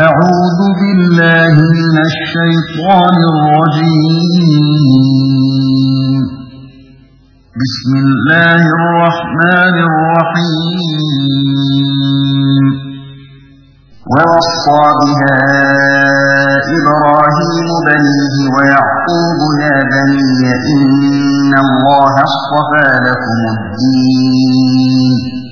أعوذ بالله من الشيطان الرجيم. بسم الله الرحمن الرحيم. ووصى بها إبراهيم بنيه ويعقوب يا بني إن الله اصطفى لكم الدين.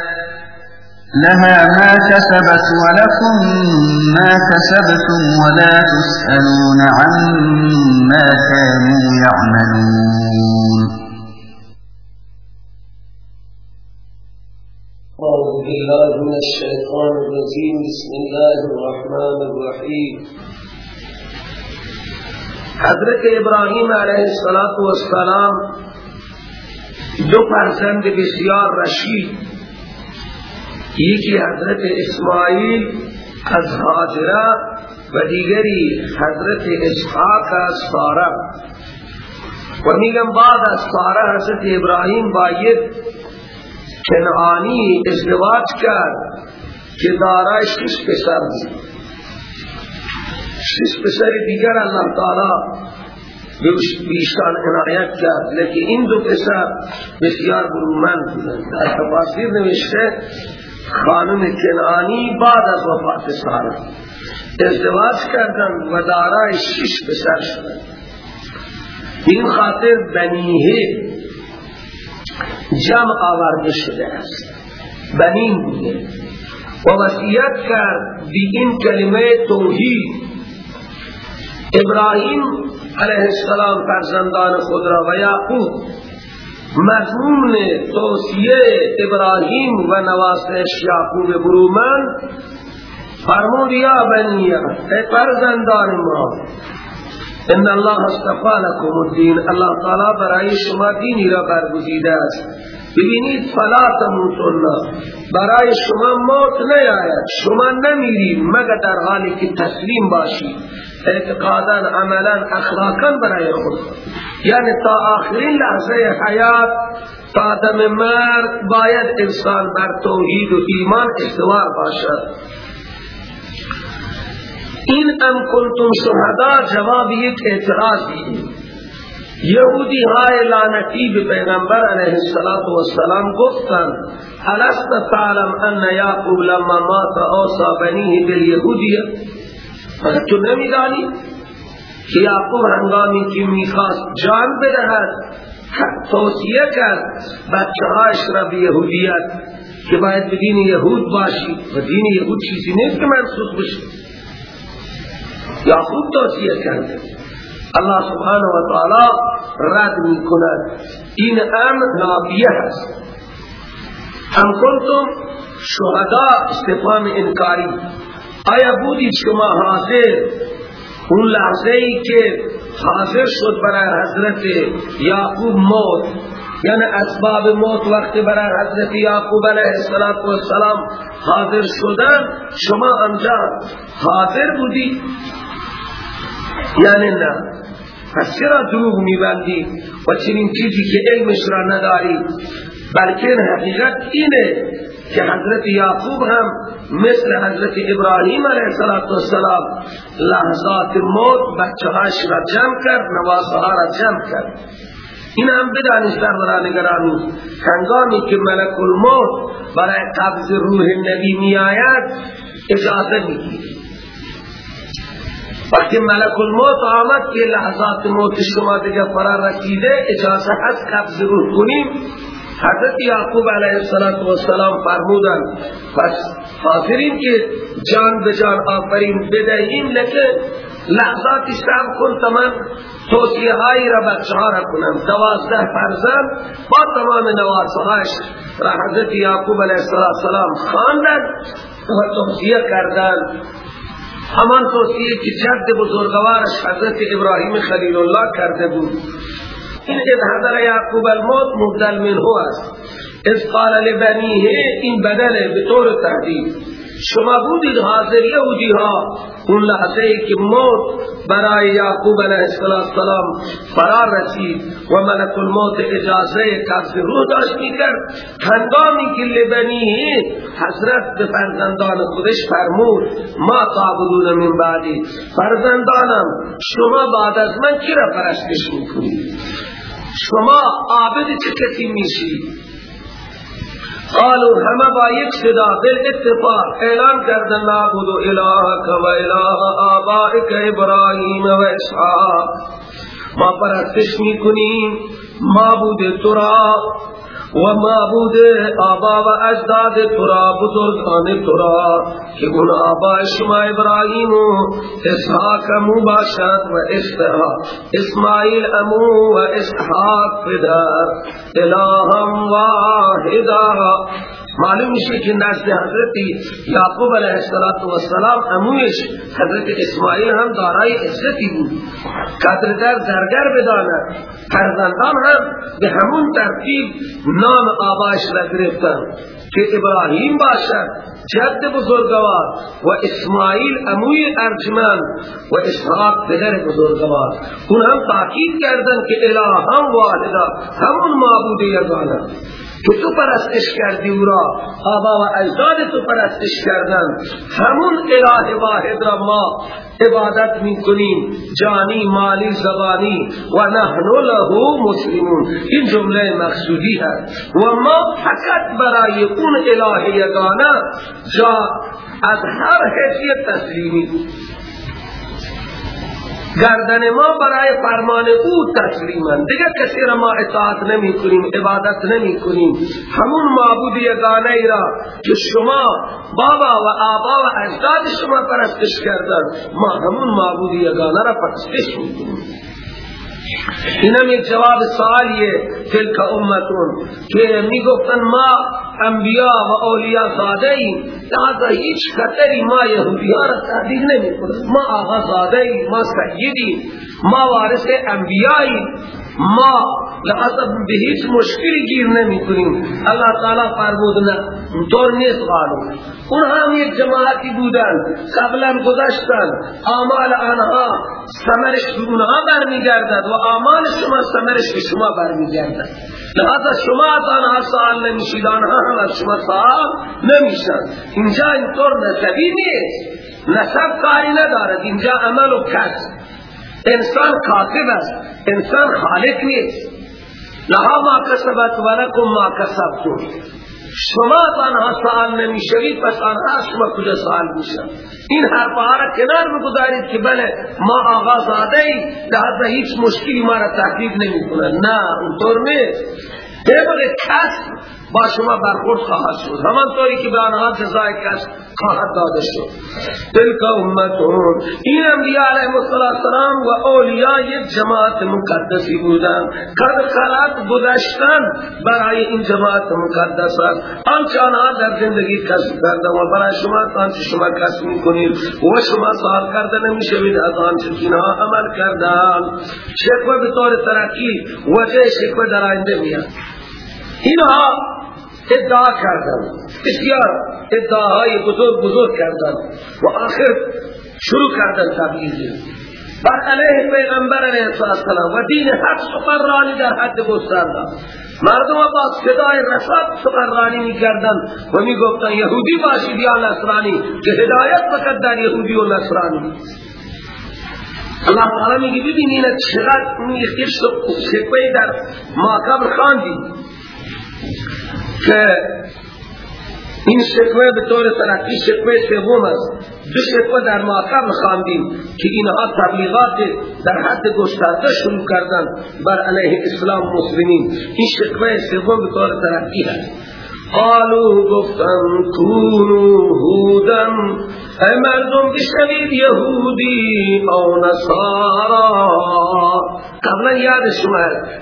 لها ما كسبت ولكم ما كسبتم ولا تسألون عما كانوا يعملون. أعوذ بالله من الشيطان الرجيم. بسم الله الرحمن الرحيم. حضرت ابراهیم علیه السلام دو فرزند بسیار رشید یکی حضرت اسماعیل از حاجره و دیگری حضرت اسحاق از ساره و میگم بعد از ساره حضرت ابراهیم با یک کنعانی ازدواج کرد که دارای شش پسر بود. شش پسر دیگر اللہ تعالی بیشتان عنایت کرد. لیکن این دو پسر بسیار برومند بودند. در تفاصیل نوشته خانم کنعانی بعد از وفات ساره ازدواج کردند و دارای شش پسر شدند این خاطر بنیه جمع آورده شده است. بنین بوده. و وسیعت کرد بی این کلمه توحید. ابراهیم علیه السلام فرزندان خود را و یعقوب مضمون توصیه ابراهیم و نواسش یعقوب برومن فرمود یا بنی ای فرزندان ما ان الله اصطفى لكم الدين. الله تعالی برای شما دینی را برگزیده است. ببینید فلا تموتن. برای شما موت نیاید. شما نمیرید مگر در حالی که تسلیم باشید. اعتقادا عملا اخلاقا برای خود. یعنی تا آخرین لحظه حیات تا دم مرگ باید انسان بر توحید و ایمان استوار باشد. این ام کنتم شهدا جواب یک اعتراضی یهودی های لعنتی به پیغمبر علیه السلام گفتند الست تعلم ان یعقوب لما مات اوصى بنیه بالیهودیه؟ مگر تو نمیدانی؟ که یعقوب هنگامی که می‌خواست جان بدهد توصیه کرد بچه هایش را به یهودیت که باید به دین یهود باشی. و دین یهود چیزی نیست که منسوخ بشه. یعقوب توصیه کرده الله سبحانه و تعالی رد می کند این امر نابیه هست هم کنتم شهدا استفام انکاری. آیا بودید شما حاضر اون لحظه ای که حاضر شد برای حضرت یعقوب موت یعنی اسباب موت وقت برای حضرت یعقوب علیه السلام حاضر شدن شما انجا حاضر بودی؟ یعنی نه. پس چرا دروغ میبندی؟ و چنین چیزی که علمش را نداری؟ بلکه حقیقت اینه که حضرت یعقوب هم مثل حضرت ابراهیم علیه السلام لحظات موت بچه هاش را جمع کرد نواسه را جمع کرد. این هم بدانش در برانگرانی هنگامی که ملک الموت برای قبض روح نبی می آید اجازه می‌گیره وقتی ملک الموت آمد که لحظات موت شما دیگه فرا رسیده اجازه هست قبض روح کنیم. حضرت یعقوب علیه السلام فرمودن پس حاضرین که جان به جان آفرین بدهیم لیکن لحظاتی سب کن تمام توصیه هایی را بچه ها را کنم دوازده فرزند با تمام نواسهاش را حضرت یعقوب علیه السلام خواندن و توصیه کردن همان توصیه که جد بزرگوارش حضرت ابراهیم خلیل الله کرده بود. این اذ حضر یعقوب الموت مبدل منه است. اذ قال لبنیه این بدله به طور تحدید شما بودید حاضر یهودی ها. اون لحظه ای که موت برای یعقوب علیه السلام فرار رسید و ملک الموت اجازه قبض روح داشت می‌کرد. هنگامی که لبنیه حضرت به فرزندان خودش فرمود ما تعبدون من بعدی. فرزندانم شما بعد از من کی را پرستش می‌کنید؟ شما عابد چه کسی میشید؟ قالوا همه با یک صدا بل اتفاق اعلان کردن نعبد الهک و اله آبائک ابراهیم و اسحاق. ما پرستش میکنیم. معبود تو را و معبود آبا و اجداد ترا بزرگان ترا که اون آبا شما ابراهیم و اسحاق امو باشد و اسماعیل امو و اسحاق پدر الہم واحدا. معلوم میشه که نزد حضرت یعقوب علیه السلام امویش حضرت اسماعیل هم دارای عزتی بود. قدر در درگر بداند. فرزندان هم به همون ترتیب نام آباش را گرفتن که ابراهیم باشد جد بزرگوار و اسماعیل اموی ارجمن و اسحاق پدر بزرگوار. اون هم تاکید کردن که الهام واحدا همون معبود یگانه که تو پرستش کردی او را آبا و اجداد تو پرستش کردن همون اله واحد را ما عبادت می کنیم جانی مالی زبانی. و نحن له مسلمون. این جمله مقصودی ہے و ما فقط برای اون اله یگانه جا از هر حیثیت تسلیمی. گردن ما برای فرمان او تسلیمن دیگه کسی را ما اطاعت نمی کنیم عبادت نمی کنیم همون معبود یگانه را که شما بابا و آبا و اجداد شما پرستش کردن ما همون معبود یگانه را پرستش می کنیم اینم یک جواب سوالیه تلک امتون که می گفتن ما انبیاء و اولیاء زاده ایم لہذا هیچ خطری ما یهودیان را تحدید نمی کنیم ما آغا زاده ایم ما سیدیم ما وارث انبیائی ما لحظه به هیچ مشکلی گیر نمی کنیم اللہ تعالی فرمود نه نیست قالو. اون هم یک جماعتی بودن قبلا گذشتن. آمال آنها سمرش به اونها برمیگردد و آمال شما سمرش به شما برمیگردد. لحظه شما از آنها سوال نمیشید. آنها هم از شما سوال نمیشن اینجا اینطور نسبی نیست. نسب کاری ندارد. اینجا عمل و کسب انسان کاتب است. انسان خالق نیست. لها ما کسبت و لکم ما کسبتم. شما تنها سآل نمی‌شوید پس آنها شما کجا سآل میشن این حرفها را کنار بگذارید که بله ما آغاز آده ای لحظه هیچ مشکلی ما را تحقیق نمی کنن نه اونطور نیست. طبق کسب با شما برخورد خواهد شد. همان طوری که به آنها جزای کس خواهد داده شد. تلک امتون این انبیاء علیه السلام و اولیاء یک جماعت مقدسی بودن قد خلات گذشتن برای این جماعت مقدس است. آنچه آنها در زندگی کسب کردن و برای شما آنچه شما کسب می‌کنید و شما سال کرده نمی‌شوید از آنچه اینها عمل کردن شکوه به طور ترقی وجه شکوه در آینده میاد اینها ادعا کردن بسیار ادعاهای بزرگ بزرگ کردن و آخر شروع کردن تبلیغی بر علیه پیغمبر علیه السلام و دین حق سخنرانی در حد گسترده. مردم با صدای رسات سخنرانی می کردن و می گفتن یهودی باشید یا نصرانی که هدایت فقط در یهودی و نصرانی. اللہ تعالی میگه ببینید چقدر اون یک شکوه در ماکبر خاندی که این شکوه به طور ترقی شکوه سوم است. به در ماتم خواندیم که اینها تبلیغات در حد گسترده شروع کردن. بر علیه اسلام مسلمین. این شکوه سوم به طور ترقی هست. قالوا گفتن کونو هودن ای مردم بشنید یهودی او نصارا. قبلا یاد شما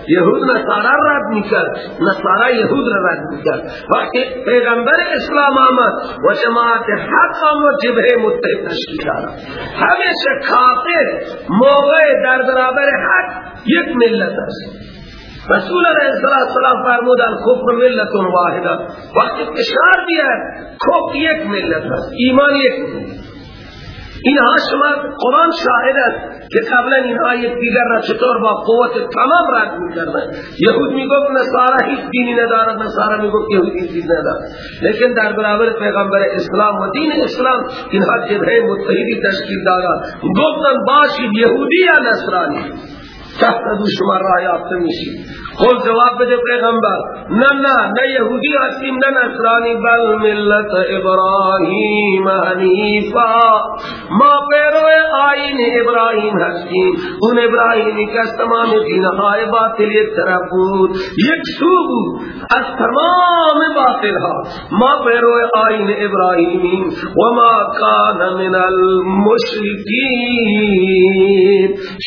یهود نصارا رد می‌کرد. نصارا یهود را رد می‌کرد. وقتی پیغمبر اسلام آمد و جماعت حق و جبه متحد تشکیل دارد همیشه کافر موقع در برابر حق یک ملت است. رسول علیہ السلام فرمودن کفر ملت واحده وقتی اشار دیا کفر یک ملت است ایمان یک اینها شما قرآن شاهد است که قبلا اینها یک دیگر را چطور با قوت تمام رد می‌کردن یهود می‌گفت نصارا هیچ دینی ندارد نصارا می‌گفت یهودی چیز ندارد. لیکن در برابر پیغمبر اسلام و دین اسلام اینها جبهه متحدی تشکیل دارد گفتن باشید یهودی یا نصرانی. تحت دو شما را میشید قول جواب بده پیغمبر. نه نه نه یهودی هستیم نه نصرانی. بل ملت ابراهیم حنیفا. ما پیرو آین ابراهیم هستیم. اون ابراهیمی که از تمام دینهای باطل یک طرف بود یک سو بود. از تمام باطل ها ما پیرو آین ابراهیمیم. و ما کان من المشرکین.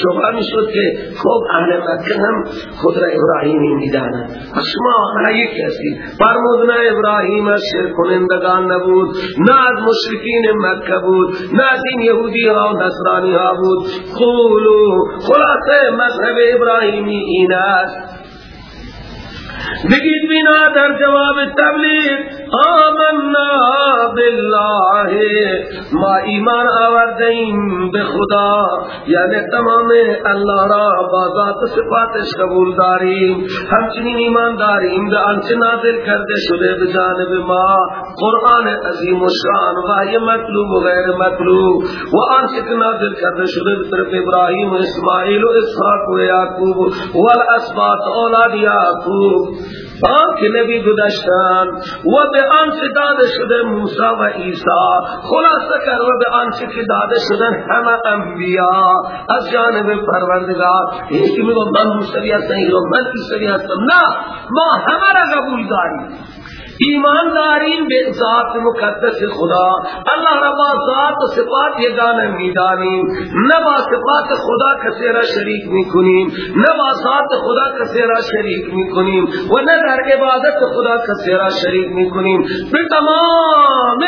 شبه می شد که خوب اهل مکه هم خود را ابراهیم ابراهیمی می‌دانند شما آنها کسی فرمود نه ابراهیم از شرک کنندگان نبود نه از مشرکین مکه بود نه از این یهودی ها و نصرانی ها بود قولو خلاصه مذهب ابراهیمی این است بگید در جواب تبلیغ آمنا بالله. ما ایمان آوردیم به خدا. یعنی تمام الله را با ذات صفاتش قبول داریم. همچنین ایمان داریم به آنچه نازل کرده شده به جانب ما. قرآن عظیم و شان و مطلوب و غیر مطلوب. و آنچه که نازل کرده شده به طرف ابراهیم و اسماعیل و اسحاق و یعقوب و الاسباط اولاد یعقوب. که نبی گذشتن و به آنچه داده شده موسی و عیسی. خلاصه کر و به آنچه که داده شدن همه انبیاء از جانب پروردگار یکی میگو من موسوی هستم یکی من عیسی هستم. نه ما همه را قبول داریم. ایمان داریم به ذات مقدس خدا. اللہ ربا ذات و صفات یگانه می‌دانیم. نه با صفات خدا کسی را شریک می‌کنیم. نه با ذات خدا کسی را شریک می‌کنیم. و نه در عبادت خدا کسی را شریک می‌کنیم. به تمام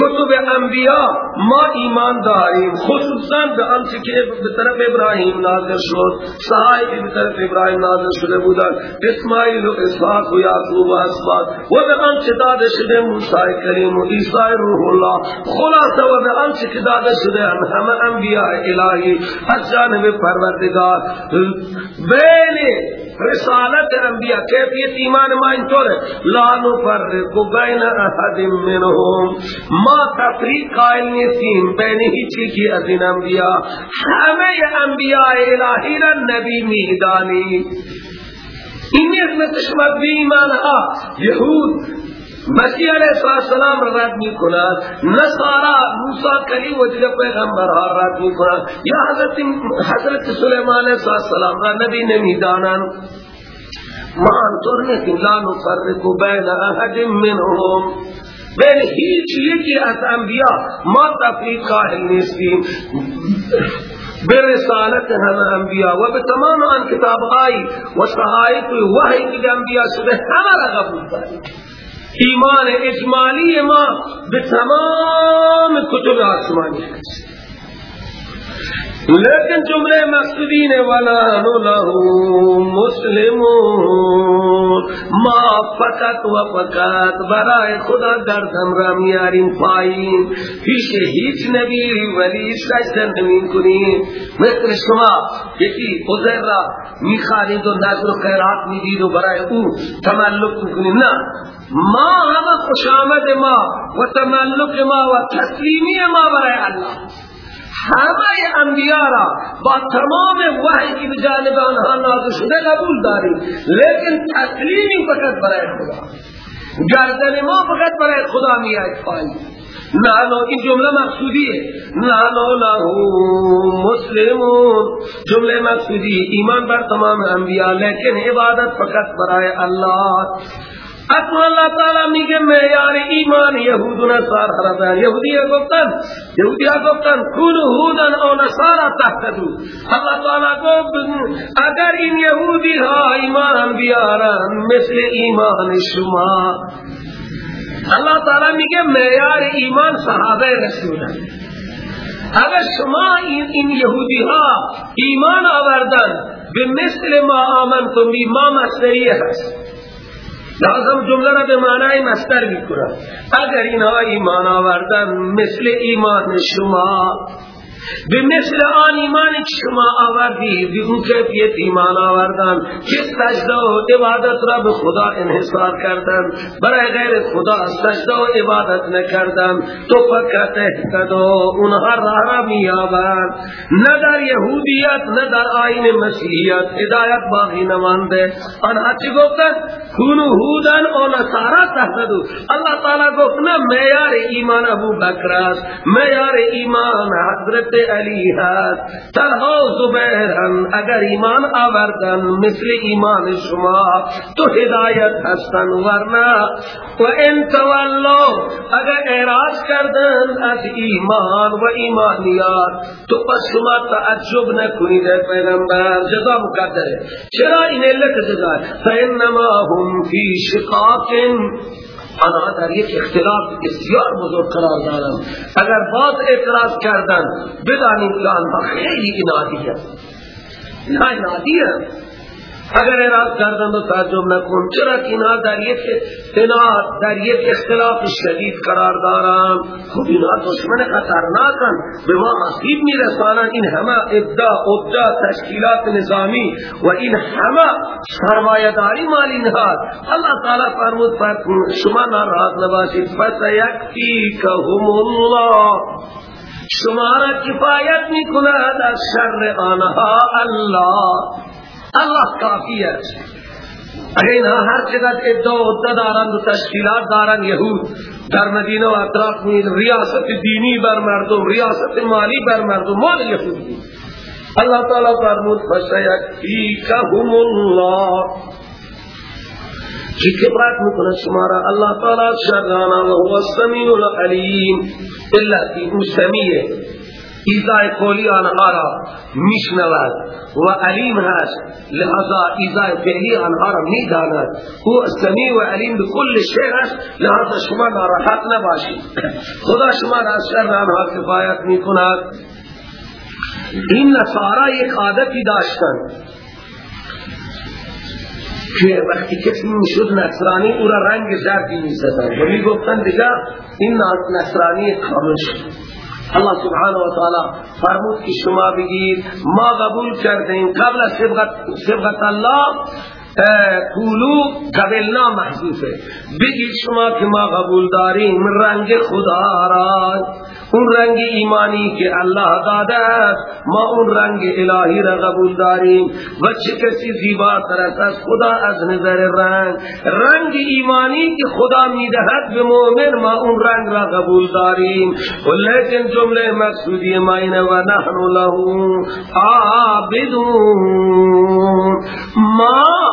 کتب انبیاء ما ایمان داریم. خصوصا به آنچه که به طرف ابراهیم نازل شد. صحایفی به طرف ابراهیم نازل شده بودن اسماعیل و اسحاق و یعقوب و اسباط و به آنچه داده شده موسی کریم و عیسی روح الله خلاصه و به آنچه که داده شده همه انبیاء الهی از جانب پروردگار. بین رسالت انبیاء کیفیت ایمان ما اینطوره. لا نفرق بین احد منهم. ما تفریق قائل نیستیم بین هیچی کی از این انبیاء. همه انبیاء الهی را نبی میدانی. این نیست مثل شما ایمان ها. یهود مسیح علیہ السلام را رد می کند نصارا موسیٰ کلیم و دیگر پیغمبر ها رد می کند یا حضرت, حضرت سلیمان علیہ السلام را نبی نمی دانن ما انطور نیستیم. لا نفرق بین احد منهم. بین هیچ یکی از انبیاء ما تفریق قائل نیستیم. به رسالت همه انبیاء و به تمام آن کتاب و صحایف وحی که انبیاء شده همه را قبول داریم. ایمان اجمالی ما به تمام کتب آسمانی هست. لیکن جمله مقصودین ولا له مسلمون. ما فقط و فقط برای خدا دردم را میاریم پایین. پیش هیچ نبی ولی سجدن نمی کنیم. مثل شما یکی حضر را میخارید و نظر و خیرات می‌دید و برای او تملک می‌کنیم. نه. ما همه خوشامد ما و تملک ما و تسلیمی ما برای الله. همه انبیاء را با تمام وحی کی بجانب آنها ہاں نازل شده قبول داریم لیکن تسلیمی فقط برای خدا۔ گردن ما فقط برای خدا می آید نحنو این جمله مقصودیه نحنو له مسلمون۔ جمله مقصودی، ایمان بر تمام انبیاء، لیکن عبادت فقط برای الله اصلا اللہ تعالی میگه معیار ایمان یهود و نصارا را یهودی گفتن. یهودی گفتن کون هودن او نصارا تحتدو اللہ تعالی گفت اگر این یهودی ها ایمان بیارن مثل ایمان شما. اللہ تعالی میگه معیار ایمان صحابه رسولن اگر شما این, این یهودی ها ایمان آوردن به مثل ما آمنتم بی ما مصدریه لازم جمله را به معنای مستر می‌کنم اگر اینها ایمان آوردن مثل ایمان شما به مثل آن ایمان شما آوردی به اون کیفیت ایمان آوردن. که سجده و عبادت را به خدا انحصار کردن. برای غیر خدا سجده و عبادت نکردن. تو فقط احتدو اونها راه را میابن نه در یهودیت نه در آین مسیحیت هدایت باقی نمانده. آنها چی گفتن کونو هودن و نصارا تحتدو اللہ تعالی گفت نه میار ایمان ابو بکر است. میار ایمان حضرت علی هست. تنها زبیرن اگر ایمان آوردن مثل ایمان شما تو هدایت هستن ورنه. و ان تولو اگر اعراض کردن از ایمان و ایمانیات تو پس شما تعجب نکنید پیغمبر. جزا مقدره. چرا این علت جزا فانما هم فی شقاق. آنها در یک اختلاف بسیار بزرگ قرار دارند اگر باز اعتراض کردن بدانید که آنها خیلی انادی هست نه انادی اگر اعراض کردن و تعجب نکن. چرا که اینا در یک در یک اختلاف شدید قرار دارن؟ خب اینا دشمن خطرناکن. به ما آسیب میرسانن. این همه ابدا ابدا تشکیلات نظامی و این همه سرمایداری مال اینها. اللہ تعالی فرمود شما ناراحت نباشید. فسیکفیکهم الله. شما را کفایت می‌کند از شر آنها. الله. الله کافی است. اگر اینها هر چقدر ادعا و دارند و تشکیلات دارند یهود در مدینه و اطراف می ریاست دینی بر مردم ریاست مالی بر مردم مال یهود اللہ تعالی فرمود فسیکفیکهم الله. کی کبرات می‌کنه شما را؟ الله تعالی شرعنا و هو السمیع العلیم. الا کی سمیع ایزای کولی آنها را میشنود و علیم هست لحظا ایزای فعلی آنها را می‌داند او سمیع و علیم بكل شیء هست لحظا شما ناراحت نباشید خدا شما را از شر آنها کفایت می‌کند. این نصارا یک عادتی داشتن که وقتی کسی می‌شد نصرانی او را رنگ زردی می‌زدن و می‌گفتن دیگه این نصرانی کامل شد اللہ سبحانه و تعالی فرمود که شما بگید ما قبول کردیم قبل سبغت الله قولو قبلنا محذوفه بگید شما که ما قبول داریم رنگ خدا را. اون رنگ ایمانی که الله داده ما اون رنگ الهی را قبول داریم. و چه کسی زیبا است از خدا از نظر رنگ. رنگ ایمانی که خدا می‌دهد به مؤمن ما اون رنگ را قبول داریم. لیکن جمله مقصودی ما اینه و نحن له عابدون ما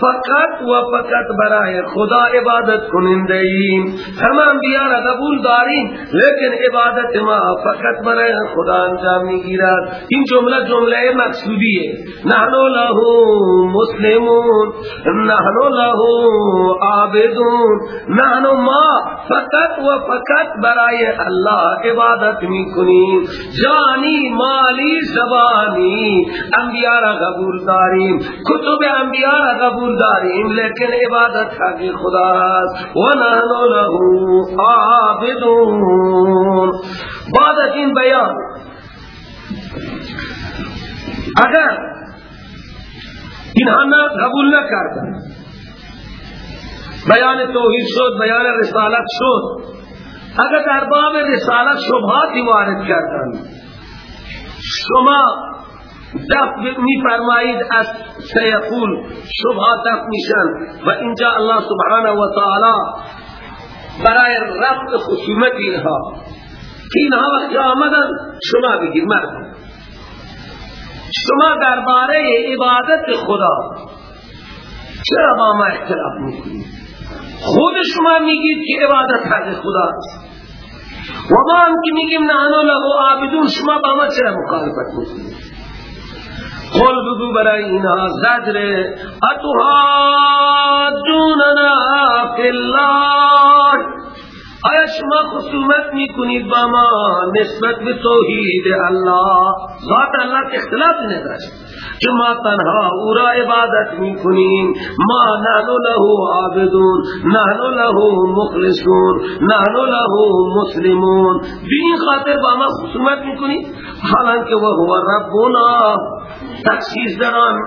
فقط و فقط برای خدا عبادت کننده ایم. هم انبیاء را قبول داریم لیکن عبادت ما فقط برای خدا انجام می‌گیرد. این جمله جمله مقصودیه. نحن له مسلمون نحن له عابدون. نحن ما فقط و فقط برای الله عبادت می‌کنیم. جانی مالی زبانی. انبیاء را قبول داریم. کتب انبیاء را قبول داریم لیکن عبادت حقی خدا است. و نحن له عابدون. بعد از این بیان اگر اینها نه قبول نکردن بیان توحید شد بیان رسالت شد اگر در باب رسالت شبهاتی وارد کردن شما دفع می فرمایید از سیقول. شبهات دفع میشن. و اینجا الله سبحانه و تعالی برای رفت خصومت اینها. که اینها وقتی آمدن شما بگیر مرد شما درباره عبادت خدا چرا با ما اختلاف می‌کنید؟ خود شما میگید که عبادت حق خدا و ما هم که میگیم نحنو له عابدون شما با ما چرا مخالفت می‌کنید؟ قل بگو برای اینها زجر. اتحاجوننا فی الله. آیا شما خصومت می‌کنید با ما نسبت به توحید الله؟ ذات الله که اختلاف نداشت. که ما تنها او را عبادت می‌کنیم ما نحن له عابدون. نحن له مخلصون. نحن له مسلمون. به خاطر با ما خصومت می‌کنید؟ حالانکه و هو ربنا. تخصیص در آن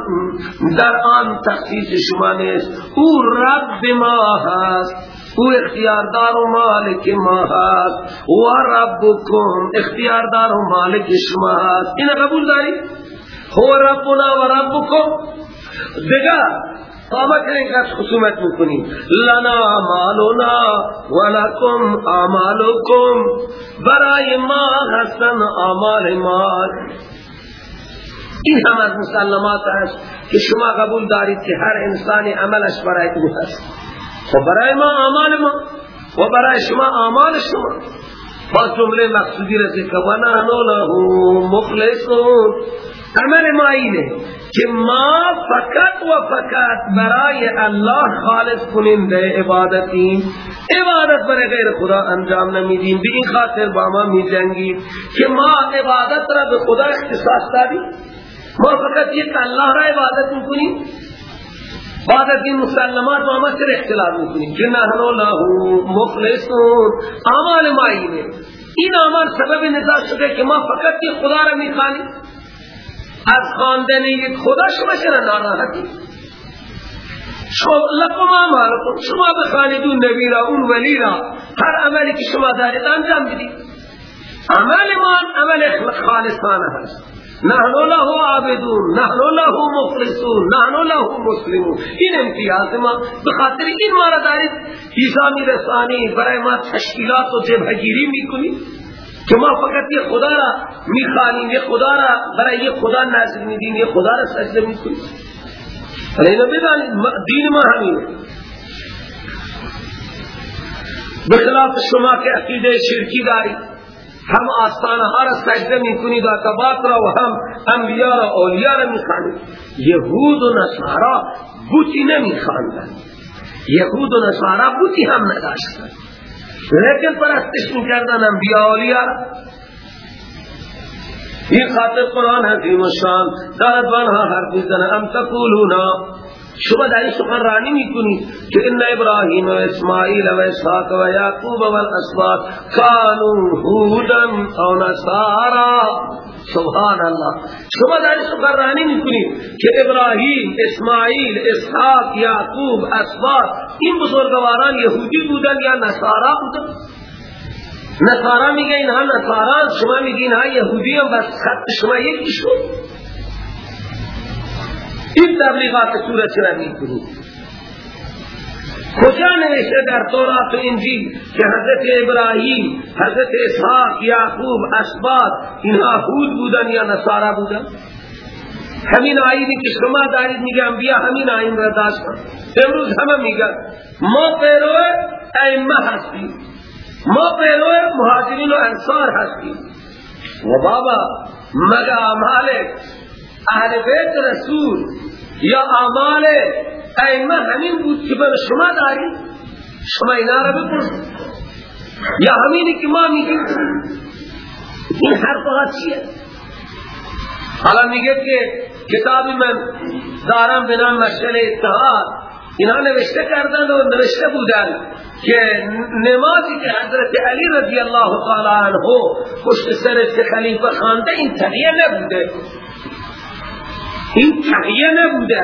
در آن تخصیص شما نیست. او رب ما هست. او اختیاردار و مالک ما هست. و ربکم اختیاردار و مالک شما هست. این قبول داری؟ هو ربنا و ربکم. دیگر قامت کریں کہ خصومت مکنی لنا مالنا ولکم آمالکم برای ما حسن آمال مال این هم از مسلمات است که شما قبول دارید که هر انسانی عملش برای او هست. و برای ما آمال ما و برای شما آمال شما. با جمله مقصودی رسی که و نحنو له مخلصون. عمل ما اینه که ما فقط و فقط برای الله خالص کننده عبادتیم. عبادت برای غیر خدا انجام نمیدیم. به این خاطر با ما می جنگیم که ما عبادت را به خدا اختصاص دادیم. ما فقط یک الله را عبادت می‌کنیم. بعد از این مسلمات ما سر اختلاف می‌کنیم. که نحنو له مخلصون. اعمال ما اینه. این اعمال سبب نزاع شده که ما فقط یک خدا را می‌خوانیم. از خواندن یک خدا شما چرا ناراحتی؟ لکم اعمالکم. شما بخواندون نبی را اون ولی را. هر عملی که شما دارید انجام بدید. عمل ما عمل خالصانه هست. نحن له عابدون نحن له مخلصون نحن له مسلمون. این امتیاز ما. بخاطر این ما را دارید ایزامی رسانی برای ما تشکیلات و جبهگیری می‌کنید که ما فقط یه خدا را می‌خوانیم یه خدا را برای یه خدا نازل میدیم یه خدا را سجده می‌کنیم. اینو بدانید دین ما همینه. بخلاف شما که عقیده شرکی دارید. هم آستانه ها را سجده می کنید و را و هم انبیاء را اولیاء را می خانید یهود و نصارا بوتی نمی خاندن یهود و نصارا بوتی هم نداشتن لیکن پرستش می کردن انبیاء اولیاء این خاطر قرآن حکیم شان دارد بانها حرف می‌زنه. ام تقولونا شما در این سخنرانی می‌کنید که ان ابراهیم و اسماعیل و اسحاق و یعقوب و الاسباط کانوا هودا او نصارا. سبحان الله شما در این سخنرانی می‌کنید که ابراهیم اسماعیل اسحاق یعقوب اسباط این بزرگواران یهودی بودن یا نصارا بودن نصارا میگه اینها نصارا شما میگین ها یهودی هم بس شما یکی شد این تبلیغات سورت چرا می‌کنی کجا نوشته در تورات و انجیل که حضرت ابراهیم حضرت اسحاق یعقوب اسباد اینها هود بودن یا نصارا بودن؟ همین آیینی که شما دارید میگه انبیا همین آیین را داشتن امروز همه میگن ما پیرو ائمه هستیم. ما پیرو مهاجرین و انصار هستیم. و بابا مگه اعمال اهل بیت رسول یا اعمال ائمه همین بود که بر شما داری؟ شما اینا را بپرسید یا همینی که ما میگیم. این حرفها چیه؟ حالا میگه که کتابی من دارم به نام مشکل اتحاد اینا نوشته کردن و نوشته بودن که نمازی که حضرت علی رضی الله تعالی عنه پشت سر خلیفه خانده این تغییر نبوده. این تقیه نبوده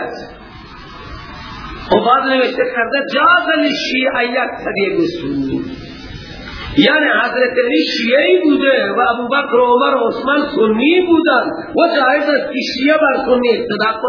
و بعد نوشته کرده جاز لشیعیت یک سنی یعنی حضرت علی شیعی بوده و ابو بکر و عمر و عثمان سنی بودن و جایز است که شیعه بر سنی اقتدا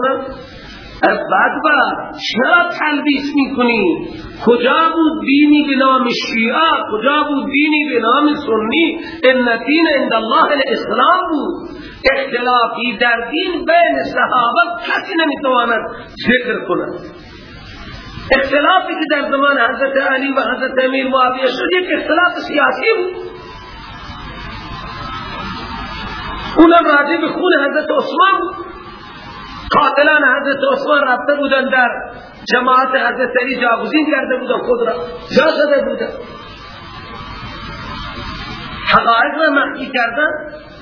بعد با چرا تلبیس می‌کنی؟ کجا بود دینی به نام شیعه؟ کجا بود دینی به نام سنی؟ ان دین عند الله الاسلام بود. اختلافی در دین بین صحابه کسی نمی‌تواند ذکر کند. اختلافی که در زمان حضرت علی و حضرت امیر معاویه شد یک اختلاف سیاسی بود. اونم راجع به خون حضرت عثمان بود. قاتلان حضرت عثمان رفته بودن در جماعت حضرت علی جاگزین کرده بودن خود را جا شده بودن. حقائق را محکی کردن.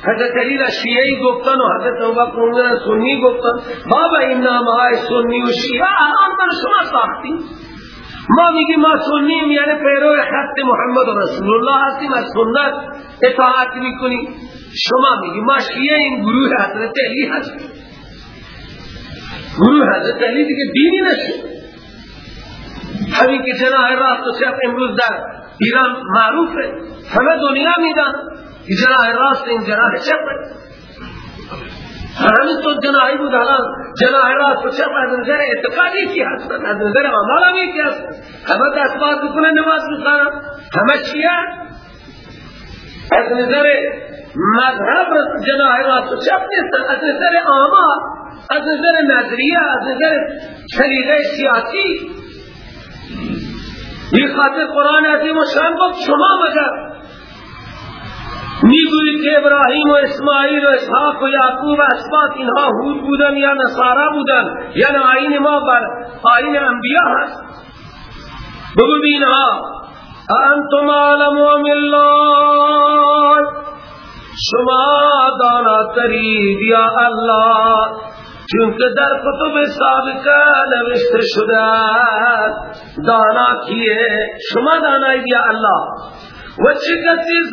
حضرت علی را شیعی گفتن و حضرت ابوبکر عمر سنی گفتن. بابا این نامهای سنی و شیعه الان بر شما ساختیم. ما میگیم ما سنیم یعنی پیرو خط محمد رسول الله هستیم از سنت اطاعت می‌کنیم. شما میگیم ما شیعه این گروه حضرت علی هستیم. گروه حضرت علی دیگه دینی نشد. همین که جناح راست و چپ امروز در ایران معروفه. همه دنیا میدن. که جناح راست این جناح چپ همین تو جناحی بود الان. جناح راست و چپ از نظر اعتقادی کی هستن از نظر عمال هم یکی هستن همه دست باز بکنه نماز بخانن همه چیه؟ از نظر مذهب جناح راست و چپ نیستن از نظر آمال از نظر نظریه از نظر طریقه سیاسی. این خاطر قرآن عظیم و شان گفت شما مگر می‌گوید که ابراهیم و اسماعیل و اسحاق و یعقوب و اسباط اینها هود بودن یا نصارا بودن یعنی آین ما بر آین انبیاء هست. بگو اینها انتم عالم و شما دانا ترید یا الله چونکه در کتب سابقه نوشته شده دانا کیه؟ شما دانایی یا الله و چه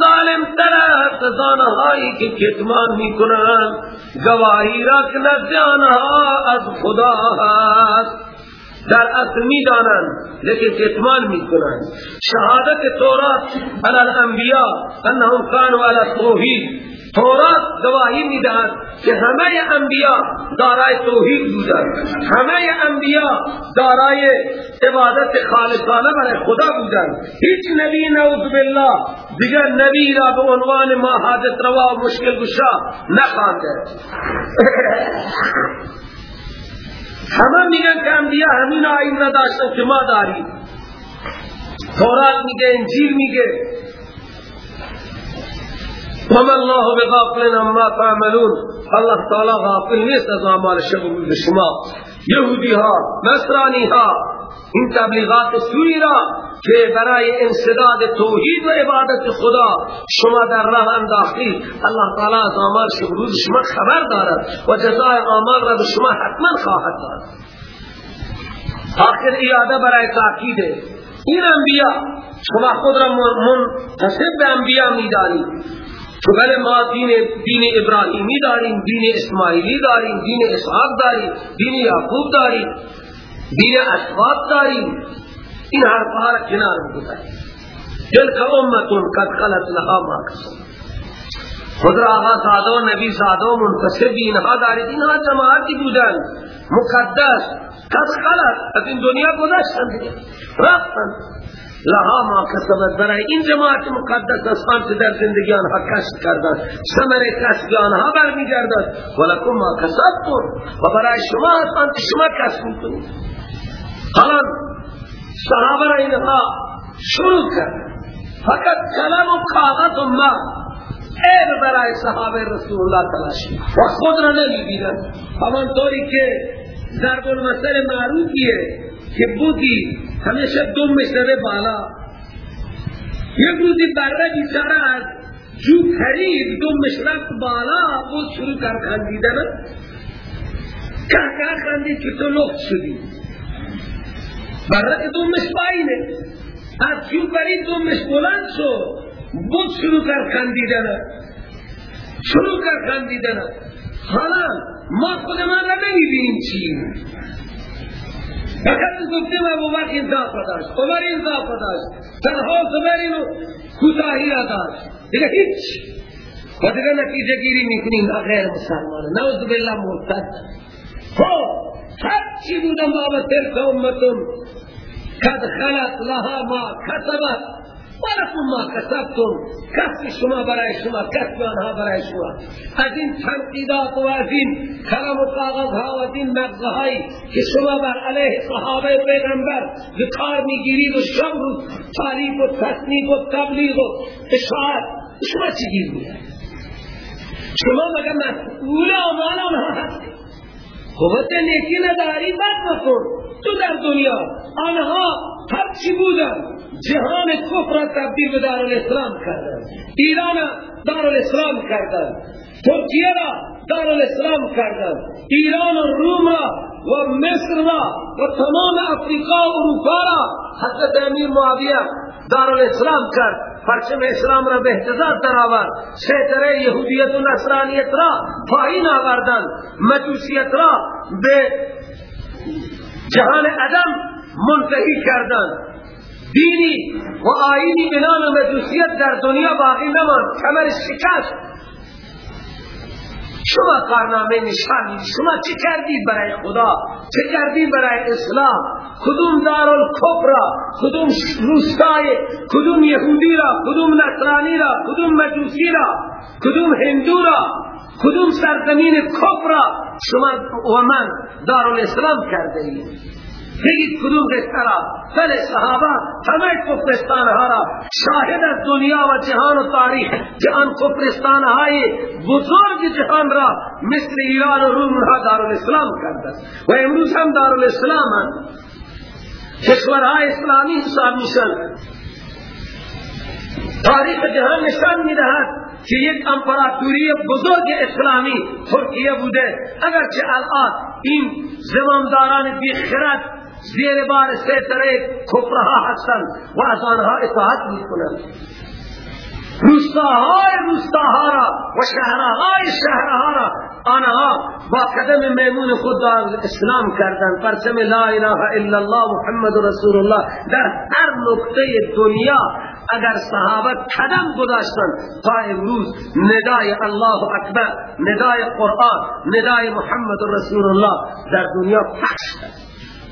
ظالم تر است؟ دانهایی که کتمان می کنند گواهی را که آنها از خدا هست. در اصل می دانند لیکن کتمان می کنند شهادت تورات علی الانبیاء انهم كانوا علی التوحید. تورات گواهی می‌دهد که همه انبیاء دارای توحید بودند. همه انبیاء دارای عبادت خالصانه برای خدا بودند. هیچ نبی نعوذ بالله دیگر نبی را به عنوان ما حادث روا و مشکل گشا نخوانده همه میگن که انبیاء همین آئین را داشتن که ما داریم. تورات میگه انجیل میگه. وما الله بغافل اما تعملون. الله تعالی غافل نیست از اعمال شما. یهودی ها نصرانی ها این تبلیغات سوری را که برای انصداد توحید و عبادت خدا شما در راه انداختی الله تعالی از شب روز شما خبر دارد و جزای اعمال را به شما حتما خواهد داد. آخر ایاده برای تاکیده این انبیاء شما خود را منتصب به انبیاء می‌دانید تو بله ما دین, دین ابراهیمی داریم دین اسماعیلی داریم دین اسحاق داریم دین یعقوب داریم. دین اسباب داریم. این هر پار کنار بگذاریم. تلک امتون قد خلت لها ما کسب خود را آقا سادو نبی سادو منتصب اینها دارید. اینها جماعتی بودن. مقدس. قد خلت. از این دنیا گذشتن دیگه. رفتن. لها ما کسبت. برای این جماعت مقدس اسان که در زندگی آنها کسب کردن. سمر کسب آنها برمیگردد. ولکم ما کسبتون و برای شما اسان که شما کسب می‌کنید. حالا صحابه را اینها شروع کرد. فقط کلم و کاغت و ما. عیب برای صحابه رسول الله تلاشی و خود را نمی‌بینن همان طوری که ضرب المثل معروفیه. که بودی. همیشه دم میشنوه بالا. یک روزی بره بیچاره از جو پرید دمش رفت بالا. بود شروع کر خندیدن. که که خندید که تو لخت شدی. بره که دمش پایینه. از جو پرید دمش بلند شد. بود شروع کر خندیدن. شروع کر خندیدن. حالا ما خود من را نمی‌بینیم چی. فقط گفتیم ابو بکر انصاف داشت عمر انصاف داشت تنها زبر اینو کوتاهی داشت. دیگه هیچ. و دیگه نتیجه گیری می‌کنیم غیر مسلمان. نوز بالله مرتد. خب هر چی بودن بابا تلک امتون قد خلط لها ما کسبت ولکم ما کسبتم کسب شما برای شما کسب آنها برای شما. از این تنقیدات و از این کلم و کاغذ ها و از این مغزه که شما بر علیه صحابه پیغمبر به کار می‌گیرید و شب رو تاریف و تصنیف و تبلیغ و اشعار شما چی گیر شما مگه مسئول آمان آنها هستید؟ قوت نیکی نداری بد نکن تو در دنیا. آنها هر چی بودن جهان کفر تبدیل به دارالاسلام کردن ایران دارالاسلام کردن ترکیه را دارالاسلام کردن ایران و روم را و مصر را و تمام افریقا و اروپا را حضرت امیر معاویه دارالاسلام کرد. پرچم اسلام را به احتضار در آورد سیطره یهودیت و نصرانیت را پایین آوردن مجوسیت را به جهان عدم منتهی کردن. دینی و آینی به نام در دنیا باقی نمان کمر شکست. شما کارنامه نشانی. شما چه کردید برای خدا؟ چه کردید برای اسلام؟ کدوم دار الکفر کدوم روستای؟ کدوم یهودی را؟ کدوم نصرانی را؟ کدوم مجوسی را؟ کدوم هندو را؟ کدوم سرزمین کفر شما و من دار الاسلام کرده اید بگید کدوم قصه را بله صحابه همه کفرستان ها را شاهد از دنیا و جهان و تاریخ جهان کفرستان های بزرگ جهان را مثل ایران و روم را دارالاسلام کرده و امروز هم دارالاسلام هم کشورهای اسلامی حساب میشن. تاریخ جهان نشان می‌دهد. که یک امپراتوری بزرگ اسلامی ترکیه بوده. اگرچه الان این زمانداران بیخرد زیر بار سیطره کفرها هستند و از آنها اطاعت می کنند روستاهای روستاها را و شهرهای شهرها را آنها با قدم میمون خود اسلام کردند. پرچم لا اله الا الله محمد رسول الله. در هر نقطه دنیا اگر صحابه قدم گذاشتند تا امروز ندای الله اکبر ندای قرآن ندای محمد رسول الله در دنیا پخش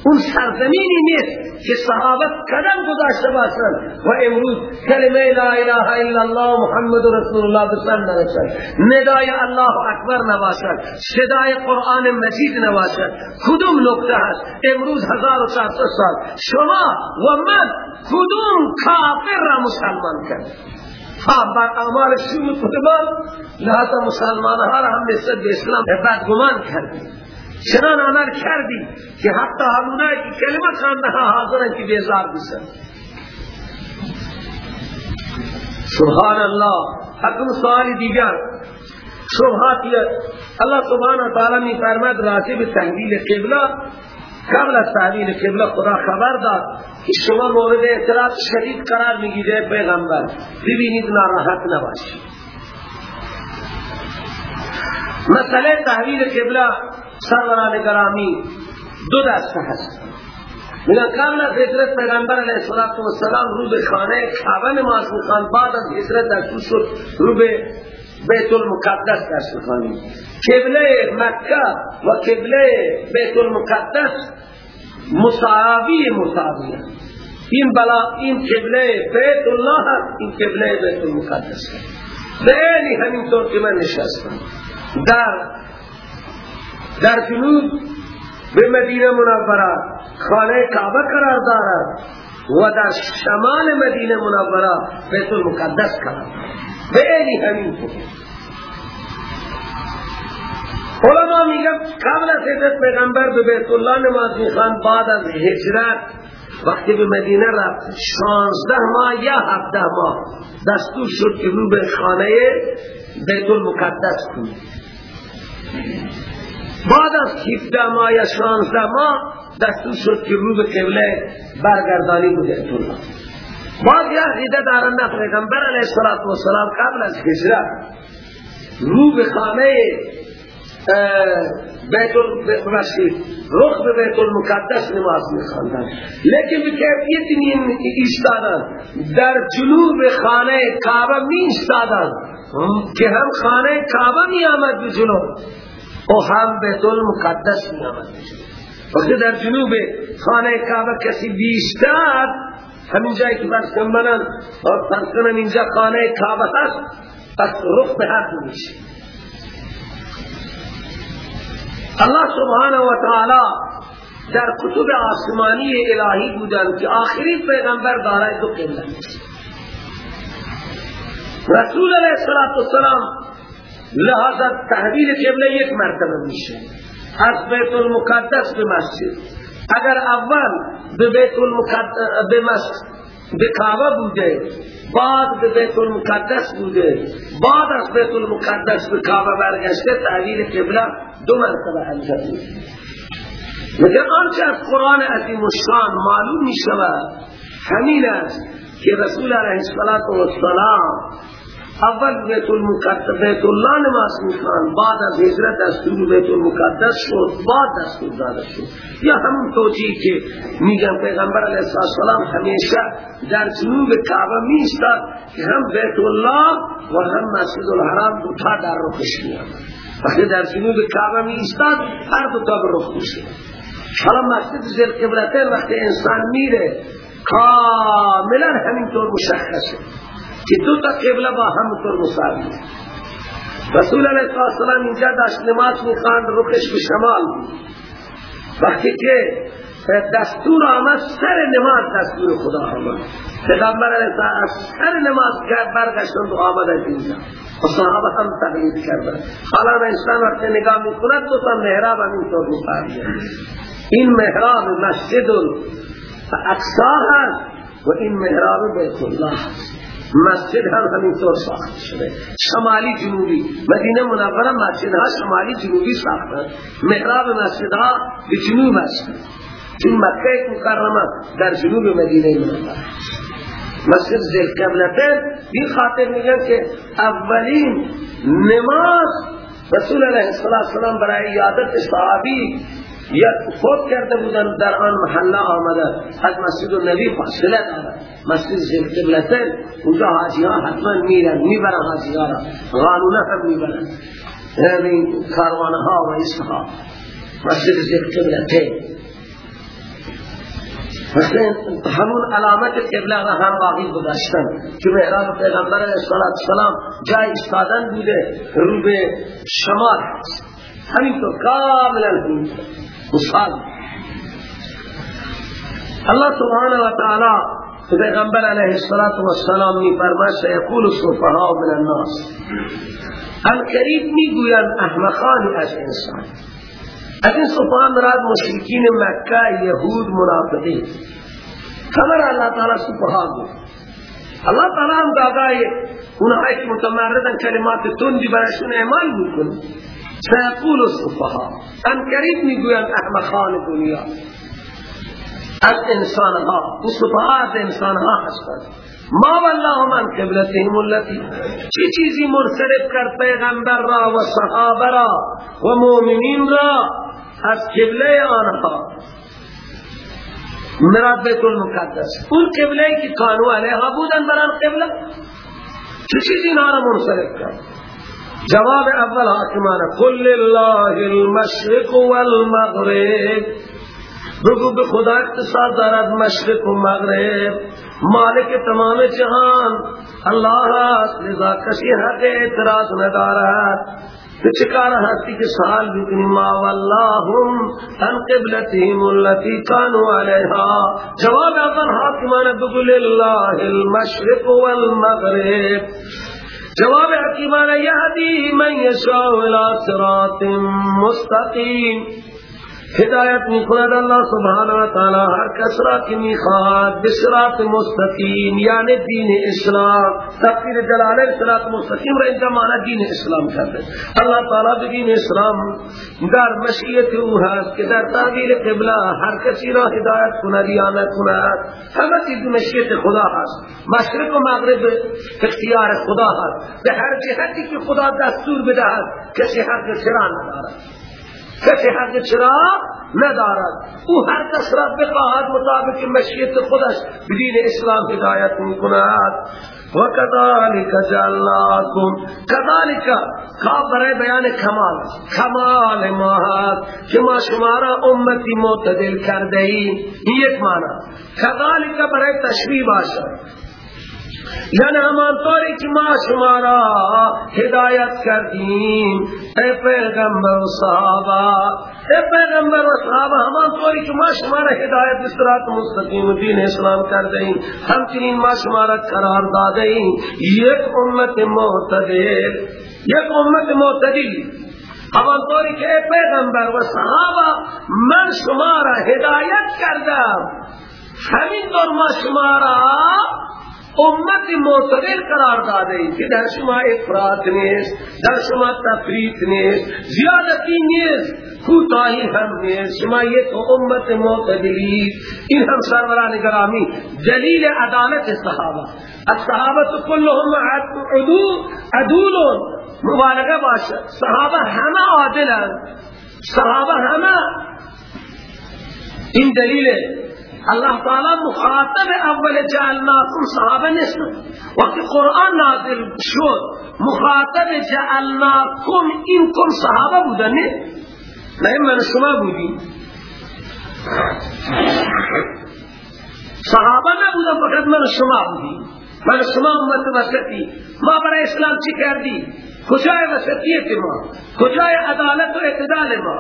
اون سرزمینی نیست که صحابه قدم گذاشته باشند و امروز کلمه لا اله الا الله محمد رسول الله بسن نرسد ندای الله اکبر نباشد صدای قرآن مجید نباشد کدوم نکته هست؟ امروز هزار و سال. شما و من کدوم کافر را مسلمان کرد؟ بر اعمال شروع خودمان لحظه مسلمان ها را هم نسبت به اسلام بدگمان کردیم. چنان عمل کردی که حتی همونایی که کلمه خانده ها حاضرن که بیزار بسن سبحان الله. حکم سوال دیگر. شبهاتی اللہ سبحانه تعالی می فرمد راتی به تحویل قبله. قبل از تحویل قبله خدا خبر داد که شما مورد اعتراض شدید قرار می‌گیره پیغمبر. ببینید ناراحت نباشید. مسئله تحویل قبله. سروران گرامی دو دسته هست. میگن قبل از حضرت پیغمبر علیه السلام رو به خانه کعبه نماز می‌خوان. بعد از حضرت در شد رو به بیت المقدس دست می‌خوانی قبله مکه و قبله بیت المقدس مساوی مساوی این بلا این قبله بیت الله هست این قبله بیت المقدس خیلی همینطور که من نشستم. در در جنوب به مدینه منوره خانه کعبه قرار دارد و در شمال مدینه منوره بیت المقدس قرار به اینی همین علماء میگن قبل از حضرت پیغمبر به بیت الله نماز می‌خوان بعد از هجرت وقتی به مدینه رفت شانزده ماه یا هفته ماه دستور شد که رو به خانه بیت المقدس کنید بعد از 17 ماه یا 16 ماه دستور شد که رو به قبله برگردانی بوده الله بعد یا عقیده دارن نه پیغمبر علیه السلام قبل از هجرت رو به خانه بیت المسجد رخ به بیت المقدس نماز میخواندن. لیکن به کیفیت این ایستادن در جنوب خانه کعبه می ایستادن که هم خانه کعبه می آمد به جنوب. و هم بیت المقدس می آمد وقتی در جنوب خانه کعبه کسی بیشتر همین جایی که فرض کنن اور فرض کنن اینجا خانه کعبه هست پس رخ به هر دو الله سبحانه و تعالی در کتب آسمانی الهی بودن که آخری پیغمبر دارای دو قبله رسول علیه السلام لحاظت تحویل قبله یک مرتبه میشه. از بیت المقدس به مسجد. اگر اول به بیت المقدس به کعبه بوده بعد به بیت المقدس بوده بعد از بیت المقدس به کعبه برگشته تحویل قبله دو مرتبه انجام میشه. لیکن آنچه از قرآن عظیم الشان معلوم می شود همین است که رسول علیه السلام اول بیت المقدس بیت الله نماز می‌خوان بعد از هجرت دستور بیت المقدس شد بعد دستور داده شد. یا همون توجیه که میگن پیغمبر علیه السلام همیشه در جنوب کعبه میستاد که هم بیت الله و هم مسجد الحرام دو تا در رخش میاد وقتی در جنوب کعبه میستاد هر دو تا به رخ حالا مسجد زیر قبلتین وقتی انسان میره کاملا همینطور مشخصه. که دو تا قبله با هم طور مساوی رسول علیه السلام اینجا داشت نماز می‌خواند رخش به شمال وقتی که دستور آمد سر نماز دستور خدا آمد پیغمبر علیه السلام سر نماز برگشتند و آمد از اینجا و صحابه هم تقلید کردن حالا انسان وقتی نگاه می‌کند دو تا محراب همینطور مساوی این محراب مسجد الاقصا هست و این محراب بیت الله هست مسجد هم همینطور ساخته شده. شمالی جنوبی مدینه منوره مسجد ها شمالی جنوبی ساخته محراب مسجد ها به جنوب است چون مکه مکرمه در جنوب مدینه منوره. مسجد زل قبلتین بی خاطر میگن که اولین نماز رسول علیه السلام برای یادت صحابی یا فوت کرده بودن در آن محله آمده از مسجد و نبی فاصله داره مسجد قبلتین اونجا حاجی ها حتما میرن می‌برن حاجی ها را. غانونه هم می‌برن. همین کاروانه ها و اسها مسجد قبلتین همون علامت قبله را هم باقی گذاشتن که محراب پیغمبر علیه السلام جای استادن بوده رو به شمال همین تو کاملا همین مثال الله سبحانه و تعالی پیغمبر علیه السلام می فرماید سیقول السفهاء من الناس. القریب میگویند احمقان از انسان. از این سفهاء مراد مشرکین مکه یهود منافقین. خبر الله تعالی سفهاء گفت الله تعالی هم دادای اونهایی که متمردن کلمات تندی برشون اعمال میکنه. سيقول الصفحاء ان قریب می‌گویند احمقان دنیا. از انسان ها و از انسان ها هستند. ما والله من قبلتهم التي. چی چیزی مرسلت کرد پیغمبر را و صحابه را و مؤمنین را؟ از قبله آنها. مراد بیت المقدس. اون قبله که کانو علیها بودن بران قبله. چی چیزی نارا مرسلت کرد؟ جواب اول حاکمانه قل لله المشرق والمغرب. بگو به خدا اقتصاد دارد مشرق و مغرب. مالک تمام جهان اللہ است لذا کسی حق اعتراض ندارد. تو چکار ہستی کے سال بکنی ما واللہم ان قبلتهم اللتی کانو علیہا جواب اول حاکمان بگو للہ المشرق والمغرب. جواب حکیمانه یهدی من یشاء إلى صراط مستقیم۔ هدایت می‌کند الله سبحانه و تعالی هر کس را که می‌خواد به صراط مستقیم یعنی دین اسلام. تفسیر جلاله صراط مستقیم را اینجا معنی دین اسلام کرده. الله تعالی دین اسلام در مشیت او هست که در تعبیر قبله هر کسی را هدایت کند یا نکند همه چیز مشیت خدا هست. مشرق و مغرب اختیار خدا هست. به هر جهتی که خدا دستور بدهد کسی حق چرا ندارد. کسی حق چرا؟ ندارد. او هر کس را بخواهد مطابق مشیت خودش بدین اسلام هدایت می‌کند. و کذالک جعلناکم. کذالک کا برای بیان کمال. کمال ما هست که ما شمارا امتی معتدل کرده ایم یک معنی. کذالک برای تشبیه باشد. یعنی همان طوری که ما شما را ہدایت کردیم. اے پیغمبر و صحابہ اے پیغمبر و صحابہ ہمان طوری که ما شما را ہدایت بسرات مستقیم دین اسلام کردیم. همچنین ما شما را قرار دادیم. یک امت معتدل یک امت معتدل. همان طوری که اے پیغمبر و صحابہ من شما را ہدایت کردم. همین طور ما شما را امت معتدل قرار داده ایم که در شما افراد نیست در شما تفریط نیست زیادتی نیست کوتاهی هم نیست. شما یک امت معتدلی این هم سروران گرامی دلیل عدالت صحابه. الصحابه كلهم عدول عدول مبالغه باشد صحابه همه عادلند صحابه همه. این دلیل اللہ تعالی مخاطب اول جعلناکم صحابه نیست وقتی قرآن نازل شد مخاطب جعلناکم این کم صحابه بودن. نه؟ نه من شما بودیم صحابه نبودن فقط من شما بودیم من شما امت وسطی. ما برای اسلام چی کردی کجای وسطیت ما؟ کجای عدالت و اعتدال ما؟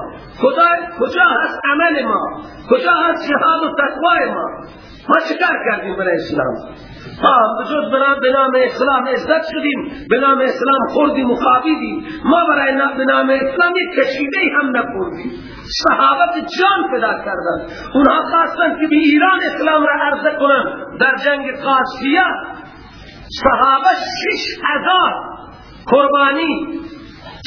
کجا هست عمل ما؟ کجا هست جهاد و تقوی ما؟ ما چکار کردیم برای اسلام؟ ها بجود بنام اسلام عزت شدیم بنام اسلام خوردیم و خوابیدیم. ما برای بنام اسلام یک کشیده هم نپوردیم صحابت جان پیدا کردن اونها خواستن که به ایران اسلام را عرضه کنن در جنگ قاسیه صحابه شش هزار قربانی.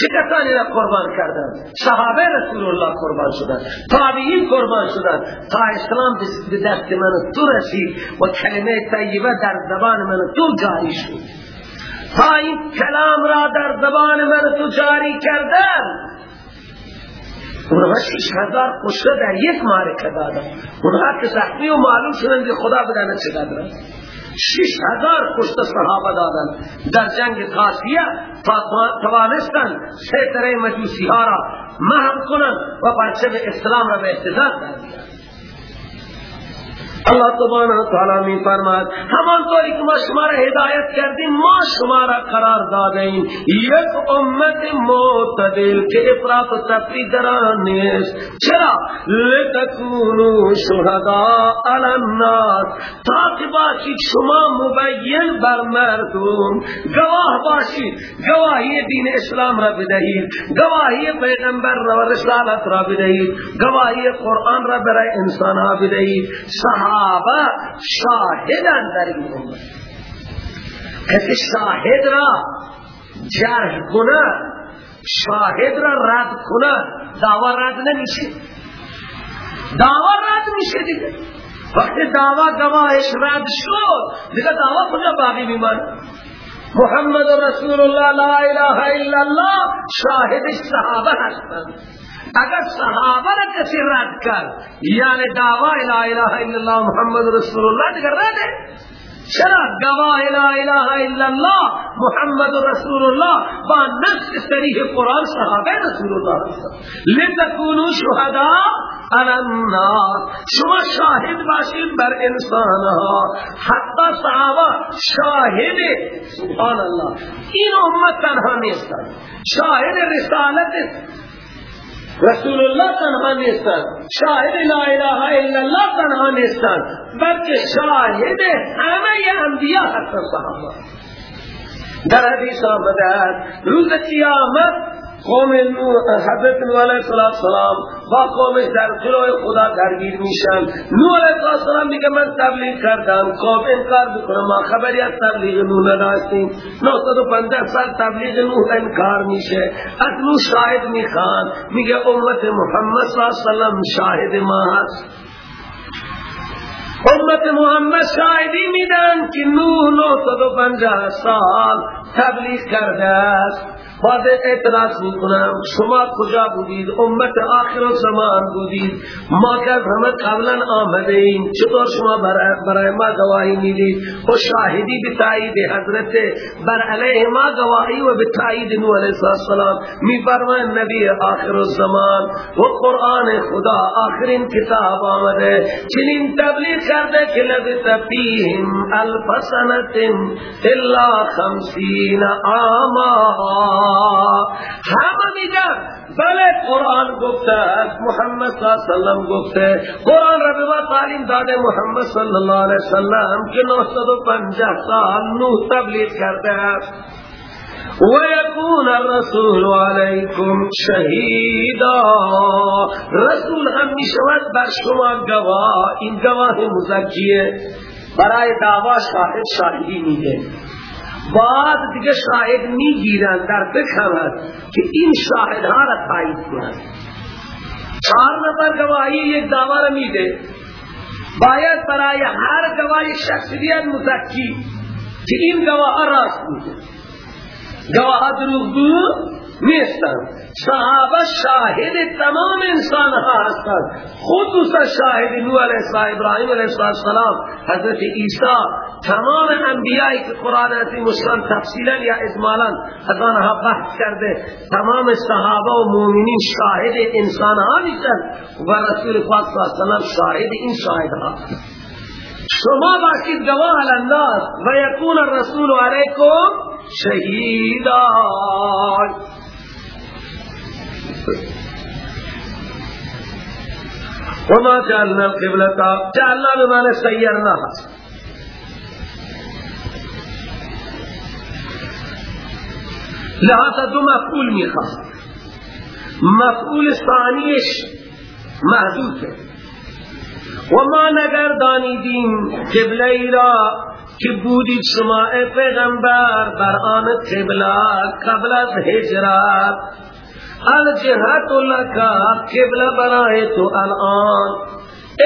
چه کسانی را قربان کردن؟ صحابه رسول الله قربان شدن تابعین قربان شدن. تا اسلام به دست من تو رسید و کلمه طیبه در زبان من تو جاری شد. تا این کلام را در زبان من تو جاری کردن. اونها شیش هزار کشته در یک معرکه دادن. اونها که زخمی و معلوم شدن که خدا بدانه چقدر است. شش هزار کشت صحابه دادن. در جنگ قاسیه توانستن سه تره مجوسی ها را محب کنن و پرچه اسلام را به احتضار دادن اللہ و تعالی می فرماد همان طوری که ما شما را هدایت کردیم ما شما را قرار دادیم. یک امت معتدل که افراط و تفرید در نیست. چرا؟ لتکونو شهداء علی الناس. تاکه باشید شما مبین بر مردم. گواه باشید گواهی دین اسلام را بدهید. گواهی پیغمبر را رسالت را بدهید. گواهی قرآن را برای انسان ها بدهید. صحابه صحابه شاهدن در این امت کسی شاهد را جرح کنه شاهد را رد کنه دعوه رد نمیشه دعوه رد میشه دیگه وقتی دعوه گواهش رد شد دیگه دعوه کجا باقی میمانه محمد رسول الله لا اله الا الله شاهد صحابه هستند اگر صحابه را کسی رد کرد یعنی دعوی لا الہ الا اللہ محمد رسول اللہ دیگر رد ہے چرا گواہ لا الہ الا اللہ محمد رسول اللہ با نفس صریح قرآن صحابه رسول اللہ لتکونو شهداء علی الناس شما شاهد باشید بر انسانها حتی صحابه شاهد سبحان الله این امت تنها نیستن شاهد رسالت رسول الله تنها نیستند شاهد لا اله الا الله تنها نیستند بلکه شاهد همه انبیاء هستند در حدیث آمده روز قیامت قوم حضرت نوح علیہ السلام با قومش در جلوی خدا درگیر میشن. نوح علیہ السلام میگه من تبلیغ کردم. قوم انکار بکنم ما خبری از تبلیغ نوح نداشتیم. 950 سال تبلیغ نوح انکار میشه. از نوح شاهد می‌خوان. میگه امت محمد صلی اللہ علیہ وسلم شاهد ما هست. امت محمد شاهدی میدن که نوح نو و پنجاه سال تبلیغ کرده است. بعد اعتراض می‌کنم. شما کجا بودید؟ امت آخر زمان بودید. ما که همه قبلا آمده چطور شما برای ما گواهی می‌دید؟ و شاهدی بتایید حضرت بر علیه ما گواهی و بتایید نو علیه السلام. می فرمان نبی آخر زمان و قرآن خدا آخرین کتاب آمده. چنین تبلیغ کرده که لبت فیهم الف سنت الا خمسین آمها همه میگن بله قرآن گفته محمد صلی اللہ علیہ وسلم گفته. قرآن رب و تعلیم داده محمد صلی اللہ علیہ وسلم که 950 سال نوح تبلیغ کرده است. ويكون الرسول عليكم شهيدا. رسول هم می‌شود بر شما گواه این گواه مزکیه. برای دعوا شاهد شاهدی میده. بعد دیگه شاهد می‌گیرن در بخواهد که این شاهدها را تایید کنند. چهار نفر گواهی یک دعوا را میده. باید برای هر گواهی شخصیت مزکی که این گواه راست میده گواه دروغ دو نیستند. صحابه شاهد تمام انسان ها هستند. خصوصا شاهد نو علیہ السلام ابراهیم علیہ السلام حضرت عیسی. تمام انبیائی که قرآن عظیم مسلم تفصیلا یا اجمالا از آنها بحث کرده تمام صحابه و مؤمنین شاهد انسان ها نیستند و رسول پاک صلی اللہ علیہ شاهد این شاهد ها. شما باشید گواه الناس و یکون الرسول علیکم شهیدا وما جعلنا القبلة جعلنا بمعنى سيرناها لہذا دو مفعول می‌خواست. مفعول ثانیش محدود ہے وما نگر دانیدیم قبله را که بودید شما پیغمبر بر آن قبله قبل از هجرت. الجهت لکا قبل برای تو الان.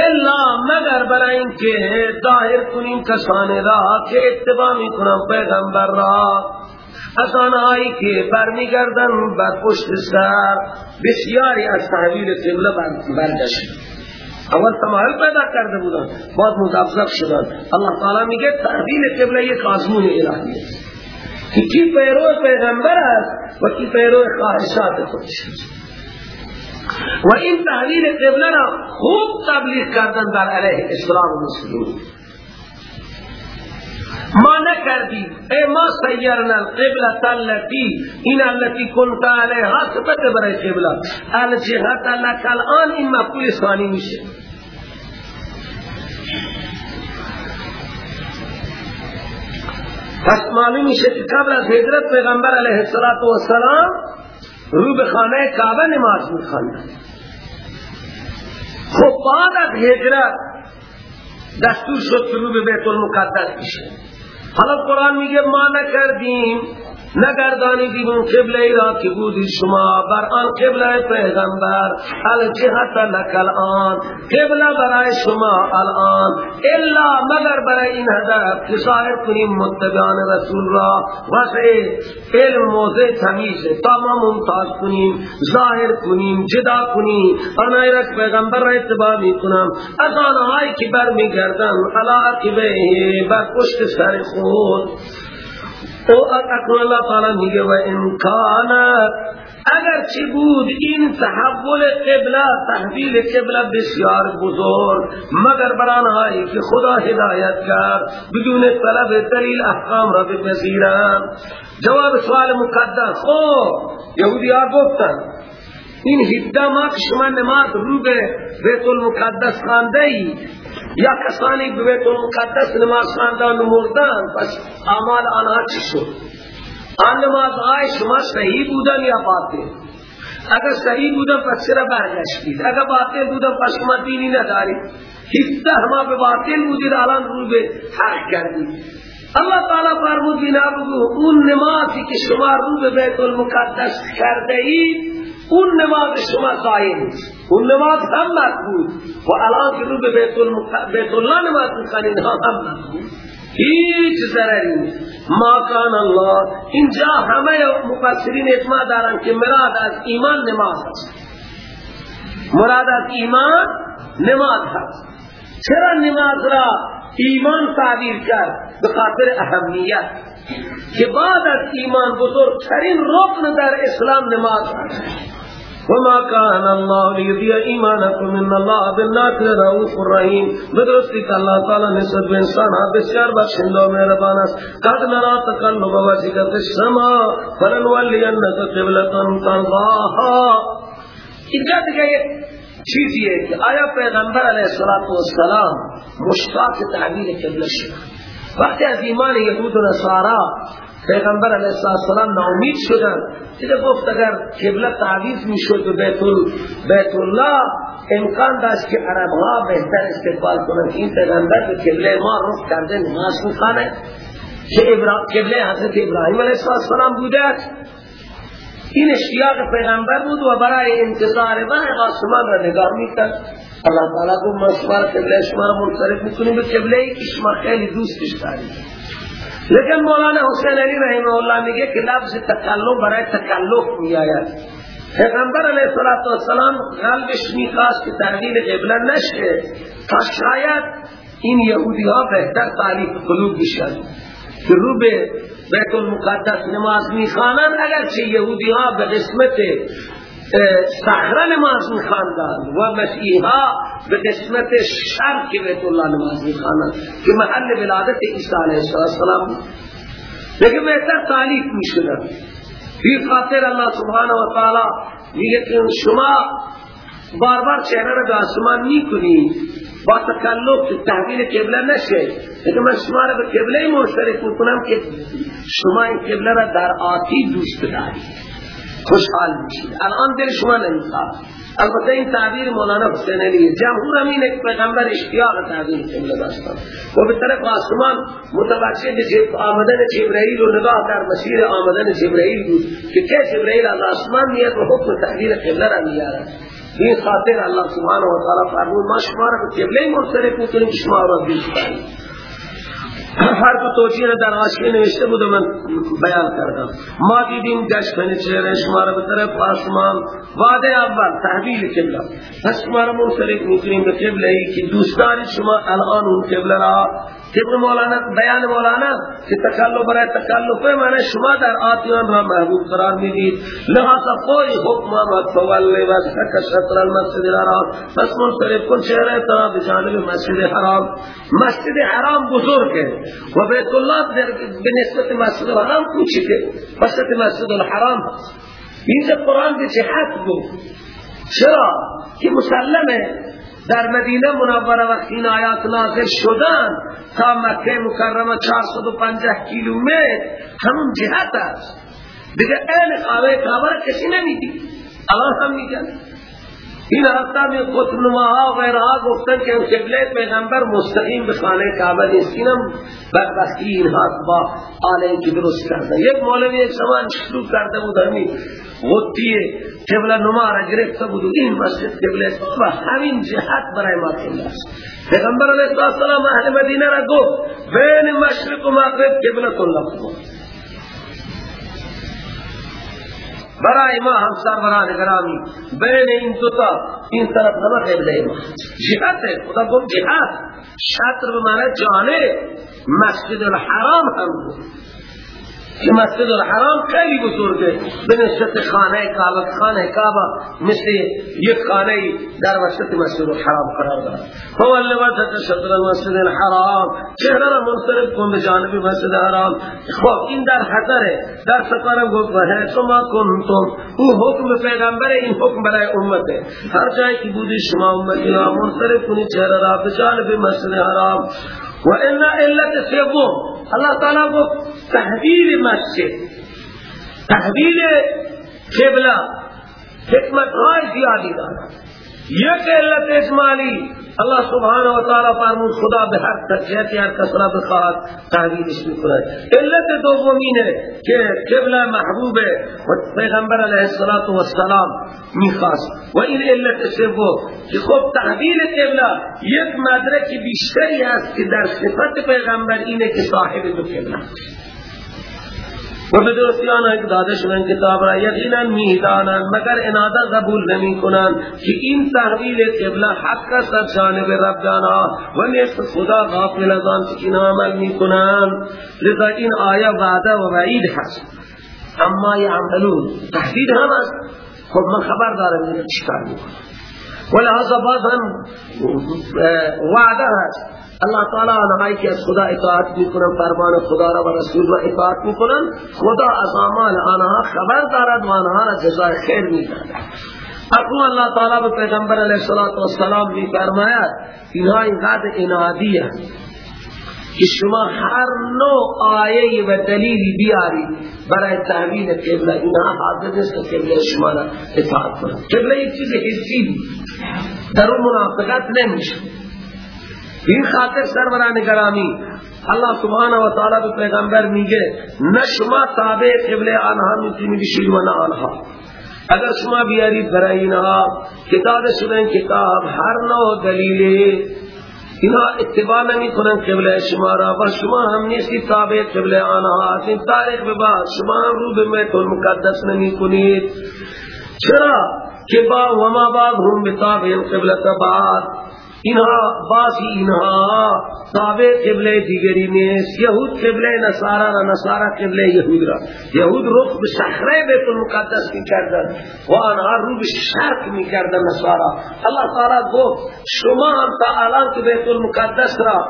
الا مگر برای اینکه ظاهر کنیم کسان را که اتباع می کنم پیغمبر را. از آنهایی که برمیگردن بر پشت سر بسیاری از تحویل قبله برگشت اول تمایل پیدا کرده بودن بعد متفزق شدن. الله تعالی میگه تحویل قبله یک آزمون الهی است که کی پیرو پیغمبر است و کی پیرو خواهشات خودش و این تحلیل قبله را خوب تبلیغ کردن در علیه اسلام و مسلمون ما نکردیم. ای ما سیرنا القبلة التي این التي كنت علیها سبت برای قبله. الجهت لك الان این مفعول ثانی میشه. پس معلوم میشه قبل از هجرت پیغمبر علیه السلام رو به خانه کعبه نماز می‌خواند. خب بعد از هجرت دستور شد رو به بیت المقدس میشه حالا قرآن میگه ما نکردیم. نگردانیدیم اون قبله را که بودی شما بر آن قبله پیغمبر. الجهت لک الان قبله برای شما الان الا مگر برای این هدف که ظاهر کنیم متبعان رسول را. وسع علم موضع تمیز تا ما ممتاز کنیم ظاهر کنیم جدا کنیم. آنهایی را پیغمبر را اتباع می کنم. از آنهایی که بر می گردن علا عقبه بر پشت سر خود. او اکرم اللہ تعالی میگه و امکانت اگر چی بود این تحول قبله تحویل قبله بسیار بزرگ مگر بران هایی که خدا هدایت کرد بدون طلب دلیل احکام را بپذیرن جواب سوال مقدس. خب یهودی ها گفتن این هده ما که شما نماز رو به بیت المقدس خانده ای یا کسانی به بیت المقدس نماز خواندن و مردن پس اعمال آنها چی شد؟ آن نماز آئی شما صحیح بودن یا باطل؟ اگر صحیح بودن پس چرا برگشتید؟ اگر باطل بودن پس شما دینی ندارید. حصہ ہما به باطل بودید الان رو به حق کردید. اللہ تعالی فرمود بینا بگو اون نمازی که شما رو به بیت المقدس کرده اید اون نماز شما قائم اون نماز هم مقبول و الان که رو به بیت الله نماز می‌خوانین هم مقبول هیچ ضرری نیست. ما کان الله. اینجا همه مفسرین اجماع دارن که مراد از ایمان نماز است مراد از ایمان نماز هست. چرا نماز را ایمان تعبیر کرد به خاطر اهمیت که بعد از ایمان بزرگترین رکن در اسلام نماز وما كان الله ليضيع ایمانکم ان الله بالناس رؤوف الرحیم بدرستی که اللہ تعالی نسبت به انسان ها بسیار بخشنده و مهربان است. قد نرا تقلب وجهك في السماء فلنولينك قبلة ترضاها. اینجا دیگه چیزیه که آیا پیغمبر علیه السلام مشتاق تعبیر قبله شد؟ وقتی از ایمان یهود و نصارا پیغمبر علیه السلام ناامید شدن دیگه گفت اگر قبله تعویض می‌شد به بیت, الله امکان داشت که عرب ها بهتر استقبال کنند. این پیغمبر به قبله ما رخ کرده نماز می‌خوانه که قبله حضرت ابراهیم علیه السلام بوده. این اشتیاق پیغمبر بود و برای انتظار وحی آسمان را نگاه می‌کرد. اللہ تعالی کو ما شما قبله شما را منصرف می‌کنیم به قبله ای که شما خیلی دوستش دارید. لیکن مولانا حسین علی رحمه الله میگه که لفظ تکلف برای تکلف می آید پیغمبر علیه السلام قلبش می‌خواست که تغییر قبله نشه تا شاید این یهودی ها بهتر تعلیق قلوب بشن. که رو به بیت المقدس نماز می‌خوانند اگرچه یهودی ها به قسمت صحرا نماز میخواندن و مسیحا به قسمت شرق بیت الله نماز میخواندن که محل ولادت عیسی علیه السلام لیکن بهتر تعلیق می‌شدن. این خاطر الله سبحانه و تعالی میگه که شما بار بار چهره را به آسمان می‌کنید. با تکلف تحویل قبله نشه. لیکن من شما را به قبله منصرف می‌کنم که شما این قبله را در آتی دوست دارید خوشحال میشید. الان دل شما نمی‌خواد. البته این تعبیر مولانا حسین علیه جمهور همین ایک پیغمبر اشتیاق تعبیر جمله داشتن و به طرف آسمان متوجه به آمدن جبرائیل و نگاه در مسیر آمدن جبرائیل بود که که جبرائیل از آسمان میاد و حکم تغییر قبله را میارد این خاطر الله سبحانه و تعالی فرمود ما شما را به قبله منصرف می‌کنیم شما را بیش هر دو توجیه در آشکی نوشته بود من بیان کردم. ما دیدیم گشتن چهره شما را به طرف آسمان وعده اول تحویل قبله. پس شما را منصرف می‌کنیم به قبله ای که دوستان شما الان اون قبله را طبق مولانا بیان مولانا که تکلف برای تکلف معنی شما در آتیان را محبوب قرار می‌دید لحاظا کوئی حکم آمد فولی وزحک شطر المسجد الحرام۔ پس منصرف کن چهره طرف بجانب مسجد حرام۔ مسجد حرام بزرگ ہے۔ و بیت الله به نسبت مسجد الحرام کوچکه وسط مسجد الحرام۔ اینجا قرآن به جهت گفت چرا؟ که مسلمه در مدینه منوره وقتی این آیات نازل شدن تا مکه مکرمه 450 کیلومتر همون جهت است. دیگه این خواهی کعبه کسی نمیدی الان هم میگن این رفتا می قطب نماها و غیرها گفتن که قبله پیغمبر مستقیم به خانه کعبه نیست. اینم بدبختی اینها با آله که درست کرده یک مولوی یک زمان شروع کرده بود همین غطی قبله نما را گرفته بود این مسجد قبله و همین جهت برای ما قبله است. پیغمبر علیه السلام اهل مدینه را گفت بین مشرق و مغرب قبله الله برای ما هم سروران گرامی بین این دوتا این طرف نمک قبله ما جهت ہے خدا گفت جهت. شطر جانب. مسجد الحرام هم که مسجد الحرام خیلی بزرگه. به نسبت خانه کعبه خانه کعبه مثل یک خانه در وسط مسجد الحرام قرار دارد. فول وجهك شطر المسجد الحرام. چهره را منصرف کن به جانب مسجد الحرام. خب این در حضره. در سفرم گفت و حیث ما کنتم او حکم پیغمبر این حکم برای امته. هر جایی که بودی شما امتی ها منصرف کنی چهره را به جانب مسجد الحرام. و إلا علت سیبو اللہ تعالیٰ کو تحویل مسجد تحویل قبلہ حکمت رائے زیادی دانا یک علت اجمالی الله سبحانه و تعالی فرمود خدا به هر تجهت هر کسرا بخواهد تحویلش می‌کنه علت دومینه که قبله محبوب و پیغمبر علیه الصلاة و السلام می‌خواست. و این علت سوم که خب تحویل قبله یک مدرک بیشتری هست که در صفت پیغمبر اینه که صاحب دو قبله و به درستی آنها که داده شدن کتاب را یقینا می‌دانند مگر انادا قبول نمی کنند که این تحویل قبله حق است از جانب رب جانا و نیست خدا غافل از آن که این عمل می کنند لذا این آیه وعده و وعید هست. اما یعملون تحدید هم است. خب من خبر دارم چیکار می‌کنم؟ ولهذا باز هم وعده هست. اللہ تعالی آنهایی که از خدا اطاعت می‌کنن فرمان خدا را و رسول را اطاعت می‌کنن خدا از اعمال آنها خبر دارد و آنها را جزای خیر می‌دهد. اکنون اللہ تعالی به پیغمبر علیہ السلام میفرماید اینها اینقدر انادی که شما هر نوع آیه و دلیلی بیاری برای تحویل قبله. اینها حاضر نیست که قبله شما را اطاعت کنند. قبله یک چیز حسی در اون منافقت نمیشه. این خاطر سروران گرامی اللہ سبحانه و تعالی به پیغمبر میگه نه شما تابع قبله آنها می‌تونی بشید و نه آنها اگر شما بیارید برای اینها کتاب شدن کتاب هر نوع دلیل اینا اتباع نمی کنن قبله شما را و شما هم نیستی تابع قبله آنها این تاریخ به بعد شما هم رو به میت المقدس نمی کنید چرا؟ که با وما بعد هم بتابع قبلت بعد. اینها باسی اینها تابع قبله دیگری نیست. یهود قبله نصارا را نصارا قبله یهود را. یهود رخ به صخره بیت المقدس می و آنها رو به شرق می نصارا. الله تعالی گفت شما هم تا الان که بیت المقدس را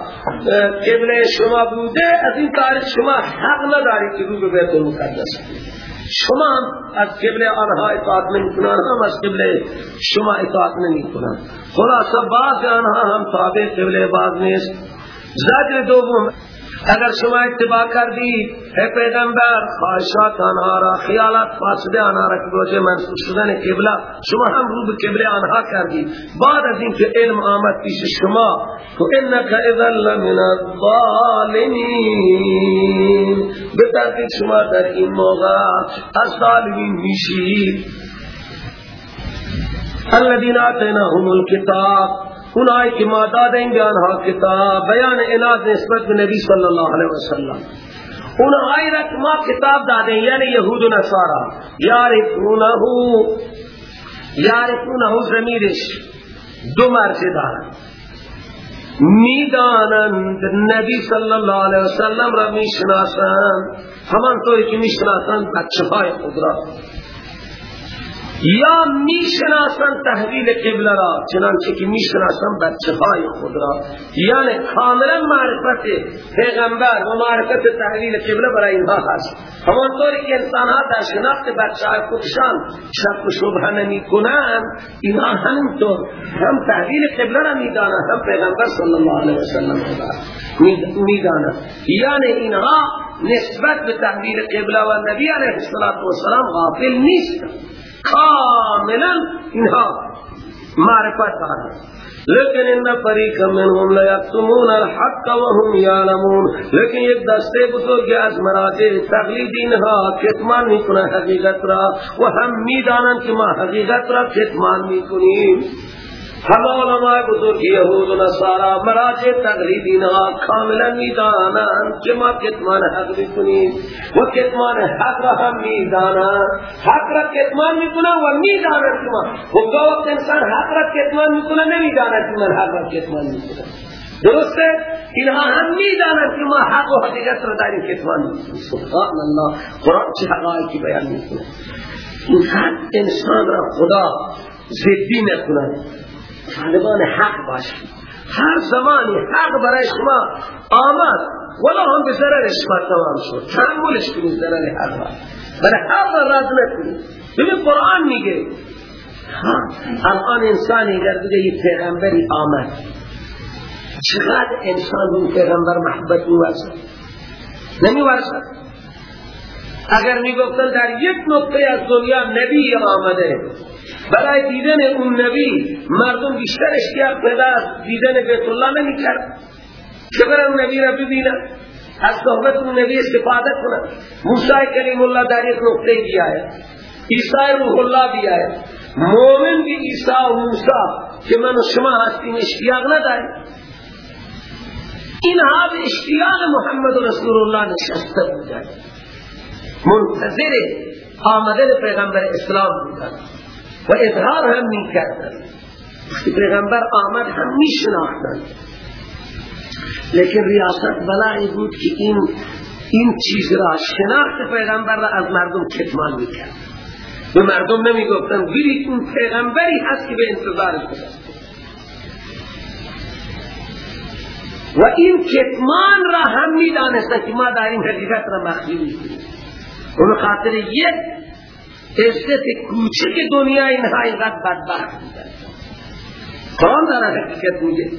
قبله شما بوده از این تاریخ شما حق ندارید که رو به بیت المقدس شما از قبل آنها اطاعت نمی کنند هم از قبل شما اطاعت نمی کنند خلاصه بعض آنها هم تابع قبل بعض نیست. زجر دوم اگر شما اتباع کردید اے پیغمبر خواهشات آنها را خیالات فاسده آنها را که منصوب شدن قبله شما هم رو به قبله آنها کردید. بعد از اینکه علم آمد پیش شما تو انک اذا لمن الظالمین. به ترتیب شما در این موقع از ظالمین میشید. الذين آتيناهم الكتاب اونایی که ما دادیں گے آنها کتاب بیان اناد نسبت به نبی صلی اللہ علیہ وسلم. اونایی را که ما کتاب دادیں یعنی یهود و نصارا. یارفونه یارفونه زمیرش دو مرجع دارن. می‌دانند نبی صلی اللہ علیہ وسلم را می‌شناسند. همان طوری که می‌شناسند بچه های خود را. یا می‌شناسن تحویل قبله را چنانچه که می‌شناسن بچه های خود را. یعنی کاملا معرفت پیغمبر و معرفت تحویل قبله برای اینها هست. همانطوری که انسان ها در شناخت بچه های خودشان شک و شبه نمی کنند اینها همینطور هم تحویل قبله را می‌دانند هم پیغمبر صلی اللہ علیه وسلم می‌دانند. یعنی اینها نسبت به تحویل قبله و نبی علیه السلام غافل نیست کاملا اینها معرفت دارند لیکن ان فریق منهم لا یکتمون الحق وهم یعلمون لیکن یک دسته بزرگ از مراتع تقلید اینها کتمان می‌کنه حقیقت را و هم می‌دانند که ما حقیقت را کتمان می‌کنیم همه علماء بزرگ یهود و نصارا مراجع ها کاملا می‌دانند که ما کتمان حق می‌کنیم و کتمان حق را هم می‌دانند حق را کتمان می‌کنند و می‌دانند که ما وقت انسان حق را کتمان می‌کنه نمی‌داند که من حق را کتمان می‌کنم. درسته؟ اینها هم می‌دانند که ما حق و حقیقت را داریم کتمان می‌کنیم. سبحان الله. قرآن چه حقایقی بیان می‌کنه؟ این حق انسان را خدا زدی نکند طالبان حق باشید هر زمانی حق برای شما آمد ولی هم به ضرر شما تمام شد. تحملش کنید ضرر حق برای حق راز نکنید. ببین قرآن میگه الان انسانی اگر بگه یه پیغمبری آمد. چقدر انسان اون پیغمبر محبت میورسد نمیورسد اگر می‌گفتن در یک نقطه از دنیا نبی آمده برای دیدن اون نبی مردم بیشتر اشتیاق پیدا دیدن بیت الله نمی کرد که اون نبی را ببینن از صحبت اون نبی استفاده کنن. موسی کریم الله در یک نقطه دیا ہے عیسی روح الله دیا ہے مومن بھی عیسی و موسی که من شما هستیم اشتیاق نداریم. اینها به اشتیاق محمد رسول الله نشسته بودن منتظر آمدن پیغمبر اسلام بودن و اظهار هم می کردن. پیغمبر آمد هم می لیکن ریاست بلایی بود که این این چیز را شناخت پیغمبر را از مردم کتمان می کرد. به مردم نمی گفتن بیرید اون پیغمبری هست که به انتظار بودن و این کتمان را هم می دانستن که ما در این حقیقت را مخفی می اون خاطر یک عزت کوچک دنیا اینها اینقدر بدبخت بودن قرآن در حقیقت میگه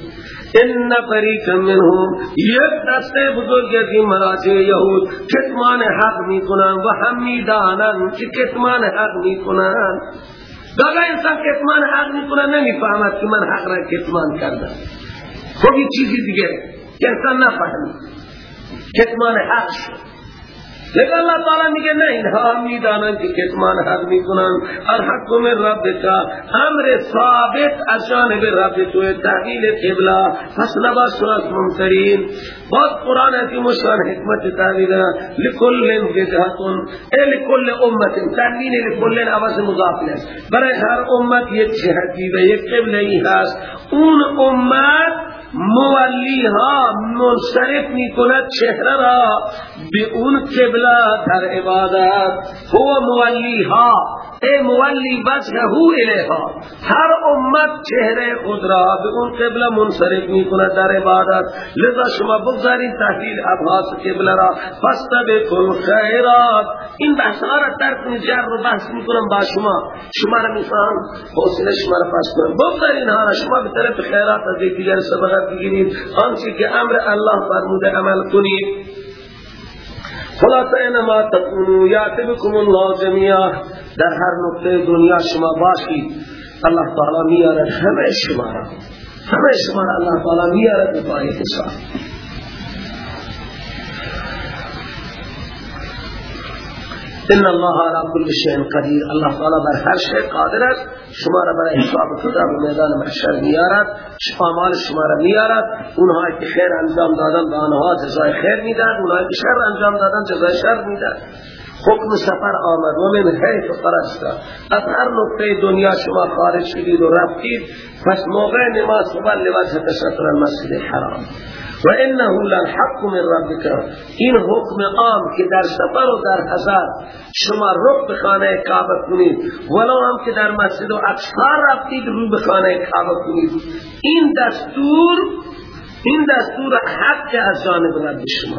ان فریق منهم یک دسته بزرگ از این مراجع یهود کتمان حق می‌کنن و هم می‌دانن که کتمان حق می‌کنن دادا انسان کتمان حق می‌کنن نمی‌فهمد که من حق را کتمان کردم. خب این چیزی دیگه که انسان نفهمید. کتمان حق شد. لیکن اللہ تعالی میگه نه اینها می‌دانند که کتمان حق می‌کنن. الحق من ربک امر ثابت از جانب رب تو تحویل قبله پس نباش از ممترین بعد قرآن عظیم مشان حکمت تحویل لکل وجهتون ای لکل امت تحویل لکل عوض مضاف است. برای هر امت یک جهتی و یک قبله ای هست. اون امت مولی ها منصرف می کند چهره را به اون قبله در عبادت. هو مولی ها ای مولی وجهه الیها. هر امت چهره خود را به اون قبله منصرف می کند در عبادت. لذا شما بگذارید تحلیل ابحاث قبله را. فاستبقوا خیرات. این بحث را ترک جر رو بحث می کنم با شما. شما را می فهم حوصله شما را پس کنم. بگذارید ها شما به طرف خیرات از دیگر سبقت بگیرید آنچه که امر الله فرموده عمل کنید خلاصه اینما تکونو یاتبکم الله جميعا در هر نقطه دنیا شما باشید. الله تعالی میارد. همه شما را. همه شما را الله تعالی میارد به حساب ان الله على كل شيء قدير الله تعالی بر هر شيء قادر است شما را برای حساب خدا به میدان محشر میارد اعمال شما را میارد اونها که خیر انجام دادن به آنها جزای خیر میدن اونها که شر انجام دادن جزای شر میدن حکم سفر آمد و من حیث خرجت از هر نقطه دنیا شما خارج شدید و رفتید پس موقع نماز صبح لوجه تشتر المسجد حرام و انه للحق من ربک این حکم عام که در سفر و در حضر شما رخ به خانه کعبه کنید ولو هم که در مسجد و اکثر رفتید رو به خانه کعبه کنید. این دستور این دستور حق از جانب رب شما.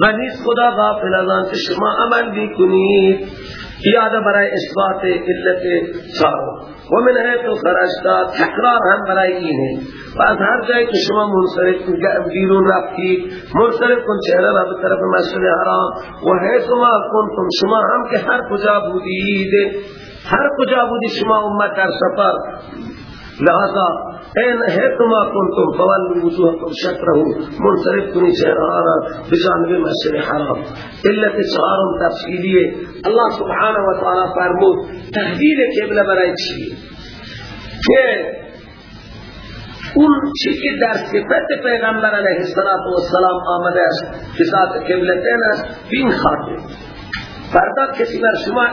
و نیست خدا غافل از آن که شما عمل بکنید یاد برای اثبات علت سارو و من حیث خرجتا تکرار هم برای اینه و از هر جایی که شما منصرف بیرون رفتید منصرف کن چهره را به طرف مسجد حرام. و حیث ما کنتم شما هم که هر کجا بودید هر کجا بودی شما امت در سفر. لہذا این حکما کنتم فول وجوهکم شکره منصرف کنی چهره را بجانب مسجد حرام علت چهارم تفصیلیه الله سبحانه و تعالی فرمود تحویل قبله برای چیه که اون چی که در صفت پیغمبر علیه السلام آمده است که ذات قبلتین است بین خاطر. فردا کسی بر شما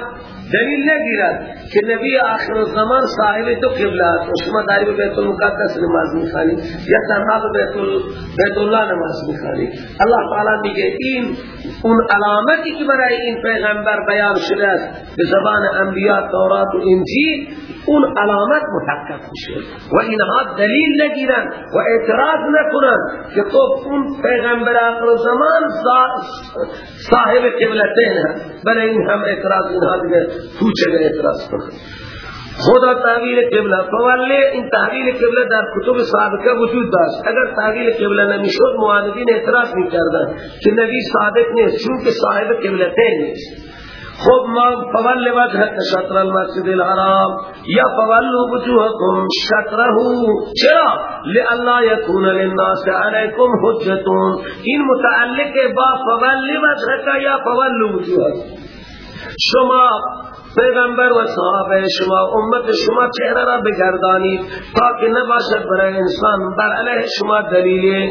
دلیل نگیرد که نبی آخر الزمان صاحب دو قبله است و شما داری به بیت المقدس نماز می‌خوانی یا تنها به بیت, بیت الله نماز می‌خوانی. الله تعالی میگه این اون علامتی که برای این پیغمبر بیان شده است به زبان انبیاء تورات و انجیل اون علامت محقق میشه. و اینها دلیل نگیرن و اعتراض نکنن که تو اون پیغمبر آخر زمان صاحب قبلتین هست. برای این هم اعتراض اینها دیگه پوچه اعتراض کنن خدا تحویل قبله. فوله این تحویل قبله در کتب سابقه وجود داشت. اگر تحویل قبله نمی‌شد معاندین اعتراض می‌کردن که نبی صادق نیست چون که صاحب قبلتین نیست. خب ما فول وجهك شطر المسجد الحرام. یا فولوا وجوهكم شطره چرا؟ لئلا يكون للناس عليكم حجتون. این متعلق با فول وجهك یا فولوا وجوهكم شما پیغمبر و صحابه شما امت شما چهره را بگردانید تا که نباشد برای انسان بر علیه شما دلیل.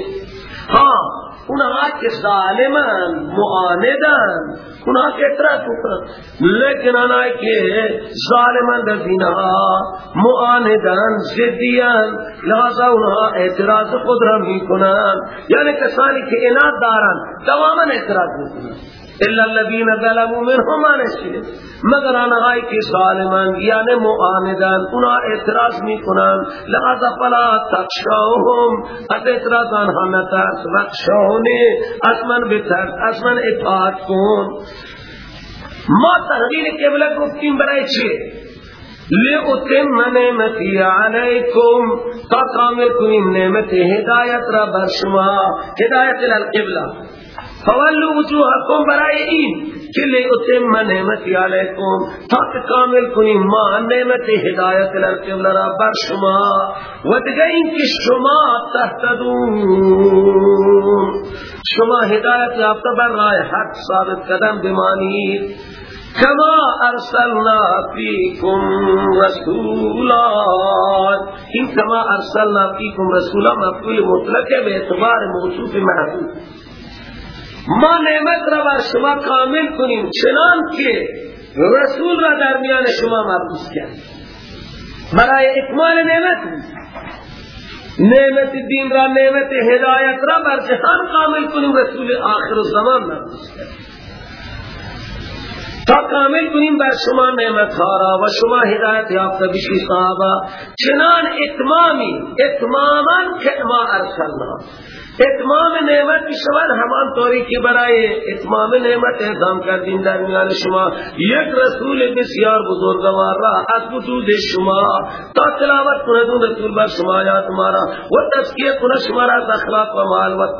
ها اونها که ظالمان معاندن. اونها که اعتراض کنن لیکن آنها که ظالمان در دینها معاندن زدیان لہذا اونها اعتراض خود را می کنن یعنی کسانی که اناد دارن تماما اعتراض می کنن الا الذين ظلموا منهم انشید مگر آنهایی که ظالمان یعنی معاندن اونا اعتراض می‌کنن لہذا فلا تخشوهم. از اعتراض آنها نترس وخشونی از من بترس از من اطاعت کن. ما تحویل قبله گفتیم برای چه لئتم نعمتی علیکم. تا کامل کنیم نعمت هدایت را بر شما. هدایت الالقبله فولو وجوهکم برای این که لیتم نعمتی علیکم. تا کامل کنیم. ما نعمت هدایت لرکم لرا بر شما و دیگه این که شما تحتدون شما هدایت یافته بر راه حق ثابت قدم بمانید. کما ارسلنا فیکم رسولا. این کما ارسلنا فیکم رسولا مفعول مطلقه به اعتبار موصوف محبوب ما نعمت را بر شما کامل کنیم. چنان که رسول را در میان شما مبعوث کرد. برای اکمال نعمت نعمت دین را نعمت هدایت را بر جهان کامل کنیم. رسول آخر الزمان مبعوث کرد. تا کامل کنیم بر شما نعمت را و شما هدایت یافته بشی صحابه. چنان اتمامی اتماما که ما ارسلنا اتمام نعمت شود همان طوری که برای اتمام نعمت اعظام کردیم در میان شما، یک رسول بسیار بزرگوار را از وجود شما، تا تلاوت کندون رسول بر شما آیات تمہارا و تذکیه کنه شما را از اخلاق و معلومت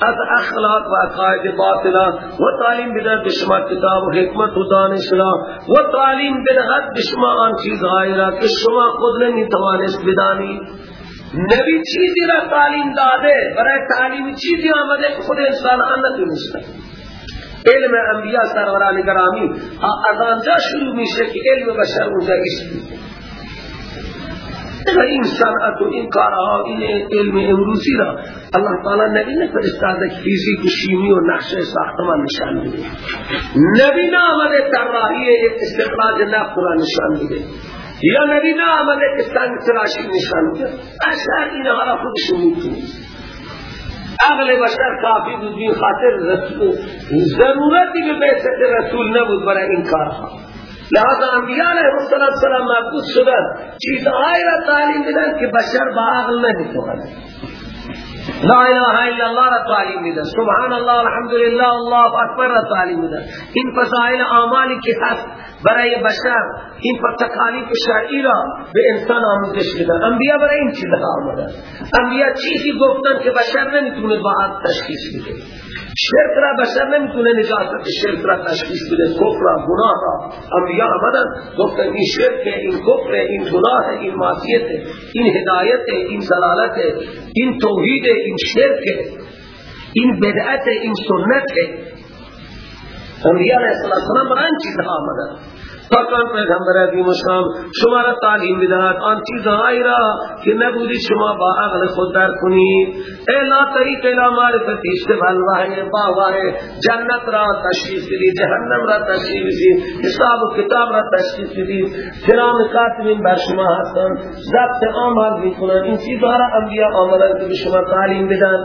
از اخلاق و عقاید باطلا و تعلیم بدهد بشما کتاب و حکمت و دانش را و تعلیم بدهد بشما آن چیز را که شما خود نمی توانست بدانید. نبی چیزی را تعلیم داده برای تعلیم چیزی آمده خود انسان نتونسته. علم انبیاء سروران گرامی از آنجا شروع میشه که علم بشر اونجا ایست. این صنعت و این کارها این علم امروزی را الله تعالی نبی نفرستاده که فیزیک و شیمی و نقشه ساختمان نشان میده نبی نامده طراحی استخراج نفت را نشان میده یا نبی نه آمده که تراشی نشان کرد اصلا این را خودشون می‌تونید عقل بشر کافی بود بین خاطر رسول ضرورتی به بیست رسول نبود برای این کارها. لہذا انبیاء علیہ السلام محبوب شدن. چیزهایی را تعلیم دیدن که بشر با عقل نمی‌تواند. لا إله إلا الله را تعلیم میدن سبحان الله الحمدلله الله اکبر را تعلیم میدن این فضائل اعمالی که هست برای بشر این تکالیف شرعی را به انسان آموزش میدن انبیاء برای این چیزها آمدن انبیاء چیزی گفتن که بشر نمیتونه با تشخیص بده. شرک را بشر نمی‌تونه نجاست شرک را تشخیص بده. کفر را گناه را. انبیاء آمدن گفتن این شرک این کفر این گناه این معصیت این هدایت این ضلالت این توحید این شرک این بدعت این سنت. انبیاء علیہ السلام برای این چیزها آمدن؟ فکان پیغمبر عظیم شام شما را تعلیم بدهد آن چیزهایی را که نبودی شما با عقل خود در کنید. الا طریق الا معرفت اشتبال واحد باواه جنت را تشخیص بدید جهنم را تشخیص بدید حساب و کتاب را تشخیص بدید. کرام کاتبین بر شما هستن ضبط آمال می‌کنن این چیزها را انبیاء آمدن که به شما تعلیم بدن.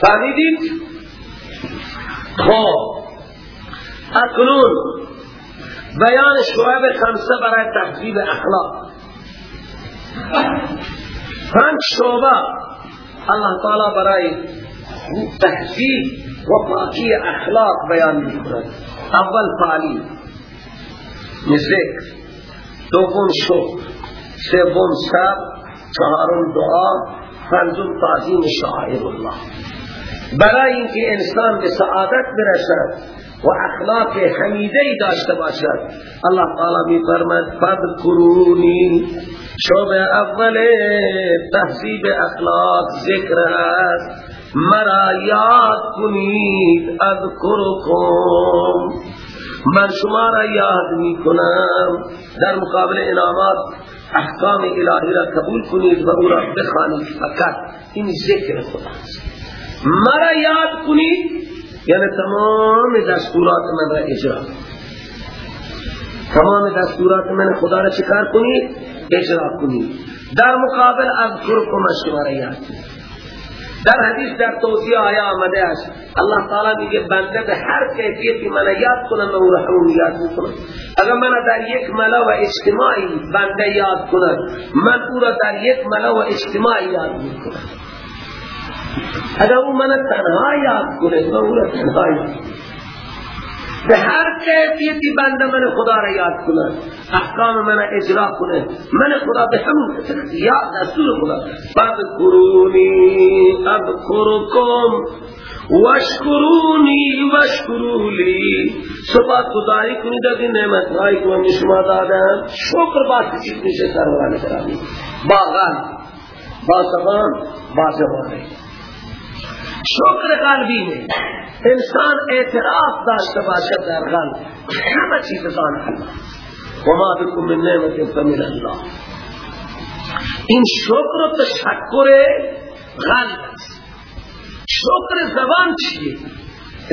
فهمیدید خب. اکنون بیان شعب خمسه برای تحضیب اخلاق. پنج شعبه الله تعالی برای تحضیب و پاکی اخلاق بیان میکند. اول تعلیم ذکر دوم شکر سوم صبر چهارم دعا فنزم تعظیم شعائر الله برای اینکه انسان به سعادت برسد و اخلاق حمیده داشته باشد الله تعالی می فرماید فذکرونی شعب اول تحصیب اخلاق ذکر است مرا یاد کنید اذکرکم من شما را یاد می کنم در مقابل انعامات احکام الهی را قبول کنید و او را بخوانید. فقط این ذکر خداست. مرا یاد کنید یعنی تمام دستورات من را اجرا. تمام دستورات من خدا را چکار کنید؟ اجرا کنید. در مقابل اذکرکم شما را یاد کنید. در حدیث در توصیه آیا آمده است. الله تعالی میگه بنده به هر کیفیتی من یاد کنم من او یاد می‌کنم. اگر من در یک ملا و اجتماعی بنده یاد کنم من او را در یک ملا و اجتماعی یاد می‌کنم. اگر او من تنها یاد کنه من او را تنها یاد به هر کیفیتی بنده من خدا را یاد کنه احکام من اجرا کنه. من خدا به همون یاد دستور خدا. فذکرونی اذکرکم وشکرونی وشکرولی سپاس گزاری کنید این نعمت هایی که من شما دادم. شکر باید چیز میشه سروران کرامی با غل با با شکر قلبی نه انسان اعتراف داشته باشد در قلب. همه چیز دان و ما بکن من نعمت فمن الله. این شکر و تشکر قلب است. شکر زبان چیه؟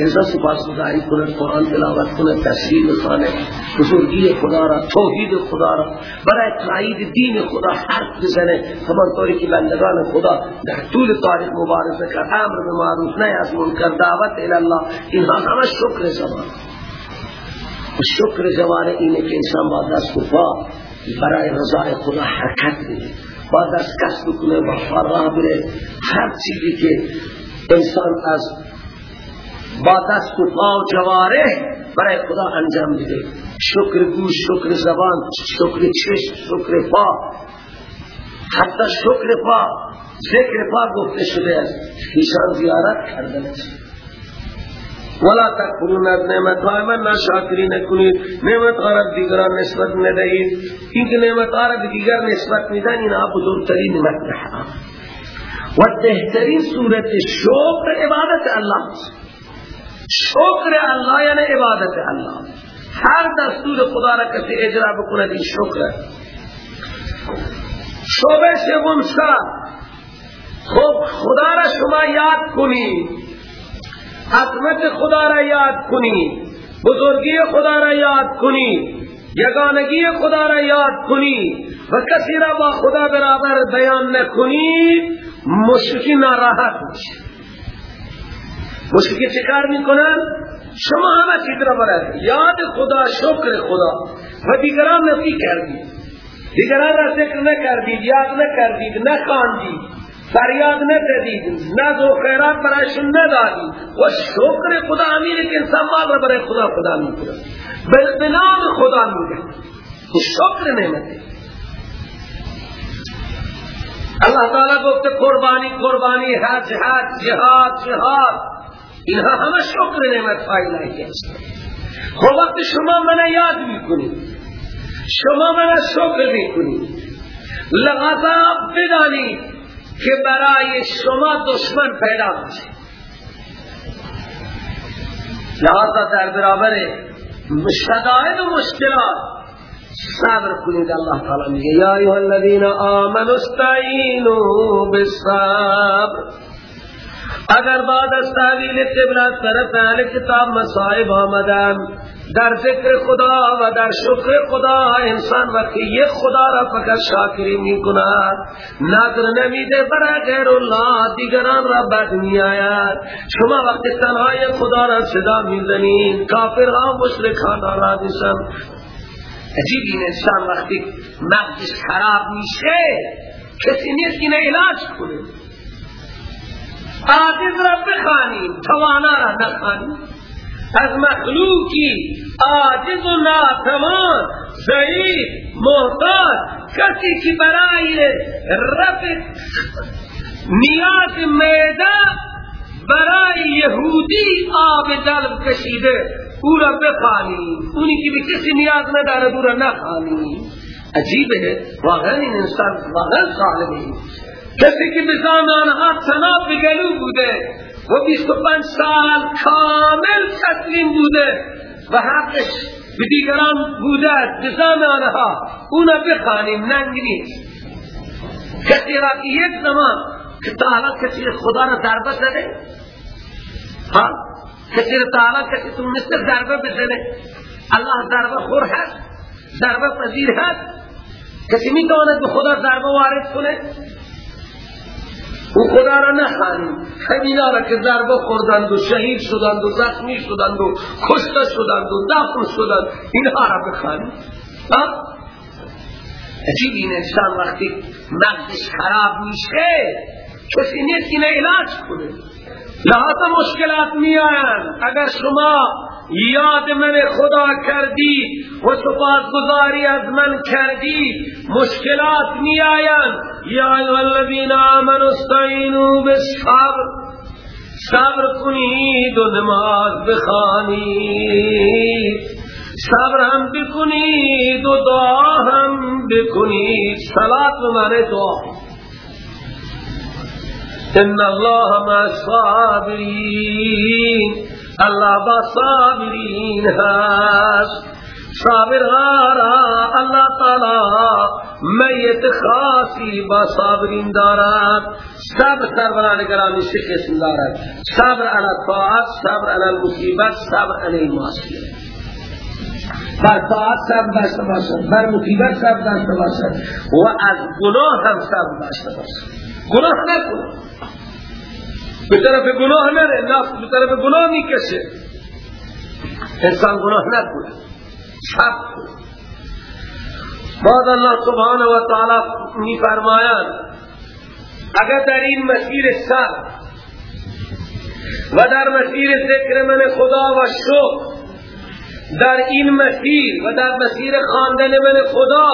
انسان سپاس گزاری کنه قرآن تلاوت کنه تشریح بخانه بزرگی خدا را توحید خدا را. برای تایید دین خدا حرف بزنه. طوری که بندگان خدا در طول تاریخ مبارزه کر امر به معروف نه از منکر دعوت الله اینها همه شکر زبان شکر زبان اینه که انسان با دست و برای رضای خدا حرکت بده. با دست کسب کنه با فراه بره هر چیزی که انسان از با دست و پا و جواره برای خدا انجام بده شکر گوش شکر زبان شکر چشم شکر پا حتی شکر پا ذکر پا گفته شده است ایشان زیارت کردن است ولا تکفرون از نعمت های من ناشاکری نکنید نعمت ها را دیگران نسبت ندهید اینکه نعمت ها دیگر نسبت میدن این بزرگترین نعمت و بهترین صورت شکر عبادت الله شکر الله یعنی عبادت الله. هر دستور خدا را کسی اجرا بکند این شکر. شعبه سوم خب خدا را شما یاد کنید حکمت خدا را یاد کنید بزرگی خدا را یاد کنید یگانگی خدا را یاد کنید و کسی را با خدا برابر بیان نکنید مشکی ناراحت میشه مشکی چکار می‌کنن؟ شما همه را برد. یاد خدا شکر خدا. و دیگران نفی کردید. دیگران را ذکر نکردید یاد نکردید نخاندید فریاد ندادید نز و خیرات برایشون ندادید. و شکر خدا امینه که انسان مال را برای خدا خدا می‌کنه به نام خدا میگه. شکر نعمته. اللہ تعالی گفته قربانی قربانی حج حج جهاد جهاد. اینها همه شکر نعمت فایده است. خب وقت شما من یاد می‌کنید شما من شکر می‌کنید. لغذا بدانید که برای شما دشمن پیدا میشه. لحظا در برابر شدائد و مشکلات صبر کنید الله تعالی میگه یا ایها الذین آمنوا استعینوا بالصبر. اگر بعد از تحویل قبلت طرف اهل کتاب مصائب آمدن در ذکر خدا و در شکر خدا انسان وقتی یک خدا را فقط شاکری می کند نظر نمیده برای غیر الله دیگران را بد می آید شما وقتی تنهای خدا را صدا می زنید کافرها مشرکان را دیسن عجیب این انسان وقتی مغزش خراب میشه کسی نیست اینه علاج کنه. عاجز را بخانیم توانا را نخانیم از مخلوقی عاجز و ناتوان ضعیف محتاج کسی که برای رفع نیاز میده برای یهودی آب دلب کشیده او را بخانی اونی که به کسی نیاز نداره او را نخانی عجیبه واقعا این انسان واقعا ظالمی کسی که به آنها تناب بگلو بوده و بیست و پنج سال کامل تسلیم بوده و حقش به دیگران بوده به آنها اونا بخانیم ننگ نیست. کسی را که یک زمان که تا کسی خدا را ضربه زده ها؟ کسی را تعالی کسی مثل ضربه بزنه. الله ضربه خور هست ضربه پذیر هست. کسی می تواند به خدا ضربه وارد کنه؟ او خدا را نخوانیم همینا را که ضربه خوردند و شهید شدند و زخمی شدند و کشته شدند و دفن شدند اینها را بخوانیم عجیب این انسان وقتی مغزش خراب میشه کسی نیست اینه علاج کنه. لحظه مشکلات می آیند اگر شما یاد من خدا کردی و سپاس گذاری از من کردی مشکلات می آیند یا الذین آمنوا استعینوا بالصبر. صبر کنید و نماز بخانید صبر هم بکنید و دعا هم بکنید. صلات بمانه دعا. ان الله ما صابرین الله با صابرین هست صابر را اللہ تعالی میت خاصی با صابرین دارد. صبر سربران گرامی سے قسم دارد. صبر علی طاعت صبر علی المصیبت صبر علی معصیت. بر طاعت صبر داشته باشد بر مصیبت صبر داشته باشد و از گناه هم صبر داشته باشد. گناه نکنه به طرف گناه نره نفس به طرف گناه می‌کشه. انسان گناه نکنه. سب بعد الله سبحانه و تعالی می اگر در این مسیر سب و در مسیر ذکر من خدا و شکر در این مسیر و در مسیر خواندن من خدا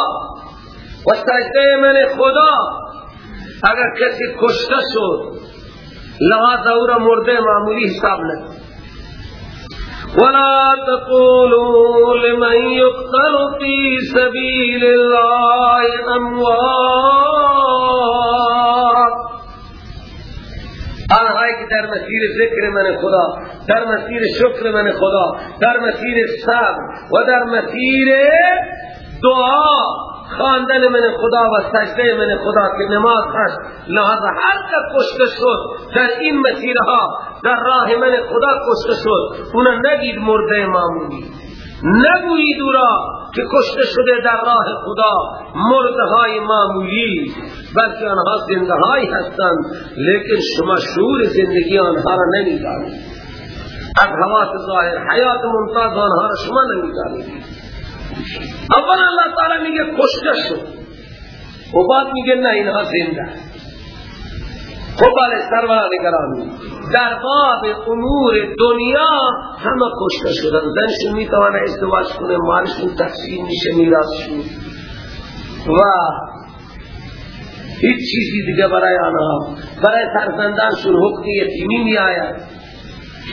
و سجده من خدا اگر کسی کشته شد لحاظ اور مرده معمولی حساب نکن. ولا تقولوا لمن يقتل في سبيل الله اموات آنهایی که در مسیر ذکر من خدا در مسیر شکر من خدا در مسیر صبر و در مسیر دعا خواندن من خدا و سجده من خدا که نماز هست لحظه هر که کشته شد در این مسیرها در راه من خدا کشته شد. اونا نگید مرده معمولی نگویید او را که کشته شده در راه خدا مرده های معمولی بلکه آنها زنده های هستند لیکن شما شعور زندگی آنها را نمی‌دانید. از حواس ظاهر حیات ممتاز آنها را شما نمی‌دانید. اول اللہ تعالی میگه کشته شد و بعد میگه نه اینها زنده خب بله سروران گرامی در باب امور دنیا همه کشته شدن زنشون می‌توانه ازدواج کنه مالشون تقسیم میشه میراسشون و هیچ چیزی دیگه برای آنها برای فرزندانشون حکم یتیمی می آید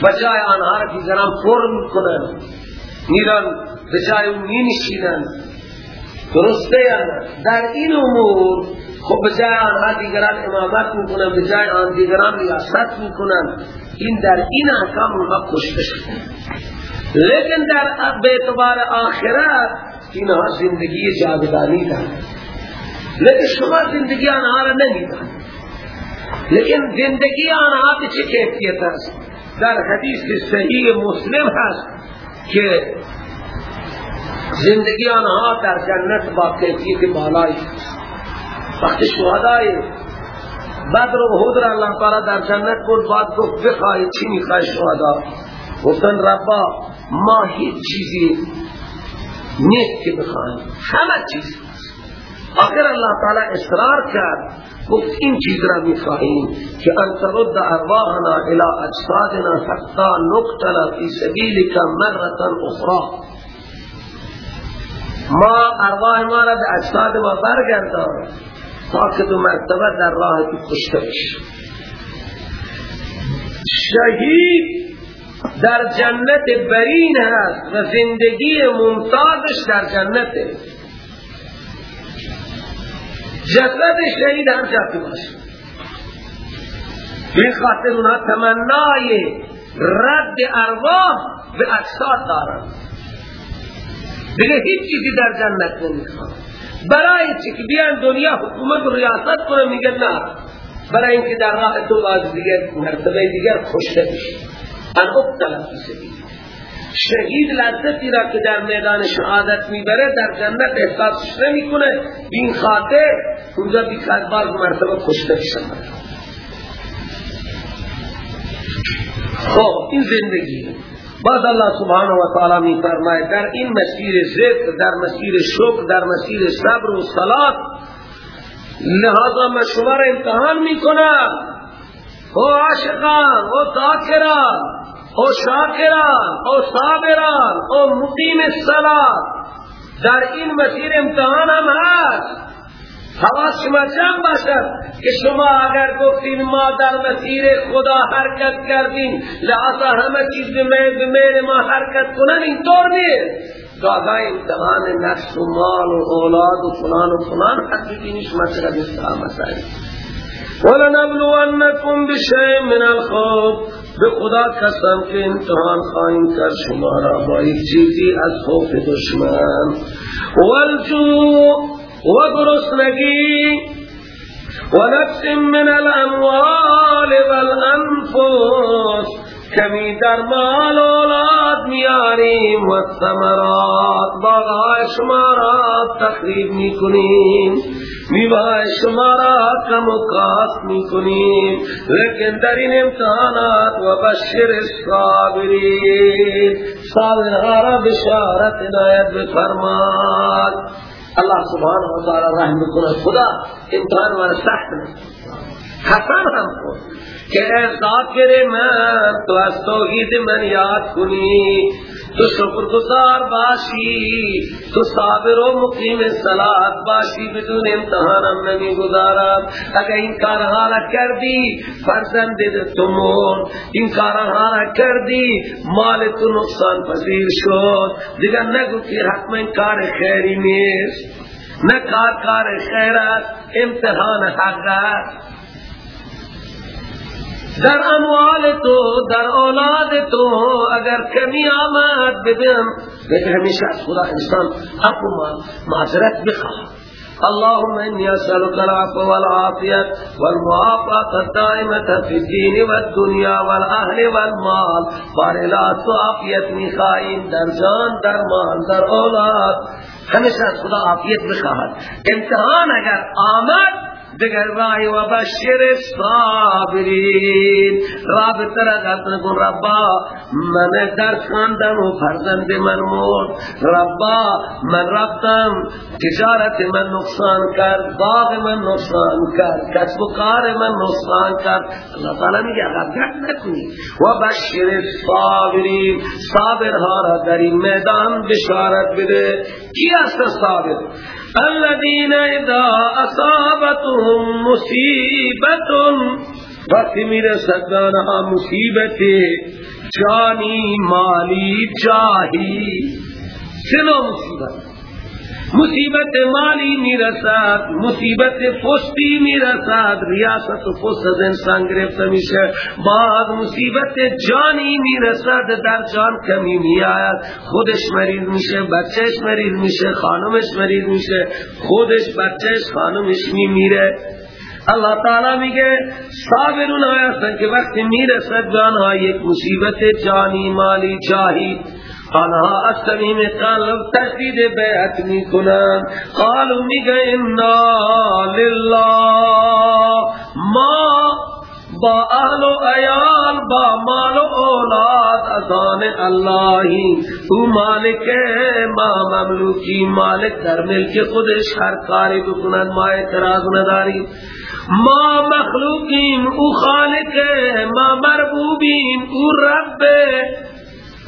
بجای آنها را دیگران فرم کنن میرن به جای اون می نشینن درسته یا در این امور خب به جای آنها دیگران امامت می‌کنن به جای آن دیگران ریاست می‌کنن این در این احکام اونها کشته شد لیکن در اعتبار آخرت اینها زندگی جاودانی دارد لیکن شما زندگی آنها را نمیدن لیکن زندگی آنها به چه کیفیت است؟ در حدیث صحیح مسلم هست که زندگی آنها در جنت با کیفیت بالایی وقتی شهدای بدر و حد را اللہ تعالی در جنت بود بعد گفت بخواهی چی می‌خوای شهدا گفتن ربا ما هیچ چیزی نیست که بخواهیم همه چیز. آخر اللہ تعالی اصرار کرد. گفت این چیز را می‌خواهیم که ان ترد ارواحنا الى اجسادنا حتی نقتل فی سبیلک مرتا اخرى ما ارواح ما را به اجساد ما برگردان. تا که دو مرتبه در راه تو کشته شهید در جنت برین هست و زندگی ممتازش در جنت جسد شهید هر جا باشه. این خاطر اونها تمنای رد ارواح به اجساد دارند دیگه هیچ چیزی در جنت نمی‌خواد. برای چی که بیان دنیا حکومت و ریاست کنه میگه نه. برای اینکه در راه تو باز دیگر مرتبه دیگر کشته بشی ان اقتل فی سبیل شهید لذتی را که در میدان شهادت می‌بره در جنت احساس نمی‌کنه. این خاطر اونجا بی بار مرتبه کشته بشه خب این زندگی. بعد الله سبحانه و تعالی می فرماید در این مسیر ذکر در مسیر شکر در مسیر صبر و صلات لہذا من شما را امتحان می کنم او عاشقان او ذاکران او شاکران او صابران او مقیم الصلاة در این مسیر امتحان هم هست. حواس شما جمع باشد که شما اگر گفتین ما در مسیر خدا حرکت کردیم لحظا همه چیز به میل ما حرکت کنن این طور نیست. گاگا امتحان نفس و مال و اولاد و فلان و فلان حقیقی نیش مسئله بستا مسائل. ولنبلونکم بشیء من الخوف. به خدا قسم که امتحان خواهیم کرد شما را با یک چیزی از خوف دشمن. والجوع و گرسنگی و نفس من الأموال والأنفس کمی در مال أولاد میاریم و ثمرات باغای شما را تخریب میکنیم میوای شما را کم و کاست میکنیم لیکن در این امتحانات و بشر صابرها را بشارت اللہ سبحانہ و تعالی رحم بکنه خدا. امتحان والا سخت. حسن ہم کو کہ اے ذاکر من تو از توحید من یاد کنی. تو شکر گزار باشی تو صابر و مقیم صلات باشی بدون امتحان ہم نمی گزارا اگر این کارها را کردی فرزند تو مون. این کارها را کردی مال تو نقصان پذیر شد. دیگر نگو که حتما این کار خیری نیست. نہ کار کار خیرات امتحان حقات در اموال تو در اولاد تو اگر کمی آمد ببین. لیکن ہمیشہ خدا انسان حق و معذرت بخواه اللهم اني اسالك العفو والعافيه والمعافاه الدائمه في الدين والدنيا والاهل والمال. بار لا تعافيتني خائن در جان در مال در اولاد. ہمیشہ خدا عافیت بخواهد امتحان اگر آمد دیگر راہی و بشر صابرین. رب ترہ گتن کن ربا. من در خاندم و فرزند من مرد. ربا من رفتم. تجارت من نقصان کرد. باغ من نقصان کرد. کسب و کار من نقصان کرد. اللہ تعالی میگه غفلت نکنی. و بشر صابرین. صابر ها را در این میدان بشارت بده. کی است صابر؟ الذين إذا أصابتهم مصیبت وقتی میرسد دانها مصیبت جانی مالی جاهی سنو مصیبت. مصیبت مالی می‌رسد مصیبت پستی می‌رسد ریاست و پست از انسان گرفته میشه. بعد مصیبت جانی می‌رسد در جان کمی میآید. خودش مریض میشه بچهش مریض میشه خانمش مریض میشه. خودش بچهش خانمش میمیره. اللہ تعالی میگه صابرون آیا که وقتی می‌رسد جانها یک مصیبت جانی مالی جاهی. آنها از صمیم قلب تشدید بیعت می کنند قالو میگه انا لله ما با اهل و ایال با مال و اولاد ازان اللهی. او مالک ما مملوکی مالک در ملک خودش هر کاری بکنند ما اعتراض نداریم. ما مخلوقیم او خالق ما مربوبیم او رب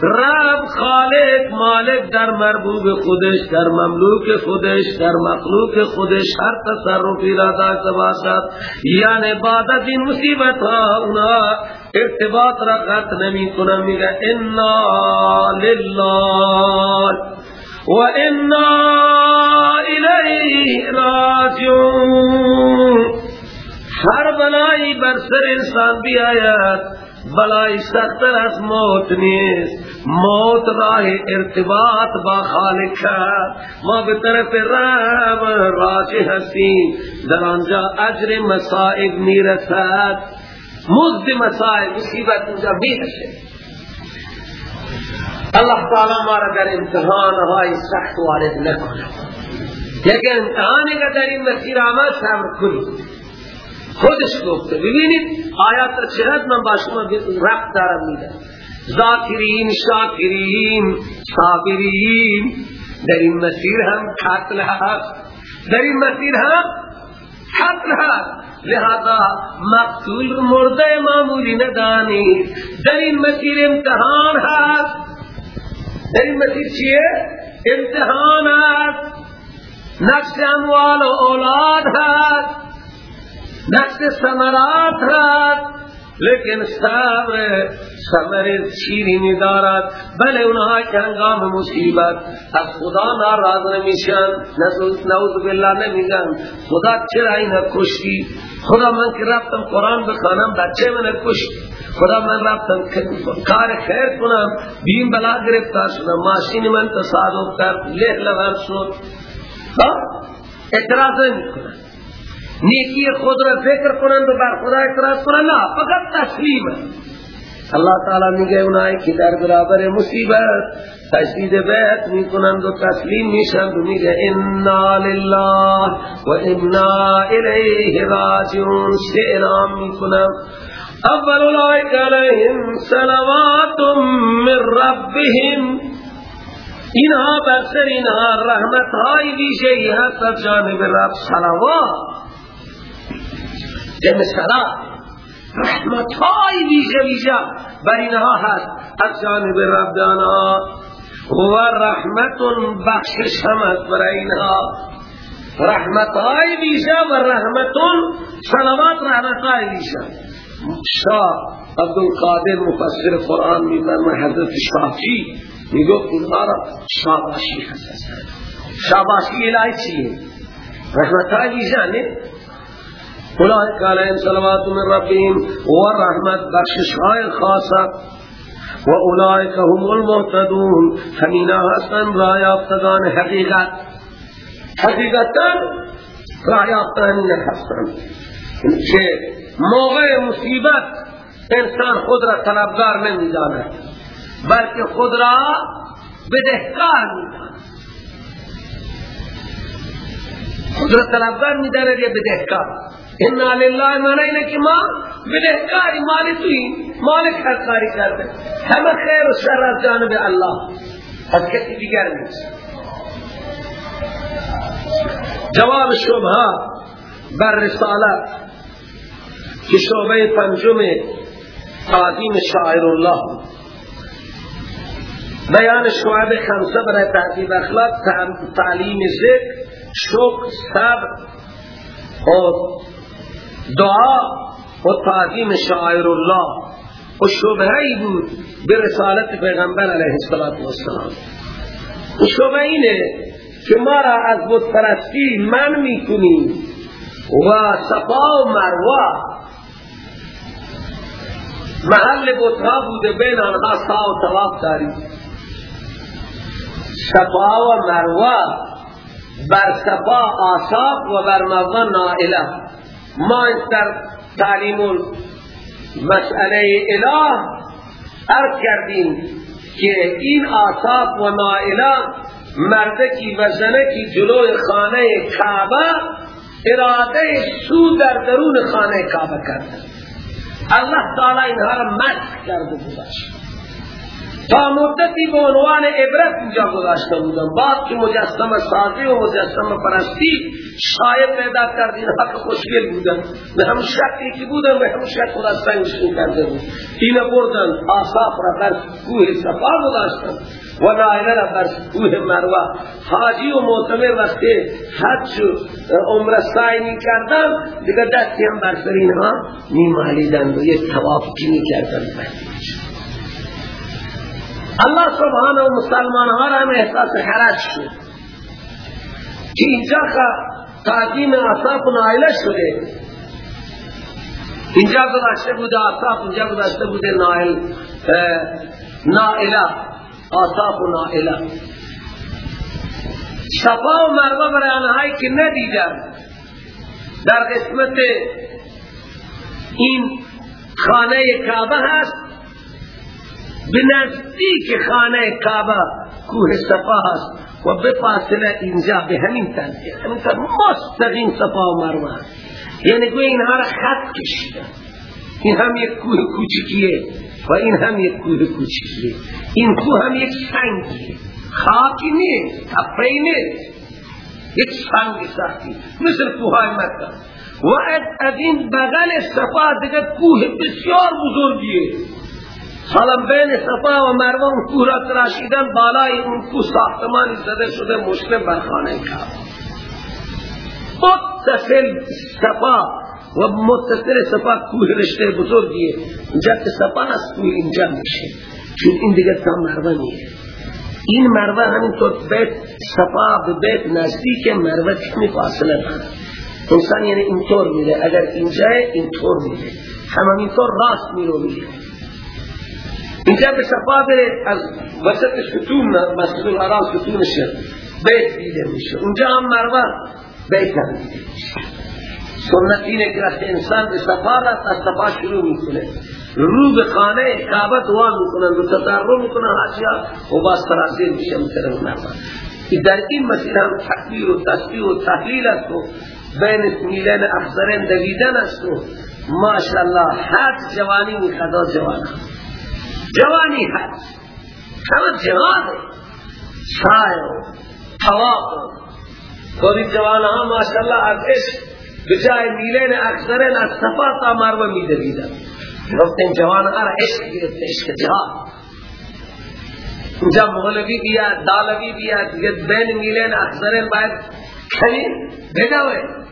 رب خالق مالک در مربوب خودش در مملوک خودش در مخلوق خودش هر تصرفی را داشته باشد. یعنی بعد از این مصیبت ها اونا ارتباط را قطع نمی کنن. میگه انا لله و انا الیه راجعون. هر بلایی بر سر انسان بیاید. بلائی سختر از موت نیست. موت راه ارتباط با خالق ما به طرف رب راجع هستیم در آنجا اجر مسائب می‌رسد. مزد مسائب مصیبت اونجا می‌رسد اللہ تعالی ما را در امتحان های سخت وارد نکنه یک امتحانی که در این مسیر آمد صبر کنید. خودش گفته. ببینید آیات را چقدر من با شما رفت دارم میده ذاکرین شاکرین صابرین. در این مسیر هم قتل هست. در این مسیر هم قتل هست. لہذا مقتول مرده معمولی ندانی در این مسیر امتحان هست. در این مسیر چیه؟ امتحان هست. نقش اموال و اولاد هست. نقص سمرات هست لیکن صبر سمر شیرینی دارد بله اونها که هنگام مصیبت از خدا ناراض نمیشن نعوذ بالله نمیگن. خدا چرا این کشتی؟ خدا من که رفتم قرآن بخوانم بچه من کشتی خدا من رفتم کار خیر کنم بیم بلا گرفتار شدم. ماشین من تصادف کرد له لغم شد اعتراض نمی کنم نیکی خود را فکر کنند و بر خدا اعتراض کنند. نه فقط تسلیم. اللہ تعالی میگه اونایی که در برابر مصیبت تشدید بیت می‌کنند و تسلیم میشند و میگه انا لله و انا الیه راجعون شعرام می‌کنند اول اولئک علیهم صلوات من ربهم. اینها بر سر اینها رحمت های ویژه‌ای هست از جانب رب. صلوات. جمع سلام. رحمت های ویژه ویژه. بر اینها هست. از جانب ربدانا. و رحمت بخشش هم هست برای اینها. رحمت های ویژه و رحمت سلامات رحمت های ویژه. شاه عبدالقادر مفسر قرآن میفرمه حضرت شافی می‌گفت اینها را شاباشی هست شاباشی الهی چیه؟ رحمت های ویژه اولئک علیهم صلوات من ربهم و رحمت بخشش های خاصه و اولئک هم المهتدون. همینا هستن رایافتگان حقیقت. حقیقتا رایافتگان هستن که موقع مصیبت انسان خود را طلبگار نمی داند بلکه خود را بدهکار می داند خود را طلبگار می داند یا بدهکار؟ انا لله مانا اینه که ما بدهکاری مال توی مالک هر کاری کرده. همه خیر و شر از جانب الله. از کسی دیگر نیست. جواب شبه بر رسالت که شعبه پنجم تعظیم شاعر الله بیان شعب خمسه برای تحقیب اخلاق تعلیم ذکر شکر صبر و دعا و تعظیم شاعر الله و شبهی بود به رسالت پیغمبر علیه السلام و شبه اینه که ما را از بود پرستی من می‌کنیم و صفا و مروه. محل بودها بوده بین آنها سا و تواف داریم. صفا و مروه بر صفا آساب و بر مروه نائله. ما در تعلیم مسئله اله ارد کردیم که این آصاف و نائله مردکی و زنکی جلوی خانه کعبه اراده سو در درون خانه کعبه کرده الله تعالی اینها را مسخ کرده بودش تا مدتی به عنوان عبرت اینجا گذاشته بودن بعد که مجسم سازی و مجسم پرستی شاید پیدا کردین حق خوشگل بودن به هم شکلی که بودن به هم شک خدا سنگشون کرده بود. این بردن آصاف را در کوه صفا گذاشتن و نائله را در کوه مروه. حاجی و معتمر وقتی حج عمر سعی می کردن دیگه دستی هم بر سر اینها می مالیدن و یک تواف می کردن اللہ سبحانه و مسلمان ها را احساس حرج شد که اینجا کا تعظیم اصاف نائله شده اینجا گذاشته بوده اصاف اینجا گذاشته بوده نائل نائله اصاف نائله صفا و مروه برای آنهایی که ندیدن در قسمت این خانه کعبه هست به نزدیک خانه کعبه کوه صفا هست و به فاصله اینجا به همین تنزیه. همین تر مستقیم صفا و مروه یعنی گوی اینها را خط کشیده. این هم یک کوه کوچکیه و این هم یک کوه کوچکیه این کوه هم یک سنگیه. خاکی نیست تپهی نیست. یک سنگ سختی. مثل کوهای مکه. و از این بغل صفا دیگه کوه بسیار بزرگیه. حالا بین صفا و مروه اون کوه را تراشیدن بالای اون کوه ساختمانی زده شده مشکل بر خانه کعبه متصل صفا و متصل صفا کوه رشته بزرگیه. اینجا که صفا هست کوه اینجا میشه. چون این دیگه تا مروه میه این مروه همینطور بیت صفا به بیت نزدیک مروه کمی فاصله داره. انسان یعنی اینطور میره. اگر اینجا اینطور میره. همینطور راست میرو میره اینجا به صفا بره از وسط ستون مسجد الحرام ستون شد بیت دیده میشه. اونجا هم مروه بیت هم دیده سنت اینه که وقتی انسان به صفا رفت از صفا شروع می‌کنه. رو به خانه کعبه دعا می‌کنن و تضرع می‌کنن حاجیا و باز ترازیر میشه مثل مروه در این مسیر هم تکبیر و تسبیح و تحلیل است و بین میلین اخزرین دویدن است و ماشاءالله حد جوانی میخدا جوان. جوانی هست. همه جوان سای و تواق کوری جوان ها ماشاءالله از عشق بجای میلین اکثرین از صفا تا مروه می دویدن گفتن جوان ها را عشق گرفت عشق جهاد اینجا مولوی بیا دالوی بیا دیگه بین میلین اکثرین باید کمی بدوه.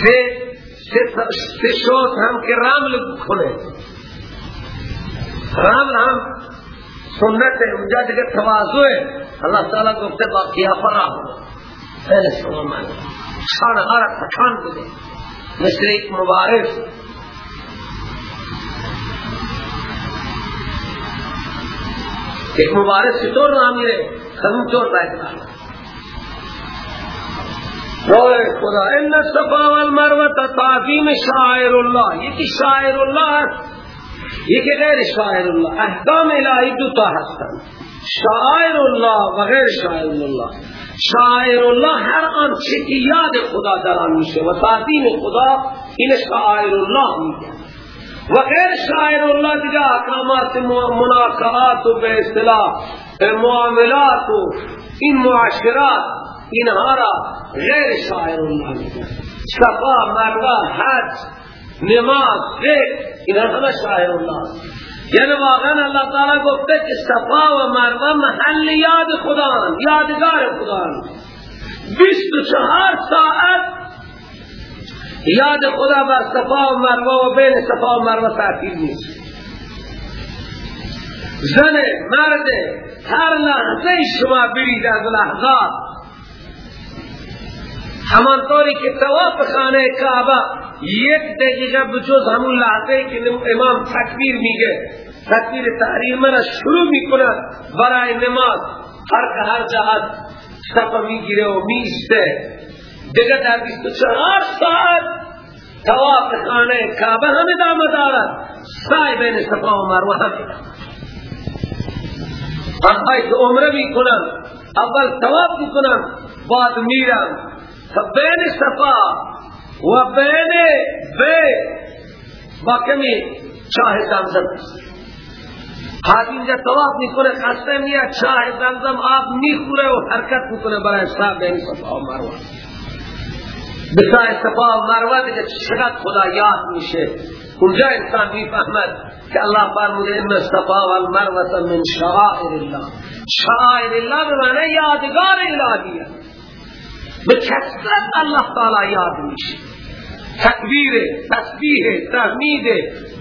سه سه شوت هم که رمل کنه رمل هم سنت ہے اونجا دیگه تواضع ہے اللہ تعالی گفته با قیافه رحم خیلی شما من شان هر تکان بده مثل ایک مبارز. ایک مبارز چطور نامی رہے رہتا روح خدا. ان الصفا والمروه تعظیم شاعر الله یکی شاعر الله یکی غیر شاعر الله احکام الهی دو تا هستند. شاعر الله و غیر شاعر الله شاعر الله هر آن چه یاد خدا در آن میشه و تعظیم خدا این شاعر الله میگه. و غیر شاعر الله دیگه احکامات مناقعات و به اصطلاح معاملات و این معاشرات اینها را غیر شاعر الله میگن صفا مروه حج نماز ذکر اینها همه شاعر الله. یعنی واقعا اللہ تعالی گفته که صفا و مروه محل یاد خدا یادگار خدا بیست و چهار ساعت یاد خدا بر صفا و مروه و بین صفا و مروه تعطیل نیست. زن مرد هر لحظه شما برید از لحظات طوری که تواف خانه کعبه یک دقیقه بجز همون لحظه که امام تکبیر میگه تکبیر تحریم را شروع می‌کنه برای نماز. هر که هر جهت صفا می‌گیره و میسته دیگه در 24 ساعت تواف خانه کعبه هم ادامه دارد. سای بین صفا و مروه هم آنهایی که عمره می‌کنن اول تواف می‌کنن بعد میرن بین صفا و بین بے با کمی چاه زمزم. حاجی اینجا تواف می‌کنه قصه میاد چاه زمزم آب می‌خوره و حرکت می‌کنه برای صاحب بین صفا و مروه. بسای صفا و مروه دیگه چقدر خدا یاد میشه. اونجا انسان می‌فهمد که الله فرموده ان الصفا والمروه من شعائر الله. شعائر الله به یادگار الهیه. به کثرت الله تعالی یاد میشه. تکبیر تسبیح تحمید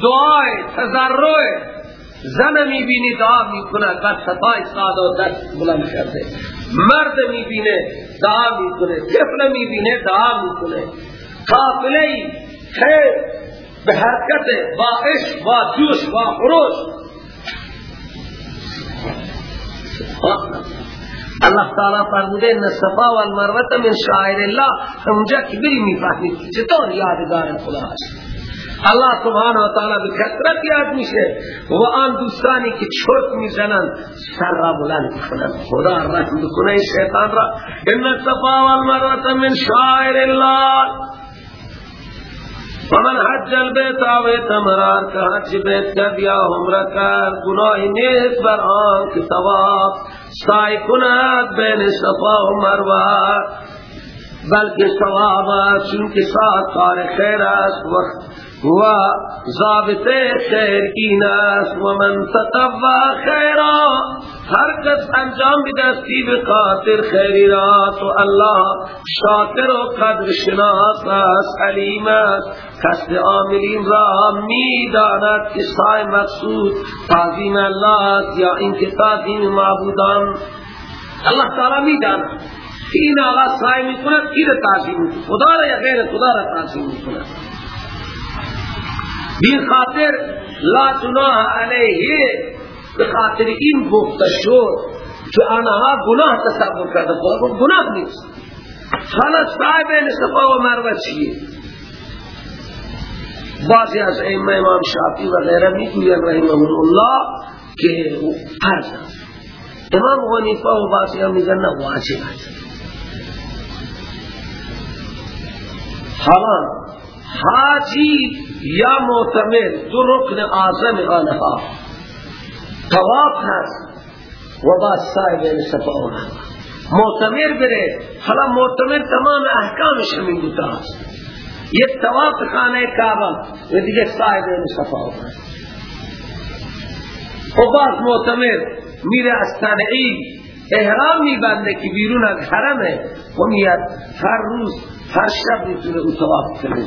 دعای تضرع. زن می‌بینی دعا می‌کنه قد سپای ساد و دست بلند کرده. مرد می‌بینه دعا می‌کنه. طفل می‌بینه دعا می‌کنه. قافله خیر به حرکت با عشق با جوش با خروش. الله تعالی فرموده ان الصفا والمروه من شعائر الله. اونجا که بری می‌فهمید چطور یادگار خدا هست الله سبحانه و تعالی به کثرت یاد میشه و آن دوستانی که چرت می‌زنن سر را بلند کنن خدا رحم کنه شیطان را. ان الصفا والمروه من شعائر الله. ومن حج البيت او اتمرار که حج بیت کرد یا عمره کرد گناهی نیست بر آن که تواف سعی کند بین صفا و مروه بلکه ثواب چون که سات کار خیر است وقت و ضابط خیر این است و من تطوع خیرا. هر کس انجام بدستی به خاطر خیری را. تو الله شاکر و قدر شناس است علیم است. کسب عاملین را می داند که مقصود تعظیم الله است یا اینکه تعظیم معبودان. الله تعالی می داند این سای می کند کی را تعظیم خدا را یا غیر خدا را تعظیم می کند بی خاطر لا جناح علیه به خاطر این گفته شد که آنها گناه تصور کرده. خدا گناه نیست. حالا صاحب صفا و مروه چیه؟ بعضی از ائمه امام شافعی و غیره می‌گوین رحمه الله که فرض است. امام غنیفه و بعضی هم میگن نه واجب است. حالا حاجی یا معتمر دو رکن آزم آنها. تواف هست و با صاحب صفا و بره. حالا معتمر تمام احکامش همین دوتا هست. یک تواف خانه کعبه و دیگه صاحب صفا و و بعض معتمر میره از تنعید احرام میبنده که بیرون از حرمه. و میاد هر روز هر شب می‌تونه او تواف کنه.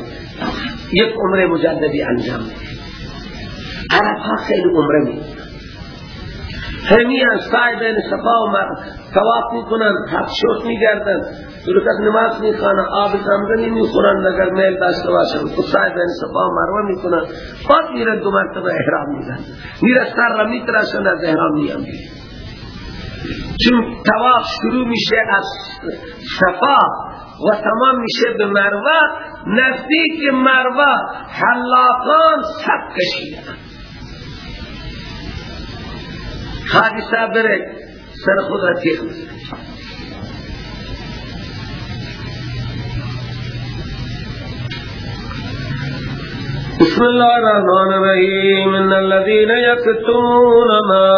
یک عمره مجددی انجام میده. عرفا خیلی عمره میده همیان سای بین صفا و تواف می‌کنن حق شوش میگردن. درکت نماز می‌خوانن آب زمزنی می‌خورن اگر میل داشته باشن. خود سای بین صفا و مروه می‌کنن. بعد میرن دو مرتبه احرام میدن میره سر را میتراشن از احرام میام چون تواف شروع میشه از صفا و تمام میشه به مروه نزدیک مروه حلاقان سب کشیدن. حادثه بره سر خود را بسم الله الرحمن الرحيم. إن الذين يكتمون ما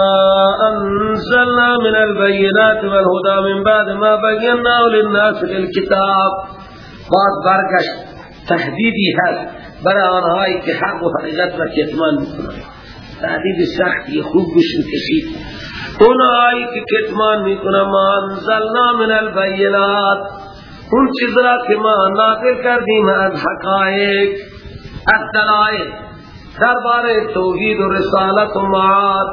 أنزلنا من البينات والهدى من بعد ما بيناه للناس للكتاب بعد برگشت. تهدیدی هست. برای آنهایی که حق و حقیقت را کتمان می‌کنند. تهدید سختی خوب گوش کشید اونهایی که کتمان می‌کنند ما انزلنا من البینات. اون چیز را که ما نازل کردیم از حقائق الدلائل. درباره توحید و رسالت و معاد.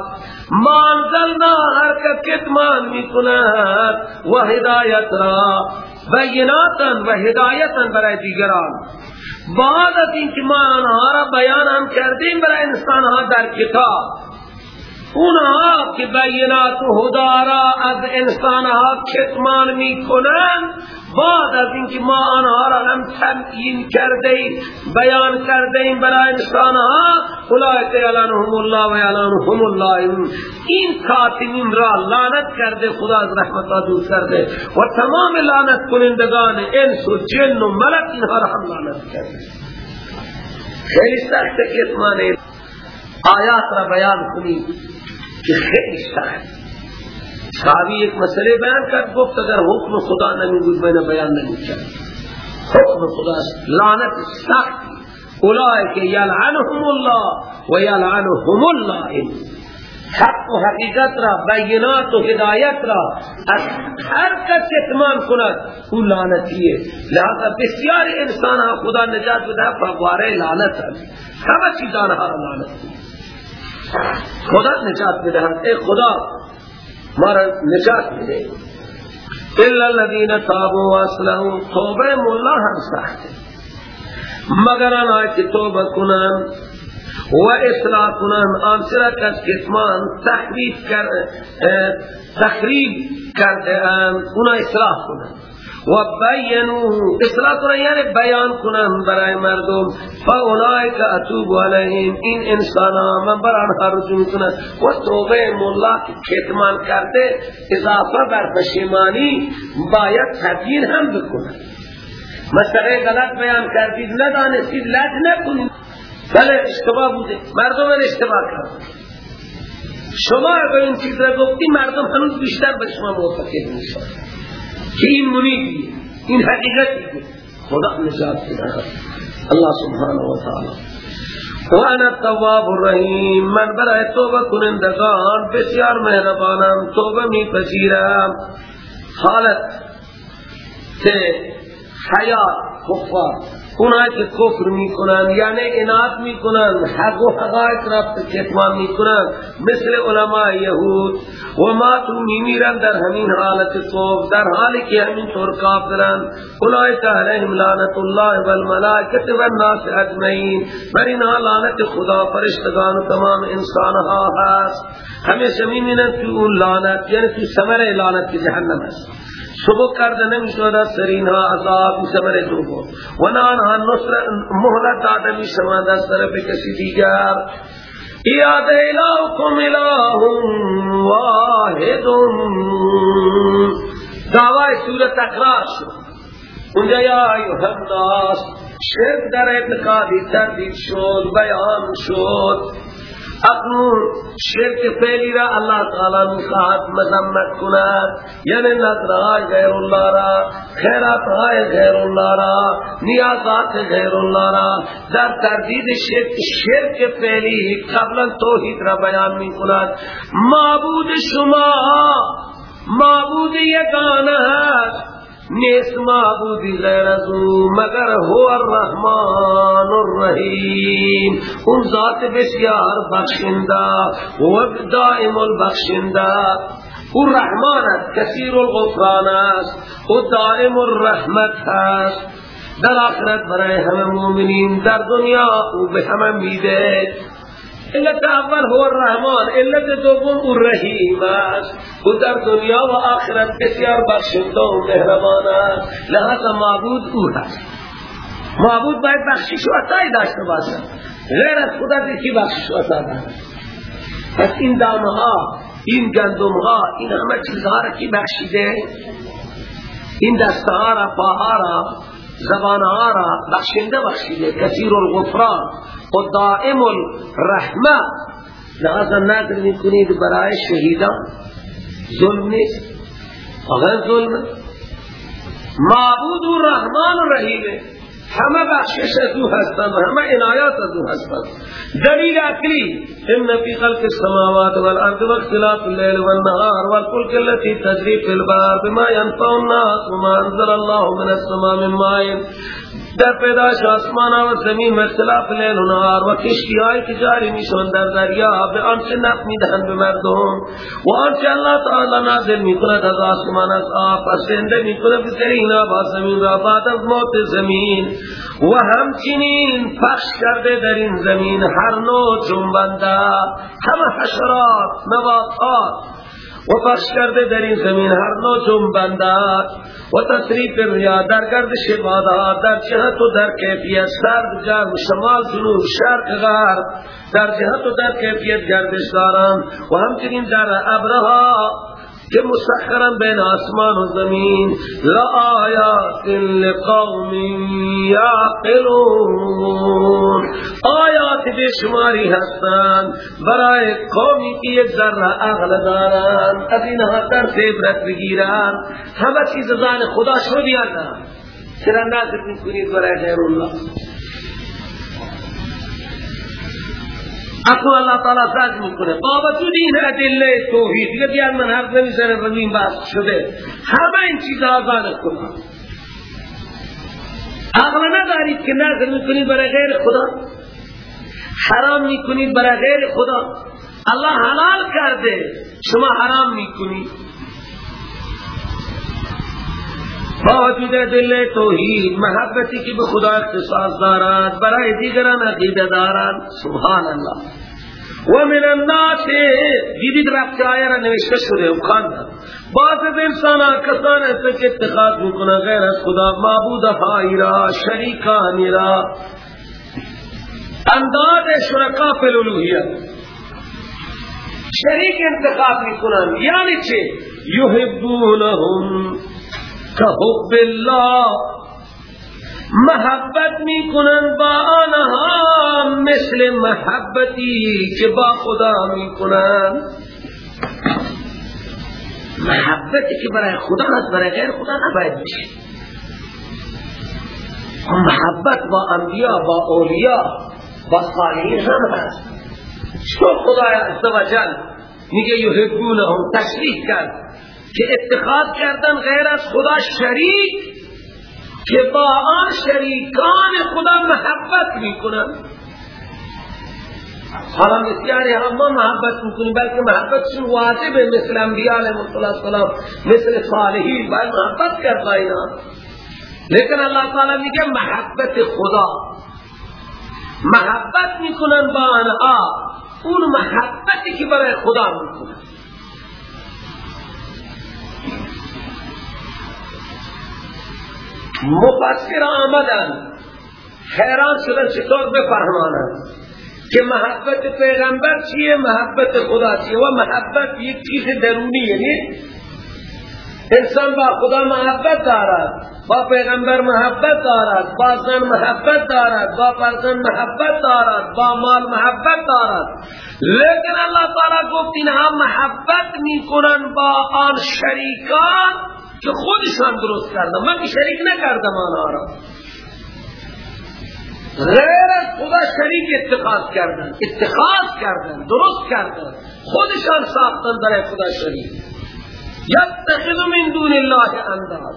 هر که کتمان می کند و هدایت را. بیناتا و هدایتا برای دیگران. بعد از اینکه ما آنها را بیان هم کردیم برای انسان ها در کتاب. اونها که بینات و هدارا از انسانها کتمان می کنند بعد از اینکه ما آنها را هم تمکین کرده بیان کرده برای انسانها اولئک یلعنهم الله و یلعنهم الله. این کاتمین را لعنت کرده خدا از رحمت دور کرده و تمام لعنت کنندگان انس و جن و ملک اینها را هم لعنت کرده. خیلی سخت کتمان آیات را بیان کنید. که خیلی سخت. صحابی ایک مسئلے بیان کر گفت اگر حکم خدا نمی بود میں بیان نہیں کیا حکم خدا لعنت سخت. اولئک یلعنهم الله و یلعنهم الله حق و حقیقت را بینات و ہدایت را از ہر کس اتمان کند او لعنتیه. لہذا بسیار انسان ها خدا نجات بده فقواره لعنت همه چیزان ها لعنت خدا نجات بده اے خدا مارا نجات ملے الا الذين تابوا واصلحوا توبه مولا هم سخت. مگر آن که توبه کنن و اصلاح کنن آن سرا کس کتمان تحریف کر تخریب کرده اونا اصلاح کنن. و بینو اصلاح کنن یعنی بیان کنن برای مردم. فاولای که اتوب علیهم. این انسان ها من بر آنها رجوع کنن و توبه مولا کتمان کرده اضافه بر پشیمانی باید تبیین هم بکنن. مسئله غلط بیان کردید ندانستید لج نکنید. بله اشتباه بوده. مردم اشتباه کرد شما اگر این چیز را گفتی مردم هنوز بیشتر به شما موفقه میشن. که این منیبی این حقیقتی خدا نجات بده الله سبحانه و تعالی. و انا التواب الرحیم. من برای توبه کنندگان بسیار مهربانم توبه می پذیرم حالت که حیات کفار. اونایی که کفر می‌کنن یعنی انات می‌کنن حق و حقایق را کتمان می‌کنن مثل علماء یهود. و ما تو میمیرن در همین حالت خوف در حالی که همین طور کافرن. اولئک علیهم لعنت الله والملائکه والناس اجمعین. بر اینها لعنت خدا فرشتگان و تمام انسانها هست. همیشه میمینن تو اون لعنت یعنی تو ثمر لعنت که جهنم هست. سبک کرده نمی‌شود از سرینها عذاب ثمر دوم و نانها نصر مهلت داده می‌شود از طرف کسی دیگر. یاد الهکم اله واحد. دعوی سورت تکرار شد. اونجا یا ایوه الناس شرک در اعتقادی تردید شد بیان شد. اکنون شرک فعلی را اللہ تعالی می‌خواهد مذمت کند یعنی نظرهای غیر اللہ را خیراتهای غیر اللہ را نیازات غیر اللہ را در تردید شرک شرک فعلی قبلا توحید را بیان می کند. معبود شما معبود هست نیست معبودی غیر از او مگر هو الرحمن الرحیم. اون ذات بسیار بخشنده و دائم البخشنده. او رحمان است کثیر الغفران است. او دائم الرحمت است. در آخرت برای همه مومنین در دنیا او به همه میده. علت اول هو الرحمن علت دوم او رحیم است. او در دنیا و آخرت بسیار بخشنده و مهربان است. لہذا معبود او هست. معبود باید بخشش و عطای داشته باشد. غیر از خدا دیگه بخشش و عطا پس این دامه ها این گندم ها این همه چیزها را کی بخشیده؟ این دسته ها را پاها را زبان ها را بخشنده بخشیده. کثیر الغفران. و دائم الرحمه لہذا نظر می کنید برای شهیدان ظلم نیست. اگر ظلم. معبود و رحمان و رحیمه. همه بخشش از او هستند همه عنایات از او هستند. دلیل عقلی ان فی خلق السماوات والارض واختلاف الليل والنهار والفلك التي تجري في البحر بما ينفع الناس وما انزل الله من السماء من ماء. در پیداش آسمان و زمین مثلاف لیل و نهار و کشتی های که جاری میشون در دریا به آنچه نفت می‌دهند به مردم و آنچه اللہ تعالی نازل می‌کند از آسمان از آب پسنده می‌کند بسرین با زمین را بعد از موت زمین و همچنین پخش کرده در این زمین هر نوع جنبنده همه حشرات نباتات و پخش کرده در این زمین هر نوع جنبندات و تصریف ریا در گردش در جهت و در کیفیت سرد گرم شمال جنوب شرق غرب در جهت و در کیفیت گردش دارند و همچنین در ابرها کہ مسخرا بین آسمان و زمین. لآیات لقوم یعقلون. آیات بے شماری هستند. برای قومی کی یک ذره عقل دارند از اینها در عبرت بگیرند. همه چیز زان خدا شو بیانا چرا نازل می‌کنید برای غیر الله؟ اقو اللہ تعالی ساز می‌کنه. با وجود این ادله توحید دیگه بیان من حرف نمی‌زنه زمین بحث شده. همه این چیز آزان کنه عقل ندارید که نظر می‌کنید برای غیر خدا. حرام می‌کنید برای غیر خدا. الله حلال کرده. شما حرام می‌کنید. با وجود دل توحید محبتی که به خدا اختصاص دارد برای دیگران عقیده دارد سبحان الله و من الناس دیدید رفت آیه را نوشته شده و خواندن بعض از انسان کسان است که اتخاذ می‌کنه غیر از خدا. معبود هایی را شریکانی را. انداد شرکا فی شریک انتخاب می‌کنن یعنی چه یحبونهم. که حب الله محبت می کنند با آنها مثل محبتی که با خدا می کنند محبتی که برای خدا هست برای غیر خدا نباید بشه. محبت با انبیاء با اولیاء با صالحین هم هست. چون خدا عزوجل میگه یحبونهم تشریح کرد. که اتخاذ کردن غیر از خدا شریک که با آن شریکان خدا محبت می‌کنن. حالا بسیاری هم ما محبت می‌کنیم بلکه محبتشون واجبه مثل انبیاء علیه السلام مثل صالحین باید محبت کرد اینا. لیکن اللہ تعالی میگه محبت خدا. محبت می‌کنن با آنها. اون محبتی که برای خدا می‌کنن. مفسر آمدن. حیران شدن چطور بفرمانن که محبت پیغمبر چیه محبت خدا چیه و محبت یک چیز درونی یعنی انسان با خدا محبت دارد با پیغمبر محبت دارد با زن محبت دارد با فرزند محبت دارد با مال محبت دارد. لیکن اللہ تعالی گفت اینها محبت می‌کنن با آن شریکان که خودشان درست کردم من که شریک نکردم آنها را. غیر از خدا شریک اتخاذ کردن. اتخاذ کردن. درست کردن. خودشان ساختن برای خدا شریک. یتخذ من دون الله انداز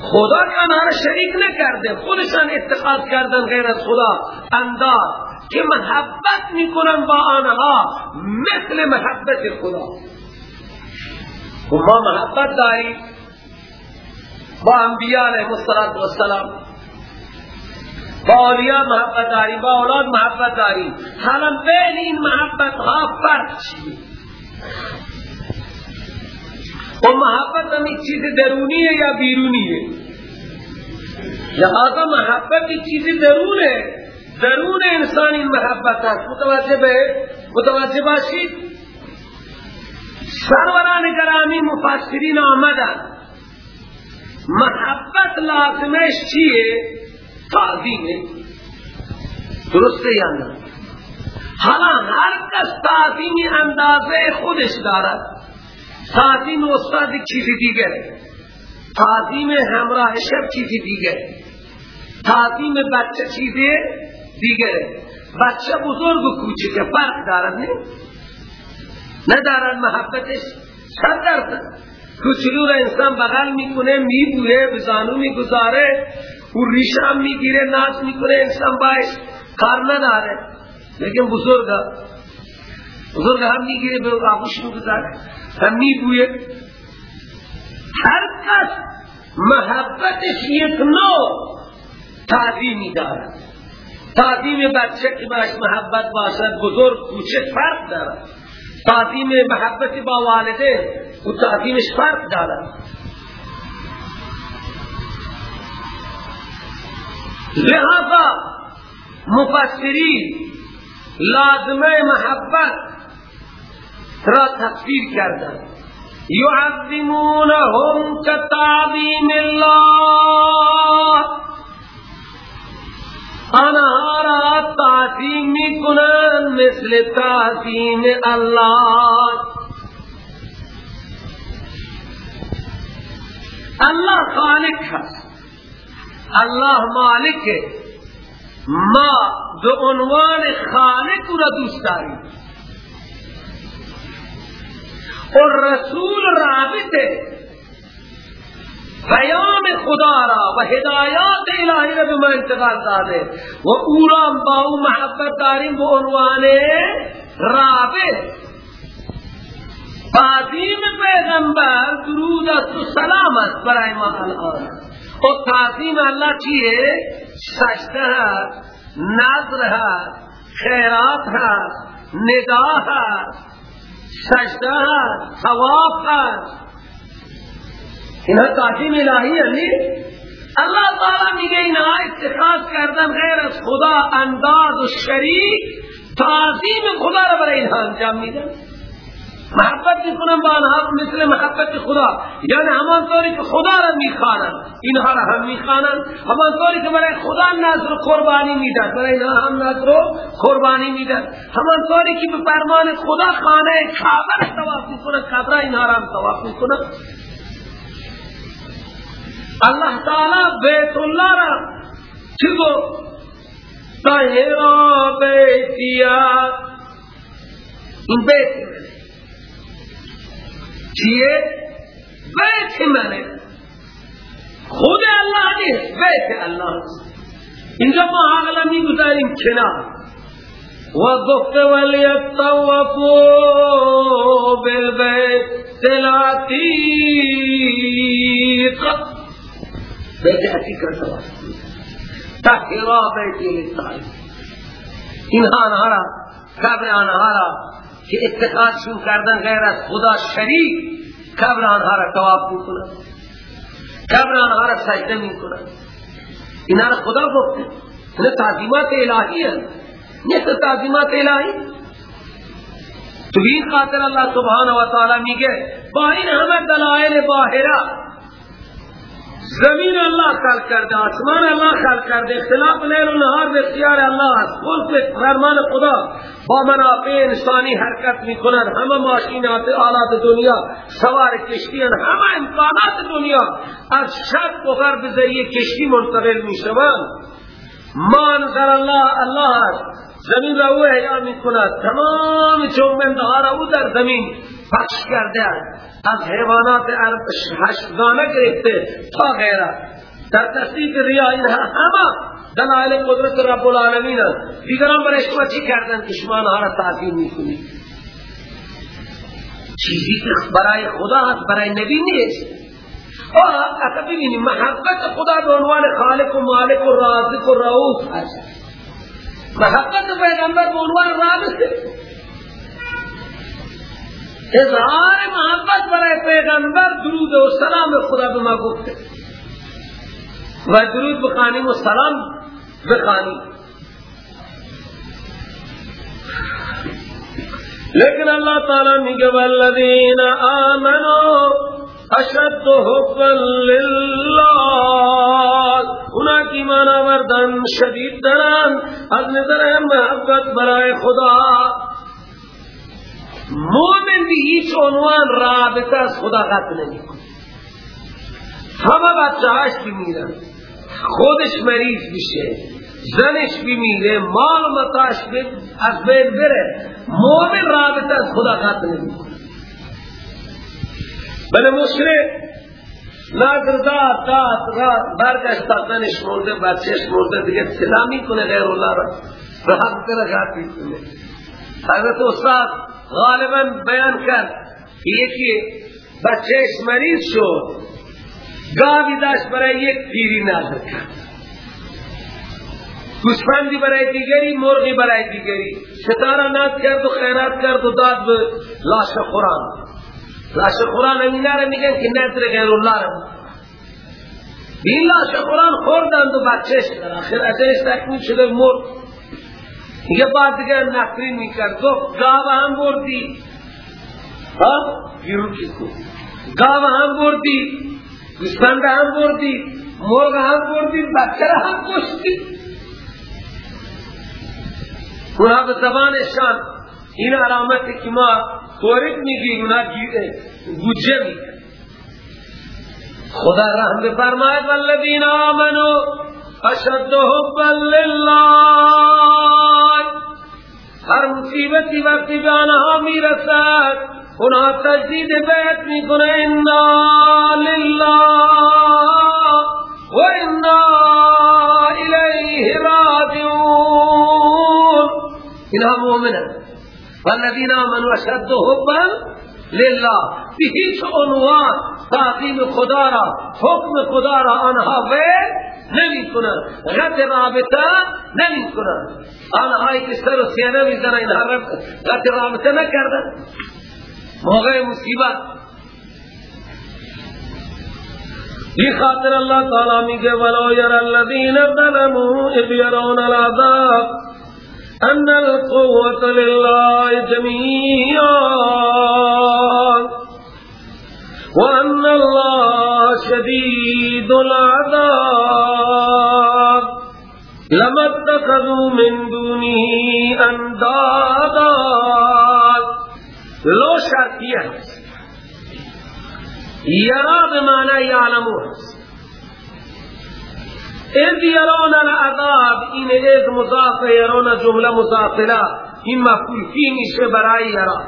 خدا که آنها را شریک نکرده. خودشان اتخاذ کردن غیر از خدا انداز که محبت می‌کنن با آنها. مثل محبت خدا. و ما محبت داریم. با انبیاء علیہ السلام با اولیاء محبت داری با اولاد محبت داری حالا بین این محبت ها فرق چیه و محبت هم ایک چیز درونی ہے یا بیرونی ہے لہذا محبت ایک چیز درون ہے درون انسان این محبت ہے متوجہ ہے متوجہ باشید؟ سروران گرامی مفسرین آمدن. محبت لازمش چیه؟ تعظیمه. درسته یا نه؟ حالا هر کس تعظیمی اندازه خودش دارد. تعظیم استاد چیزی دیگره تعظیم همراه شب چیزی دیگره تعظیم بچه چیزی دیگره بچه بزرگ و کوچکه فرق دارد نه؟ ندارد محبتش. صد درصد. کوچولو را انسان بغل می‌کنه میبوره به زانو می‌گذاره او ریشه می‌گیره ناز می‌کنه انسان باعث کار نداره. لیکن بزرگ بزرگ هم می‌گیره به آغوش می‌گذاره هم میبویه. هر کس محبتش یک نوع تعظیمی دارد تعظیم بچه که باش محبت باشد بزرگ کوچک فرق دارد تعظیم محبت با والده و تعظیمش فرق دارد. لہذا مفسرین لازمه محبت را تفسیر کردن. یعظمونهم کتعظیم الله. آنها را تعظیم می‌کنن مثل تعظیم الله. الله خالق هست. الله مالک. ما به عنوان خالق را دوست داریم. اور رسول رابطه. پیام خدا را و هدایات الهی را به ما انتقال داده. و او را با او محبت داریم به عنوان رابط. تعظیم پیغمبر درود است و سلام است برای ما الان. و تعظیم الله چیه؟ سجده هست نظر هست خیرات هست نگاه هست سجده هست ثواب هست. اینها تعظیم الهی علی اللہ تعالی میگه اینها اتخاذ کردن غیر از خدا انداز و شریک تعظیم خدا را برای اینها انجام میدن محبت می‌کنن با آنها مثل محبت خدا. یعنی همان طوری که خدا را می‌خوانن اینها را هم می‌خوانن همان طوری که برای خدا نظر قربانی میدن برای اینها هم نظر قربانی میدن همان طوری که به فرمان خدا خانه کعبه را تواف می‌کنن قبر اینها را هم تواف اللہ تعالی بیت اللہ را چیزو تہرا بیتیا این بیت منه چیه؟ بیت منه خود الله نیست بیت الله اینجا ما عقلا می‌گذاریم کنار و گفته ولیتوفو بالبیت العتیق بیت را تواف تحقیرا بیتی لسائی اینها آنها را قبر آنها را که اتخاذشون کردن غیر از خدا شریک قبر آنها را تواف می‌کنن. قبر آنها را سجده می‌کنن. اینها را خدا گفته. این تعظیمات الهی هست نیست تعظیمات الهی. تو این خاطر اللہ سبحانه و تعالی میگه با این همه دلائل باهره زمین اللہ خلق کرده آسمان اللہ خلق کرده اختلاف لیل و نهار به اختیار الله است. خلق فرمان خدا. با منافع انسانی حرکت می‌کنن. همه ماشینات آلات دنیا سوار کشتی همه امکانات دنیا. از شرق و غرب ذریعه کشتی منتقل می‌شوند. ما نظر الله الله است. زمین را او احیا می‌کند. تمام جنبنده ها را او در زمین. پخش کرده از حیوانات هشتگانه گرفته تا غیره. در تصدیق ریا اینها همه دلائل قدرت رب العالمین است. دیگران برای شما چی کردن که شما آنها را تعظیم می‌کنید؟ چیزی که برای خدا هست برای نبی نیست. اتا ببینید محبت خدا به عنوان خالق و مالک و رازق و رؤوف هست محبت پیغمبر به عنوان رابطه اظهار محبت برای پیغمبر درود و سلام خدا به ما گفته. و درود بخانیم و سلام بخانیم لیکن اللہ تعالی میگه والذین آمنوا اشد حبا لله اونا کی مانا وردن شدید دران از نظر محبت برای خدا. مومن به هیچ عنوان رابطه از خدا قطع نمی کنه. همه بچه هاش بمیرن خودش مریض بشه زنش بمیره مال متاش از بین بره. مومن رابطه از خدا قطع نمی کنه. بله مشرک نظر داد داد برگشت زنش مرده بچهش مرده دیگه صدا می‌کنه غیر الله را رحم کنه غاتی کنه. حضرت استاد غالبا بیان کرد یکی بچهش مریض شد. گاوی داشت برای یک پیری نظر کرد. گوسفندی برای دیگری مرغی برای دیگری. ستاره ناز کرد و خیرات کرد و داد به لاش قرآن. لاش قرآن امینا را میگن که نظر غیر الله را این لاش قرآن خوردند و بچهش در آخر ازش تکمیل شده مرد یه بعد دیگر نفرین می‌کرد گفت گاو هم بردی. ها؟ بیرون گاو هم بردی گوسفند هم بردی مرغ هم بردی بچه هم کشتی. اونا به زبانشان این علامت که ما تورک میگیم اونا گوجه میگن. خدا رحم بفرماید والذین آمنوا. اشد حبا لله. هر مصیبتی وقتی به آنها می‌رسد اونها تجدید بیت می‌کنه. انا لله و انا الیه راجعون. اینها مؤمنن. والذین آمنوا اشد حبا لله به هیچ عنوان تعظیم خدا را حکم خدا را آنها ویل نمی کنن رد رابطه نمی کنن آنهایی که سر و سینه می زنن اینها رد رابطه نکردن. موقع مصیبت. یہ خاطر اللہ تعالی میگه ولو یر الذین ظلموا اذ يرون العذاب. أن القوة لله جميعا. وأن الله شديد العذاب. لما اتخذوا من دونه أندادا. لو شرطیه یرا بمعنی یعلمو هست إذ یرون العذاب این إذ مضاف یرون جملة مضافله این مفعول فی میشه برای یرا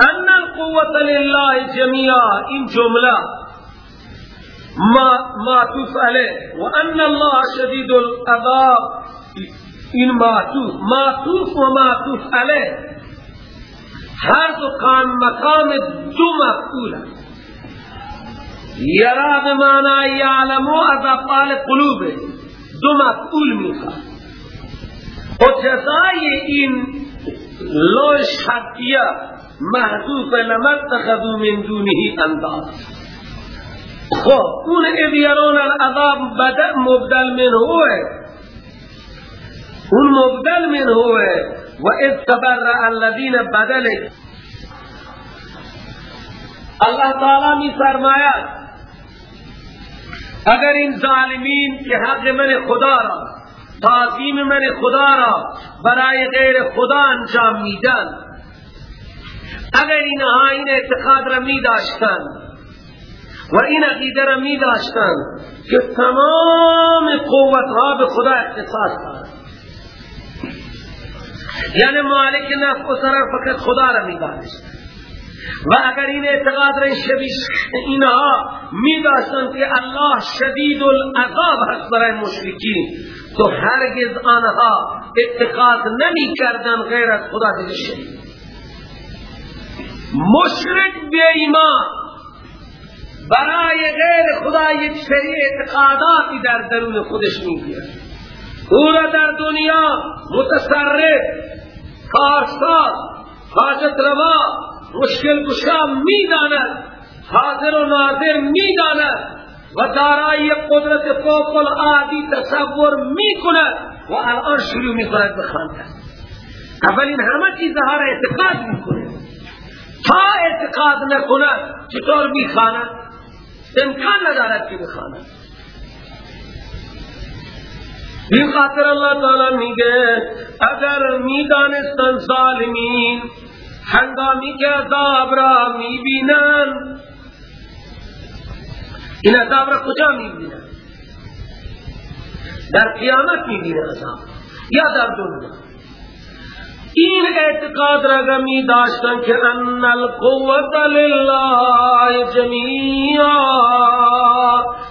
أن القوة لله جميعا این جملة ما معطوف علیه و ان الله شدید العذاب این معطوف معطوف و معطوف علیه هر دو کان مقام دو مفعول یرا بمعنی یعلمو از افعال قلوب. دو مفعول می‌خواد. و جزای این لو شرطیه محذوف لمت تخذو من دونه انداز خب اون اذ یرون العذاب بدل مبدل من ہوئے اون مبدل من ہوئے و اذ تبرع الذین بدل اللہ تعالی می فرماید اگر این ظالمین که حق من خدا را تعظیم من خدا را برای غیر خدا انجام میدن اگر اینها این اعتقاد را می داشتن و این عقیده را می داشتن که تمام قوت ها به خدا اختصاص دارد یعنی مالک نفع و ضرر فقط خدا را می داشتن و اگر این اعتقاد را اینها می داشتن که الله شدید العذاب هست برای مشرکین تو هرگز آنها اعتقاد نمی کردن غیر از خدا دیگه شدید. مشرک بی ایمان برای غیر خدا یک سری اعتقاداتی در درون خودش می‌گیرد او را در دنیا متصرف کارساز حاجت روا مشکل کشا می‌داند حاضر و ناظر می‌داند و دارای قدرت فوق العادی تصور می‌کند و الان شروع می‌کند بخواندن اولین همه چیزها را اعتقاد می‌کنه تا اعتقاد نکند چطور می‌خواند؟ امکان ندارد که بخواند. این خاطر اللہ تعالی میگه اگر می‌دانستن ظالمین هنگامی که عذاب را می‌بینن این عذاب را کجا می‌بینن در قیامت می‌بینن عذاب یا در دنیا؟ این اعتقاد را گمی داشتن که ان القوت لله جمیعا.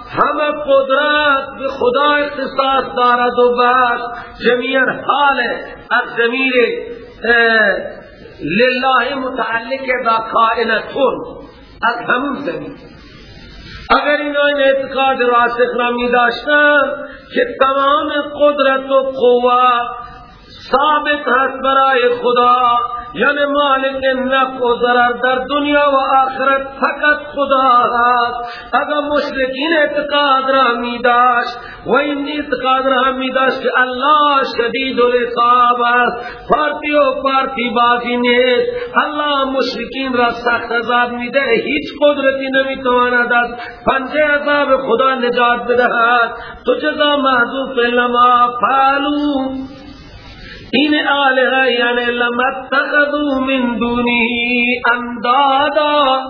همه قدرت به خدا اختصاص دارد و بس جمیعا حال از زمیر لله متعلق با کائنتون از همون زمین. اگر اینا این اعتقاد راسخ را می داشتن که تمام قدرت و قوت ثابت هست برای خدا یعنی مالک نفع و ضرر در دنیا و آخرت فقط خدا هست اگر مشرکین اعتقاد را می داشت و این اعتقاد را می داشت که الله شدید العقاب است. پارتی و پارتی باقی نیست. الله مشرکین را سخت عذاب می ده هیچ قدرتی نمی تواند از پنجه عذاب خدا نجات بدهد. تو جزا محضوب لما فعلو این آلهه یعنی لمتخذو من دونی اندادا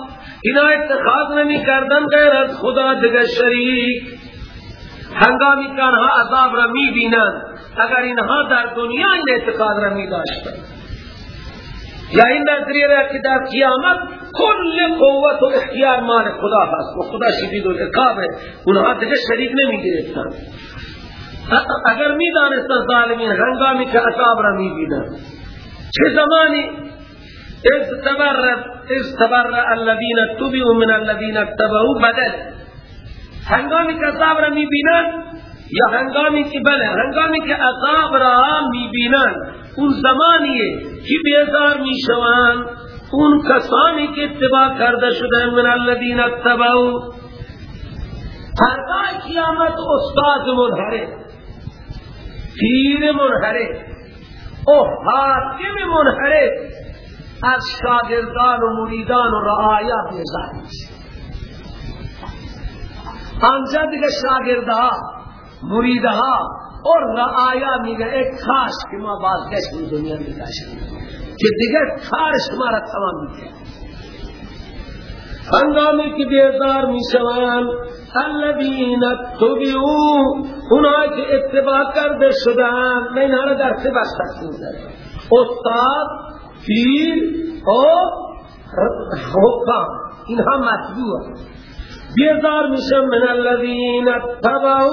اینا اتخاذ نمی کردن غیر از خدا دیگر شریک. هنگامی که آنها عذاب را می بینن اگر اینها در دنیا این اعتقاد را می داشتن یا این نظریه را که در قیامت کل قوت و اختیار مال خدا هست و خدا شدید و عقاب ہے اونها دیگر شریک نمی گرفتن اگر می دانستن ظالمین هنگامی که عذاب را می چه زمانی؟ استبر استبر الذين تبعوا من الذين اتبعوا بدل. هنگامی که عذاب را می بینن یا هنگامی که بله هنگامی که عذاب را می بینن اون زمانیه که بیزار می شوان اون کسانی که اتباع کرده شده من الذين اتبعوا. فردا قیامت استاد منحرف پیر منحرف. او حاکم منحرف. از شاگردان و مریدان و رعایا بیزار میشه آنجا دیگه شاگردها مریدها. اور رعایا میگه ایک کاش که ما بازگشت این دنیا میگشت که دیگه کارش ما را تمام میگه هنگامی که بیزار میشوان الذین تبعو اونایی که اتباع کرده شدن نه اینا در سه بخش تقسیم استاد پیر و حکام اینها مطبوع بیزار میشن من الذین اتبعو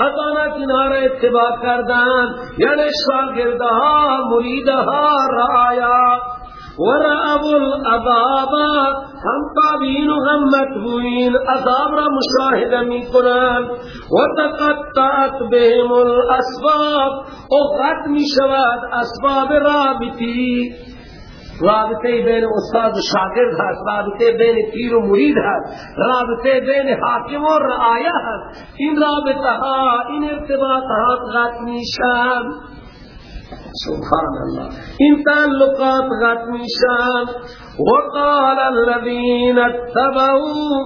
از آنها اتباع کردن یعنی شاگردها مریدها رعایا. ورعب العذاب هم تابین و هم متبوین عذاب را مشاهده می کنند و تقطعت بهم الاسباب. و غط می شود اسباب رابطی. رابطه بین استاد و شاگرد هست. رابطه بین پیر و مرید هست. رابطه بین حاکم و رعایه هست. این رابطه ها این ارتباطات غط می شود سبحان الله این تعلقات غت میشن. وقال الذين اتبعوا.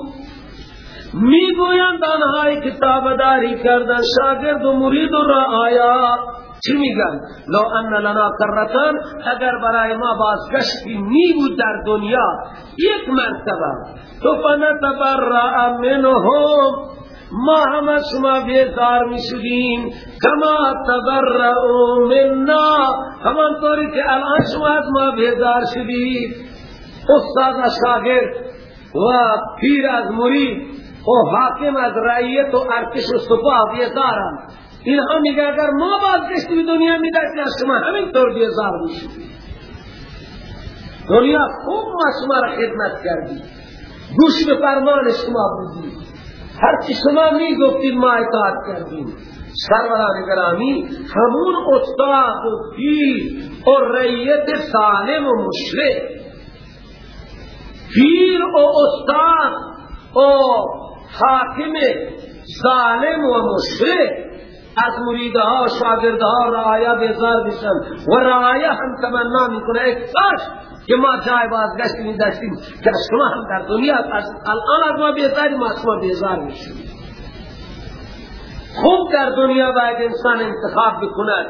می‌گویند آنهایی کتابداری کردن شاگرد و مرید و رعایا. چی میگن؟ لو ان لنا کرتن اگر برای ما بازگشتی می بود در دنیا یک مرتبه. تو فنتبرع منهم. ما همه شما بیزار می شدیم کما تبرعو مننا همان طوری که الان شما از ما بیزار شدید استاد از شاگرد و پیر از مرید و حاکم از رعیت و ارکش و سپاه بیزارن. اینها میگه اگر ما بازگشتی دنیا میداشتی از شما همین طور بیزار می‌شدیم دنیا خوب ما شما را خدمت کردی. گوش به فرمان شما بودید هر چی شما می گفتید ما اطاعت کردیم. سروران گرامی همون استاد و پیر و ریت سالم و مشرک پیر و استاد و حاکم ظالم و مشرک از مریدها شاگردها رعایا بیزار بشن و رعایا هم تمنا می‌کنه ایک کاش که ما جای بازگشت می داشتیم. که شما هم در دنیا الان از ما بیزاری ما شما بیزار میشیم. خوب در دنیا باید انسان انتخاب بکند.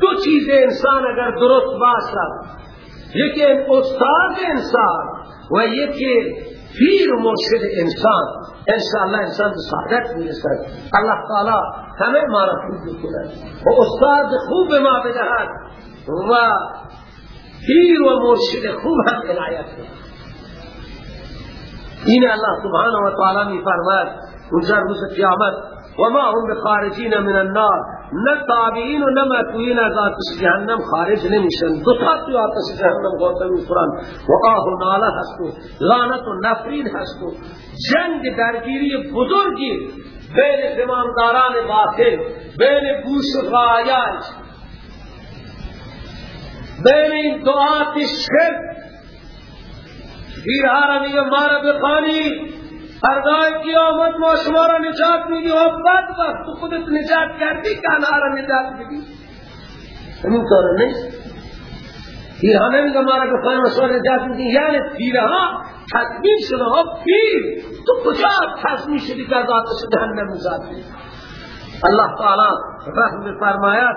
دو چیز انسان اگر درست باشد یکی استاد انسان و یکی پیر مرشد انسان. انشاءالله انسان به سعادت می‌رسد. الله تعالی همه ما را خوب بکند. و استاد خوب ما بدهد و پیر و مرشد خوب هم عنایت این الله سبحانه و تعالی می فرماید اونجا روز قیامت و ما هم بخارجین من النار. نه تابعین و نه مطوعین از آتش جهنم خارج نمیشن. دو تا تو آتش جهنم گوتن می‌خورن. و آه و ناله هست و و نفرین هست و جنگ درگیری بزرگی بین زمانداران باطل بین گوش و بین این دعات شرک پیرها را میگه مارا بخانی فرگاه قیامت ما شما را نجات میدی. و بعد وقت خودت نجات کردی که آنها را نجات میدی. همین طور نیست. پیرها نمیگه مارا بخانی و شما نجات میدی. یعنی پیرها تصمیم شده. ها پیر. تو کجا تصمیم شدی که آتش جهنم نجات میدی؟ الله تعالی رحم فرماید